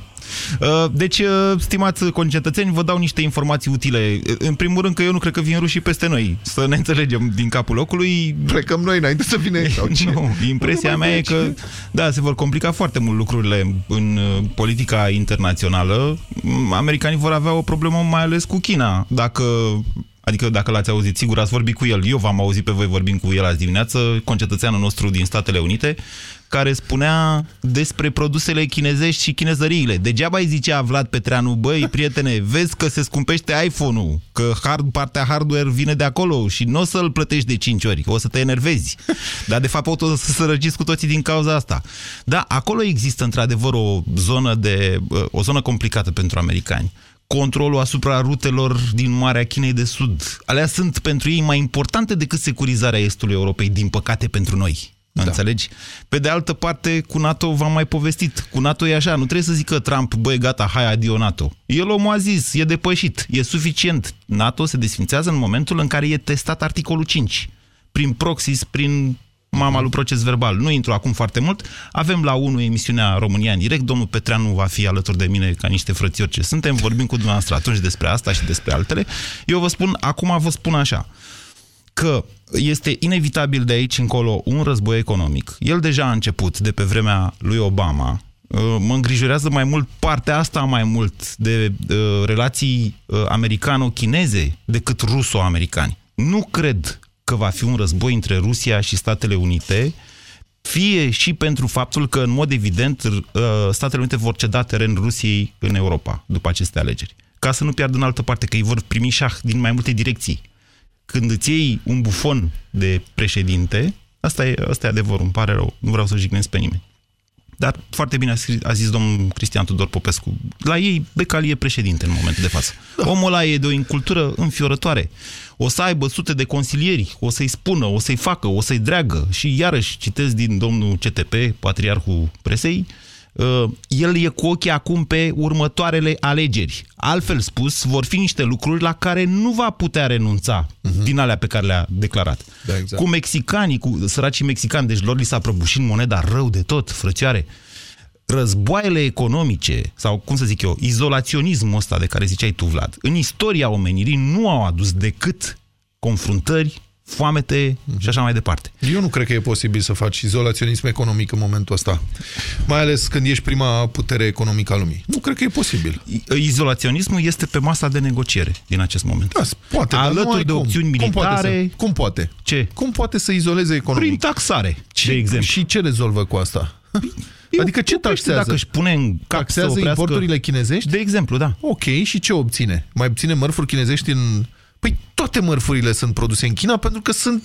Uh, Deci, uh, stimați concetățeni, vă dau niște informații utile. Uh, În primul rând că eu nu cred că vin rușii peste noi. Să ne înțelegem din capul locului. Plecăm noi înainte să vină ei, sau ce? Nu, impresia Nu mea mai e că da, se vor complica foarte mult lucrurile în uh, politica internațională. Mm, Americanii vor avea o problemă mai ales cu China. Dacă Adică dacă l-ați auzit, sigur ați vorbit cu el. Eu v-am auzit pe voi vorbind cu el azi dimineață, concetățeanul nostru din Statele Unite, care spunea despre produsele chinezești și chinezăriile. Degeaba îi zicea Vlad Petreanu, băi, prietene, vezi că se scumpește iPhone-ul, că hard, partea hardware vine de acolo și nu o să-l plătești de 5 ori, o să te enervezi. Dar de fapt o să sărăciți cu toții din cauza asta. Da, acolo există într-adevăr o zonă, de, o zonă complicată pentru americani controlul asupra rutelor din Marea Chinei de Sud. Alea sunt pentru ei mai importante decât securizarea Estului Europei, din păcate pentru noi. Da. Înțelegi? Pe de altă parte, cu NATO v-am mai povestit. Cu NATO e așa, nu trebuie să zică Trump, băi, gata, hai, adio NATO. El omul a zis, e depășit, e suficient. NATO se desfințează în momentul în care e testat articolul 5. Prin proxys, prin mama lui proces verbal. Nu intru acum foarte mult. Avem la 1 emisiunea România în direct. Domnul Petreanu va fi alături de mine ca niște frățiori ce suntem. Vorbim cu dumneavoastră atunci despre asta și despre altele. Eu vă spun, acum vă spun așa că este inevitabil de aici încolo un război economic. El deja a început de pe vremea lui Obama. Uh, Mă îngrijorează mai mult partea asta mai mult de uh, relații uh, americano-chineze decât ruso-americani. Nu cred că va fi un război între Rusia și Statele Unite, fie și pentru faptul că, în mod evident, uh, Statele Unite vor ceda teren Rusiei în Europa după aceste alegeri. Ca să nu piardă în altă parte, că ei vor primi șah din mai multe direcții. Când îți iei un bufon de președinte, asta e, asta e adevărul, îmi pare rău, nu vreau să jignesc pe nimeni. Dar foarte bine a, scris, a zis domnul Cristian Tudor Popescu. La ei, Becali e președinte în momentul de față. Da. Omul ăla e de o incultură înfiorătoare. O să aibă sute de consilieri, o să-i spună, o să-i facă, o să-i dreagă. Și iarăși citesc din domnul CTP, patriarhul presei, uh, el e cu ochii acum pe următoarele alegeri. Altfel spus, vor fi niște lucruri la care nu va putea renunța uh-huh. din alea pe care le-a declarat. Da, exact. Cu mexicanii, cu săracii mexicani, deci lor li s-a prăbușit moneda rău de tot, frățioare. Războaiele economice, sau cum să zic eu, izolaționismul ăsta de care ziceai tu, Vlad, în istoria omenirii nu au adus decât confruntări, foamete și așa mai departe. Eu nu cred că e posibil să faci izolaționism economic în momentul ăsta, mai ales când ești prima putere economică a lumii. Nu cred că e posibil. Izolaționismul este pe masa de negociere din acest moment. Da, poate, dar nu ai Alături de cum. opțiuni Cum poate, militare... să, cum poate? Ce? Cum poate să izoleze economic? Prin taxare, ce, de exemplu. Și ce rezolvă cu asta? Adică ce taxează? Dacă își pune în cap Taxează să oprească... importurile chinezești? De exemplu, da. Ok, și ce obține? Mai obține mărfuri chinezești în... Păi toate mărfurile sunt produse în China pentru că sunt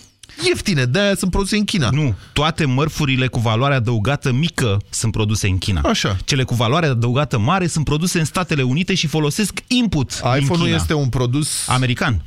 ieftine, de-aia sunt produse în China. Nu, toate mărfurile cu valoare adăugată mică sunt produse în China. Așa. Cele cu valoare adăugată mare sunt produse în Statele Unite și folosesc input iPhone-ul China. este un produs... American.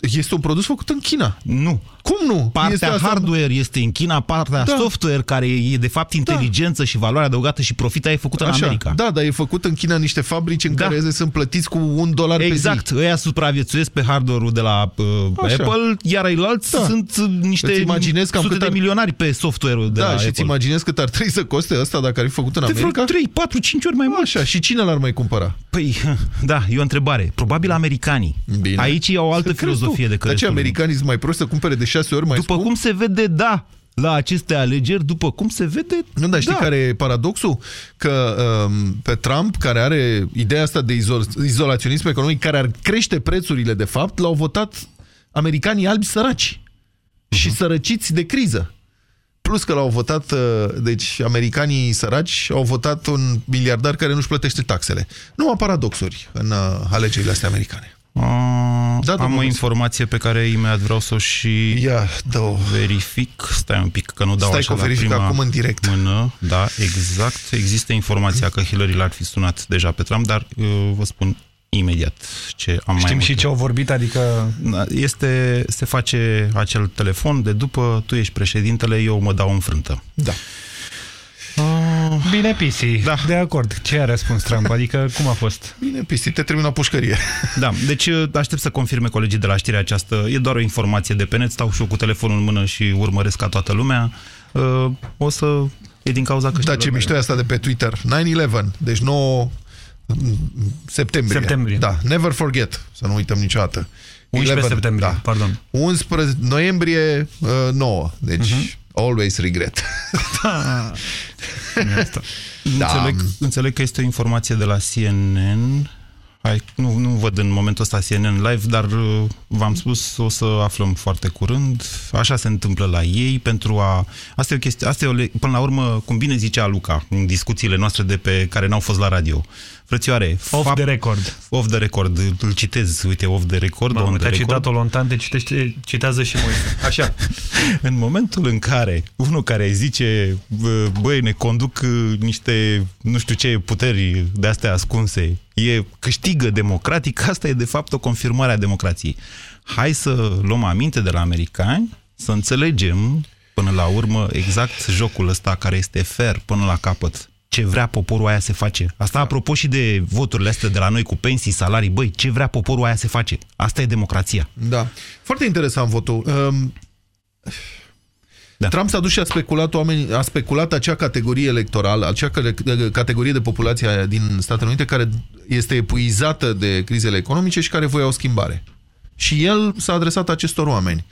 Este un produs făcut în China. Nu. Cum nu? Partea Este asta- hardware este în China, partea Da. software, care e de fapt inteligență și valoare adăugată și profita, e făcută în Așa, America. Da, dar e făcut în China niște fabrici în Da. care sunt plătiți cu un dolar Exact, pe zi. ăia supraviețuiesc pe hardware-ul de la uh, Așa. Apple, iar ailalți Da. sunt uh, niște Îți imaginezi cam sute cât de ar- milionari pe software-ul de Da, la și îți Apple. imaginezi cât ar trebui să coste ăsta dacă ar fi făcut în De vreo America? 3, 4, 5 ori mai mult. Așa, și cine l-ar mai cumpăra? Păi, da, e o întrebare. Probabil americanii. Bine. Aici e o altă Să crezi filozofie tu. decât Dar ce, restul lumii. americanii sunt mai proști să cumpere de șase ori mai După cum se vede, da, la aceste alegeri, după cum se vede, Nu, dar știi da. care e paradoxul? Că um, pe Trump, care are ideea asta de izol izolaționism economic, care ar crește prețurile de fapt, l-au votat americanii albi săraci și Mhm. sărăciți de criză. Plus că l-au votat, uh, deci americanii săraci au votat un miliardar care nu-și plătește taxele. Numai paradoxuri în uh, alegerile astea americane. A, Da, am domnul o Moise. informație pe care imediat vreau să o și Ia, dă verific. Stai un pic, că nu dau Stai așa că o la verific prima acum în direct. Mână. Da, exact. Există informația că Hillary l-ar fi sunat deja pe Trump, dar uh, vă spun imediat ce am mai Știm multe. și ce au vorbit, adică... Da, Este, se face acel telefon de după, tu ești președintele, eu mă dau în frântă. Da. Bine, Pisi, da. de acord. Ce a răspuns Trump? Adică cum a fost? Bine, Pisi, te termină pușcărie. Da, deci uh, aștept să confirme colegii de la știrea aceasta. E doar o informație de pe net, stau și eu cu telefonul în mână și urmăresc ca toată lumea. Uh, O să... E din cauza că... Da, ce mișto e asta de pe Twitter. 9-11, deci 9 septembrie. Septembrie. Da, never forget, să nu uităm niciodată. 11 septembrie, da. pardon. 11 noiembrie uh, 9, deci Mhm. Always regret. Da. Înțeleg, înțeleg că este o informație de la CNN. Hai, nu, nu văd în momentul ăsta CNN live, dar uh, v-am spus, o să aflăm foarte curând. Așa se întâmplă la ei pentru a... Asta e o chestie, asta e o, le- până la urmă, cum bine zicea Luca, în discuțiile noastre de pe care n-au fost la radio. Frățioare, Off the record. Off the record, îl citez, uite, off the record, Mamă, on the te-a record. citat-o lontan, te citește, citează și Moise. Așa. În momentul în care unul care zice, bă, băi, ne conduc uh, niște, nu știu ce, puteri de astea ascunse, e, câștigă democratic, asta e de fapt o confirmare a democrației. Hai să luăm aminte de la americani, să înțelegem până la urmă exact jocul ăsta care este fair până la capăt. Ce vrea poporul aia se face. Asta apropo și de voturile astea de la noi cu pensii, salarii. Băi, ce vrea poporul aia se face. Asta e democrația. Da. Foarte interesant votul. Um, da. Trump s-a dus și a speculat, oameni, a speculat acea categorie electorală, acea ca- categorie de populație din Statele Unite care este epuizată de crizele economice și care voia o schimbare. Și el s-a adresat acestor oameni.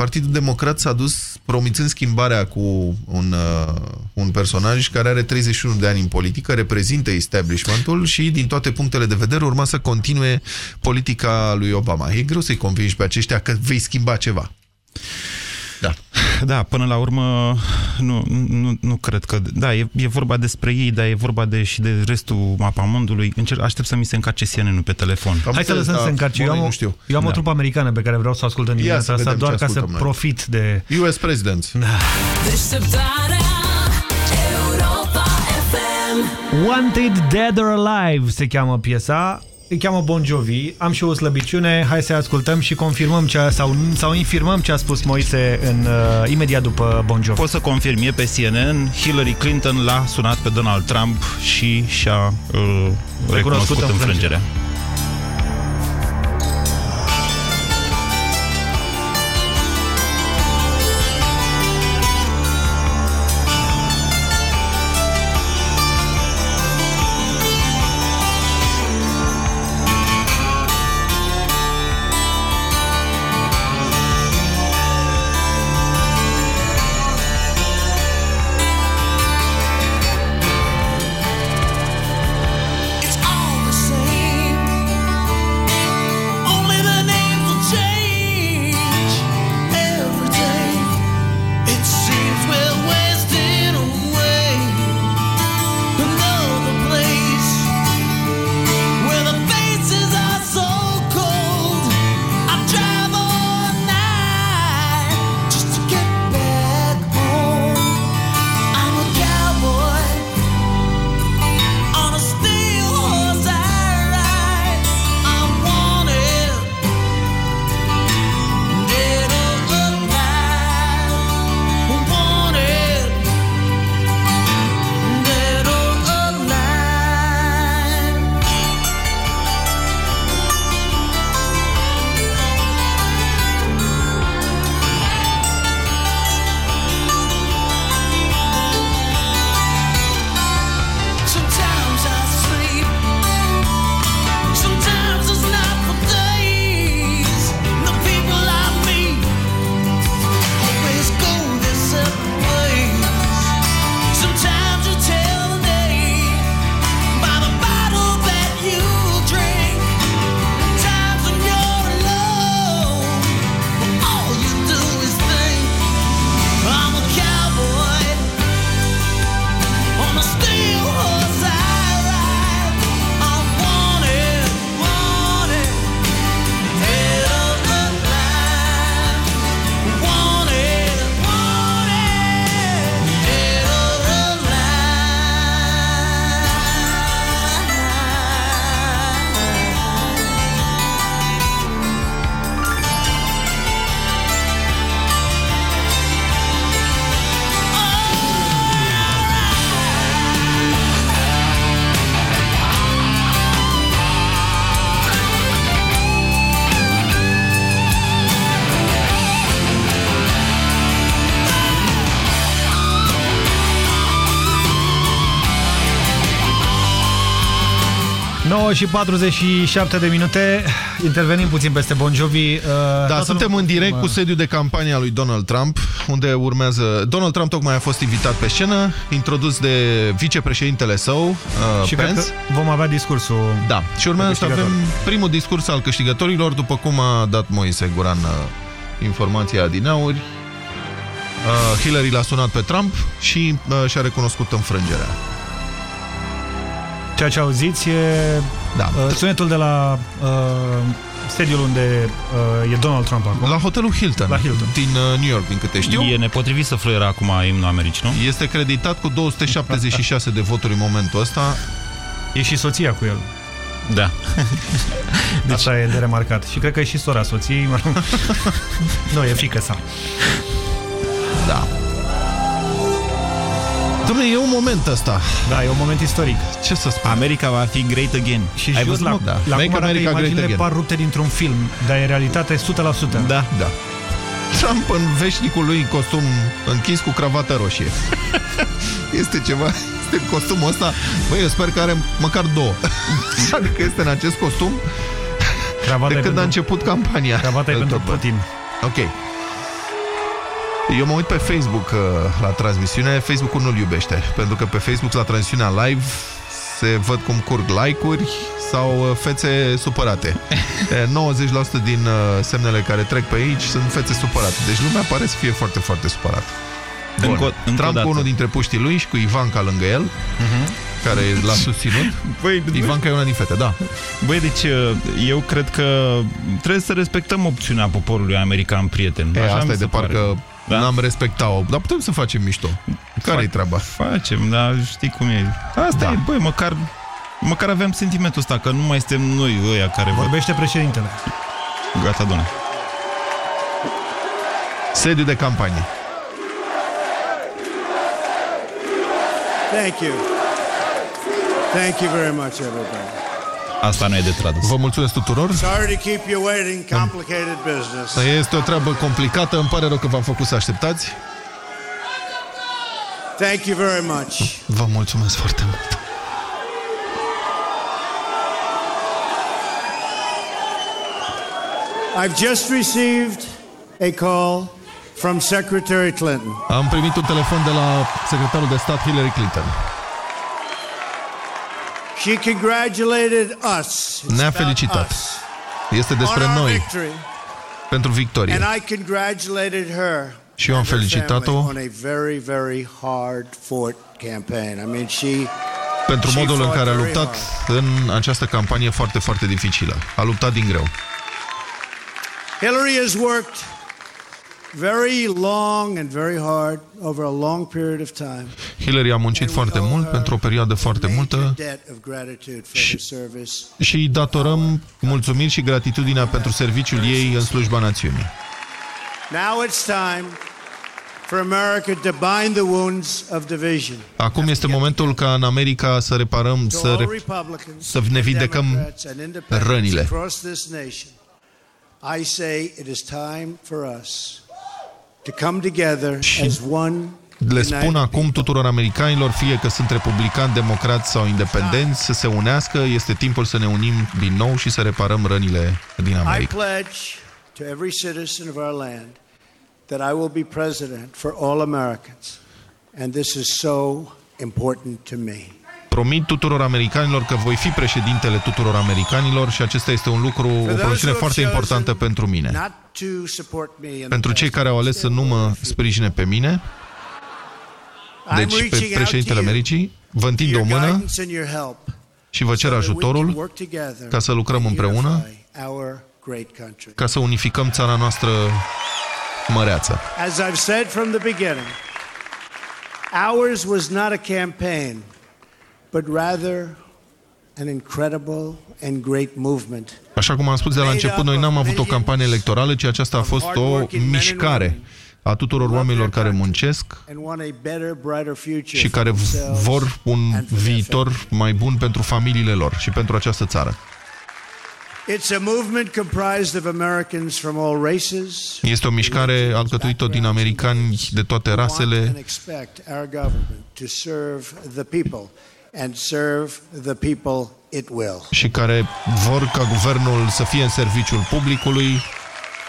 Partidul Democrat s-a dus promițând schimbarea cu un, uh, un personaj care are 31 de ani în politică, reprezintă establishmentul și din toate punctele de vedere urma să continue politica lui Obama. E greu să-i convingi pe aceștia că vei schimba ceva. Da. Da, până la urmă, nu, nu, nu cred că... Da, e, e vorba despre ei, dar e vorba de, și de restul mapamondului. Încerc, aștept să mi se încarce CNN-ul pe telefon. Hai să lăsăm să se încarce. Eu am, o, eu am o Da. trupă americană pe care vreau să o ascult în Ia dimineața să asta, vedem doar ce ca să ascultăm noi. profit de... US President. Da. Deșteptarea Europa FM Wanted Dead or Alive se cheamă piesa. Se cheamă Bon Jovi. Am și o slăbiciune. Hai să ascultăm și confirmăm ce a, sau, sau infirmăm ce a spus Moise în, uh, imediat după Bon Jovi. Pot să confirm, e pe CNN, Hillary Clinton l-a sunat pe Donald Trump și și-a uh, recunoscut înfrângerea. înfrângerea. 9 și 47 de minute, intervenim puțin peste Bon Jovi. Uh, da, suntem în direct cu sediul de campanie a lui Donald Trump, unde urmează... Donald Trump tocmai a fost invitat pe scenă, introdus de vicepreședintele său, uh, Și Pence. cred că vom avea discursul Da, și urmează de să avem câștigător. primul discurs al câștigătorilor, după cum a dat Moise Guran uh, informația din auri. Uh, Hillary l-a sunat pe Trump și uh, și-a recunoscut înfrângerea. Ceea ce auziți e da. uh, sunetul de la uh, sediul unde uh, e Donald Trump acum. La hotelul Hilton, La Hilton. din uh, New York, din câte știu. E nepotrivit să fluiera acum imnul Americii, nu? Este creditat cu 276 de voturi în momentul ăsta. E și soția cu el. Da. Deci... Asta e de remarcat. Și cred că e și sora soției. Mă rog. nu, e fică sa. Dom'le, e un moment ăsta. Da, e un moment istoric. Ce să spun? America va fi great again. Și Ai jur, văzut, la, mă? da. la Make cum arată America great imaginile again. par rupte dintr-un film, dar e realitate 100%. Da. Da. Trump în veșnicul lui costum închis cu cravată roșie. este ceva... Este costumul ăsta... Băi, eu sper că are măcar două. adică este în acest costum Cravata de e când pentru- a început campania. Cravata e Îl pentru tot văd. Putin. Ok. Eu mă uit pe Facebook uh, la transmisiune, Facebook-ul nu-l iubește, pentru că pe Facebook la transmisiunea live se văd cum curg like-uri sau uh, fețe supărate. E, 90% din uh, semnele care trec pe aici sunt fețe supărate. Deci lumea pare să fie foarte, foarte supărată. Bun. Încă o- încă o Trump cu dată. unul dintre puștii lui și cu Ivanka lângă el, care l-a susținut. Băi, Ivanka e una din fete, da. Băi, deci eu cred că trebuie să respectăm opțiunea poporului american prieten. E, Așa asta mi e se de pare. parcă Da? n-am respectat-o. Dar putem să facem mișto. Care-i treaba? Facem, dar știi cum e. Asta Da. e, băi, măcar, măcar avem sentimentul ăsta, că nu mai suntem noi ăia care... Vorbește președintele. Gata, doamne. Sediu de campanie. Thank you. Thank you very much, everybody. Asta nu e de tradus. Vă mulțumesc tuturor. Sorry to keep you waiting. Complicated business. Este o treabă complicată, îmi pare rău că v-am făcut să așteptați. Thank you very much. Vă mulțumesc foarte mult. I've just received a call from Secretary Clinton. Am primit un telefon de la secretarul de stat Hillary Clinton. Ne-a about felicitat. us Este despre on our noi, victory. pentru victorie. And I congratulated her. Și eu am and her felicitat-o family On a very, very hard fought campaign. I mean, she pentru she modul în fought care a very luptat în această campanie foarte, foarte dificilă. A luptat din greu. Hillary has worked very long and very hard over a long period of time. Hillary a muncit foarte mult, pentru o perioadă foarte multă Debt of gratitude for her service. și îi datorăm mulțumiri și gratitudinea pentru serviciul ei în slujba națiunii. Now it's time for America to bind the wounds of division. Acum este momentul ca în America să reparăm, To să, all re, Republicans, să ne vindecăm Democrats and independents rănile. across this nation, I say it is time for us to come together as one Le spun united acum tuturor americanilor, fie că sunt republicani, democrați sau independenți, să se unească. Este timpul să ne unim din nou și să reparăm rănile din I America. pledge to every citizen of our land that I will be president for all Americans. And this is so important to me. Promit tuturor americanilor că voi fi președintele tuturor americanilor și acesta este un lucru, o promisiune foarte importantă pentru mine. Not to support me in Pentru the cei care au ales să nu mă sprijine pe mine, I'm deci pe reaching out președintele to you Americii, vă for întind o your mână guidance and your help și vă cer so that we can ajutorul work together ca să lucrăm and împreună, unify our great country. ca să unificăm țara noastră măreață. As I've said from the beginning, ours was not a campaign, but rather an incredible and great movement. Așa cum am spus de la început, noi n-am avut o campanie electorală, ci aceasta a fost o mișcare a tuturor oamenilor care muncesc And want a better, brighter future și for care themselves vor un viitor mai bun pentru familiile lor și pentru această țară. It's a movement comprised of Americans from all races Este o mișcare alcătuită din americani de toate and rasele expect our government to serve the people and serve the people it will. și care vor ca guvernul să fie în serviciul publicului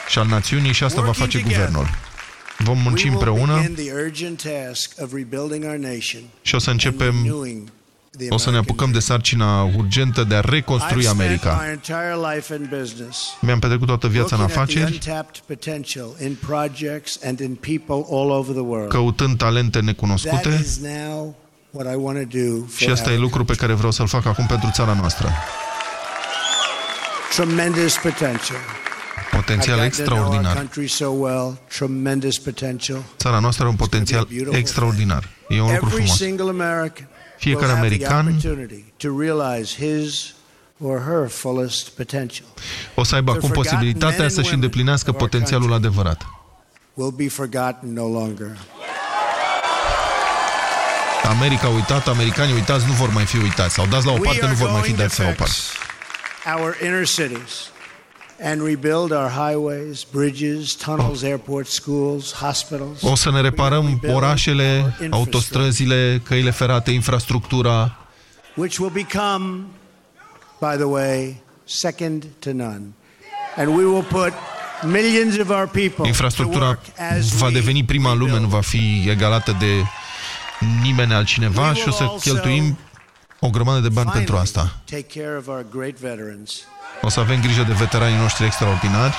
și al națiunii și asta va face guvernul. Vom munci We will împreună begin the urgent task of rebuilding our nation și o să începem, renewing the o să ne apucăm de sarcina urgentă de a reconstrui I've spent America. my entire life in business Mi-am petrecut toată viața în looking at the afaceri, untapped potential in projects and in people all over the world. căutând talente That necunoscute is now what I want to do și for asta e our lucru pe care vreau să-l fac acum pentru țara noastră. tremendous potential. Potențial I've gotten to know our extraordinar. country so well, tremendous potential. Țara noastră are un potențial extraordinar. E un lucru Every frumos. single American Fiecare will have the american opportunity to realize his or her fullest potential. O să aibă The acum forgotten posibilitatea men and să-și women îndeplinească of our potențialul adevărat. Will be forgotten no longer. America uitată, americanii uitați nu vor mai fi uitați. Sau dați la o We parte, are nu vor mai fi going to dați la o parte. fix our inner cities and rebuild our highways, bridges, tunnels, airports, schools, hospitals. O să ne reparăm orașele, autostrăzile, căile ferate, infrastructura, which will become, by the way, second to none. And we will put millions of our people to infrastructura work as va we deveni prima în lume, nu va fi egalată de nimeni altcineva și o să cheltuim o grămadă de bani pentru asta. take care of our great veterans. O să avem grijă de veteranii noștri extraordinari,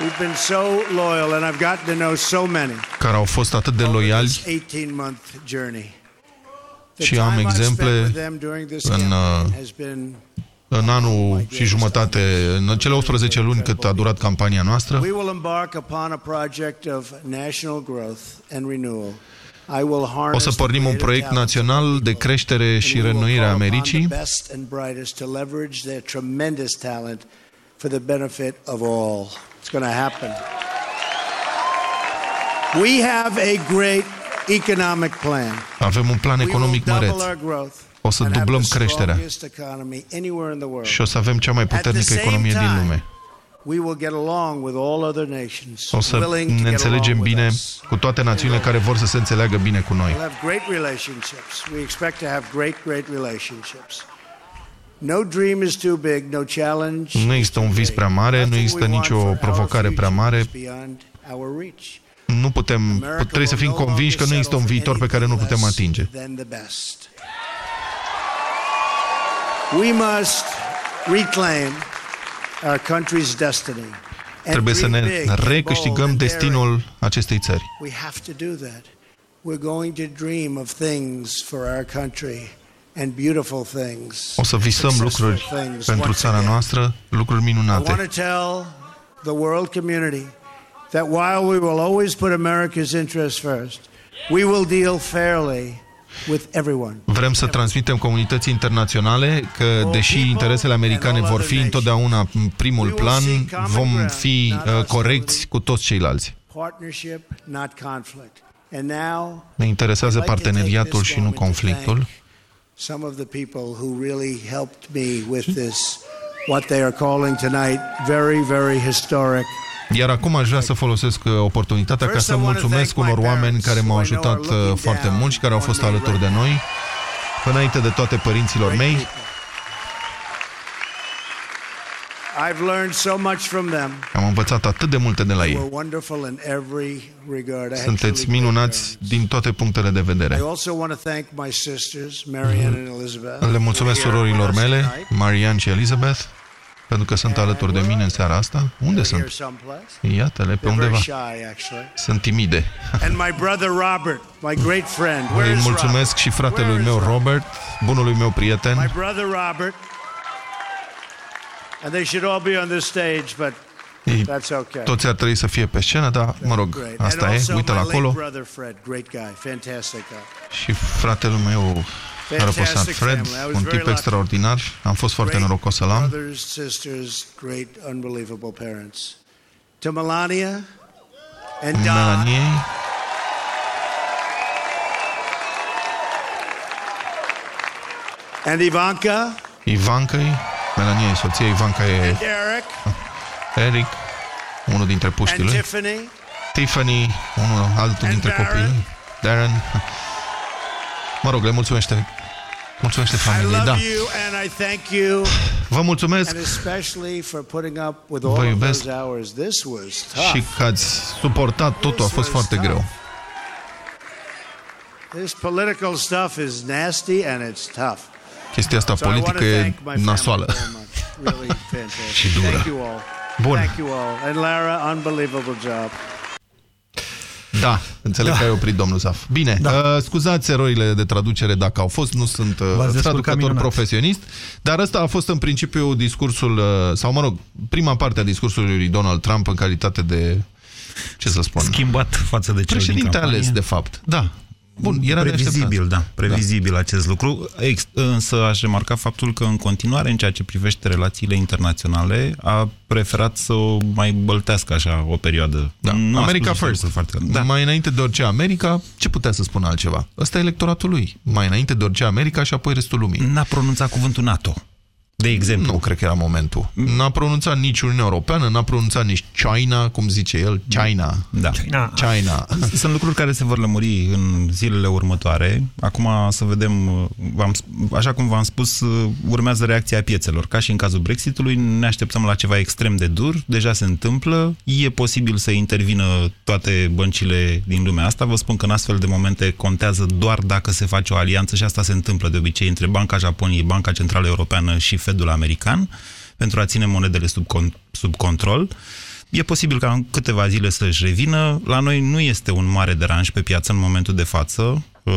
We've been so loyal, and I've gotten to know so many. care au fost atât de loiali 18-month journey. The și am time I've spent exemple with them during this în, campaign uh, has been în anul și jumătate, în cele 18 luni cât a durat campania noastră. We will embark upon a project of national growth and renewal. I will O harness să pornim un proiect național de creștere și reînnoire a Americii the best and brightest to leverage their tremendous talent for the benefit of all. It's going to happen. We have a great economic plan. Avem un plan economic we will măreț. double our growth O să and have dublăm the creșterea strongest economy anywhere in the world. și o să avem cea mai At the puternică same economie din time, lume. We will get along with all other nations O să willing to ne get înțelegem along with bine us. cu toate națiunile care vor să se înțeleagă bine cu noi. We'll have great relationships. We expect to have great, great relationships. No dream is too big, no challenge Nu există un vis prea mare, nu există nicio provocare prea mare. beyond our reach. Nu putem, trebuie să fim convinși că nu există un viitor pe care nu putem atinge. Than the best. We must reclaim our country's destiny. and Trebuie să dream ne big and bold recâștigăm and daring. destinul acestei țări. We have to do that. We're going to dream of things for our country and beautiful things. O să visăm successful lucruri things pentru once țara again. noastră, lucruri I minunate. want to tell the world community that while we will always put America's interests first, we will deal fairly with everyone. Vrem să transmitem comunității internaționale că, deși interesele americane vor fi întotdeauna în primul plan, vom fi uh, corecți cu toți ceilalți. Partnership, not conflict. And now, Ne interesează I'd like to take parteneriatul this și nu moment to conflictul. thank Some of the people who really helped me with this, what they are calling tonight, very, very historic Iar acum aș vrea să folosesc uh, oportunitatea ca să mulțumesc unor oameni care m-au ajutat uh, foarte mult și care au fost alături de noi, înainte de toate părinților mei. I've learned so much from them. Am învățat atât de multe de la They ei. were wonderful in every regard. I had Sunteți truly minunați din toate punctele de I vedere. also want to thank my sisters, Marianne and Elizabeth. Le mulțumesc who are here surorilor with us mele, tonight. Marian și Elizabeth, pentru că sunt alături de mine în seara asta. Unde They're sunt? here someplace. Iată-le pe They're undeva. very shy, actually. Sunt timide. And my brother Robert, my great friend. Where Îi is mulțumesc și fratelui meu Robert, bunului meu My prieten. brother Robert. And they should all be on this stage, but Ei, that's okay. Toți ar trebui să fie pe scenă, dar mă rog, Great. asta and e, also uite-l my late acolo. brother Fred, great guy, fantastic guy. Și fratele meu răposat Fantastic Fred, family. I was un very tip lucky. extraordinar. Am fost foarte Great norocos să-l am. Brothers, sisters, great, unbelievable parents. To Melania and Don. Melaniei, And Ivanka Ivancăi, Melania e soția, Ivanca e and Eric Eric, unul dintre and puștii lui. Tiffany Tiffany, unul altul dintre Darren. copii lui. Darren. Mă rog, le mulțumește Mulțumesc I familiei, love da. you and I thank you. Vă mulțumesc And especially for putting up with Vă all of iubesc. those hours. This was tough. și că ați suportat totul, a fost foarte greu. This political stuff is nasty and it's tough. Chestia asta So I want to politică e thank my family nasoală. very much. Really fantastic. Și dură. Thank you all. Bun. Thank you all. And Lara, unbelievable job. Da, înțeleg Da. că ai oprit domnul Zaf. Bine, da. uh, scuzați erorile de traducere dacă au fost, nu sunt uh, descurcat traducător minunat. profesionist, dar ăsta a fost în principiu discursul, uh, sau mă rog, prima parte a discursului lui Donald Trump în calitate de, ce să spun, Schimbat față de cel din președinte campanie. ales, de fapt. Da. Bun, era de previzibil, așteptat. da, previzibil da. acest lucru. Ex, însă aș remarca faptul că în continuare, în ceea ce privește relațiile internaționale, a preferat să o mai băltească așa o perioadă. Da. Nu a America spus niște first. lucruri Foarte... Da. Mai înainte de orice America, ce putea să spună altceva? Ăsta e electoratul lui. Mai înainte de orice America și apoi restul lumii. N-a pronunțat cuvântul NATO. De exemplu. Nu cred că era momentul. N-a pronunțat nici Uniunea Europeană, n-a pronunțat nici China, cum zice el, China. Da. China. China. Sunt lucruri care se vor lămuri în zilele următoare. Acum să vedem, v-am, așa cum v-am spus, urmează reacția piețelor. Ca și în cazul Brexitului, ne așteptăm la ceva extrem de dur, deja se întâmplă, e posibil să intervină toate băncile din lumea asta. Vă spun că în astfel de momente contează doar dacă se face o alianță și asta se întâmplă de obicei între Banca Japoniei, Banca Centrală Europeană și Fedul American pentru a ține monedele sub, con- sub control. E posibil ca în câteva zile să-și revină. La noi nu este un mare deranj pe piață în momentul de față. Uh,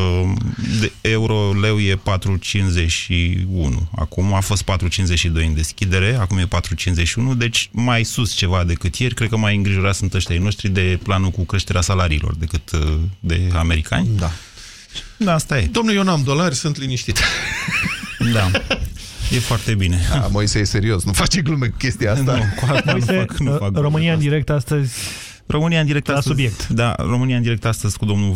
De euro-leu e 4,51 acum, a fost 4,52 în deschidere, acum e 4,51, deci mai sus ceva decât ieri. Cred că mai îngrijorați sunt ăștia ai noștri de planul cu creșterea salariilor decât uh, de americani. Da. Da, asta e. Domnul, eu n-am dolari, sunt liniștit. Da. E foarte bine. Da, Moise e serios, nu face glume cu chestia asta. Nu, cu asta nu Uite, fac, nu fac România în direct astăzi România în direct la astăzi, subiect. Da, România în direct astăzi cu domnul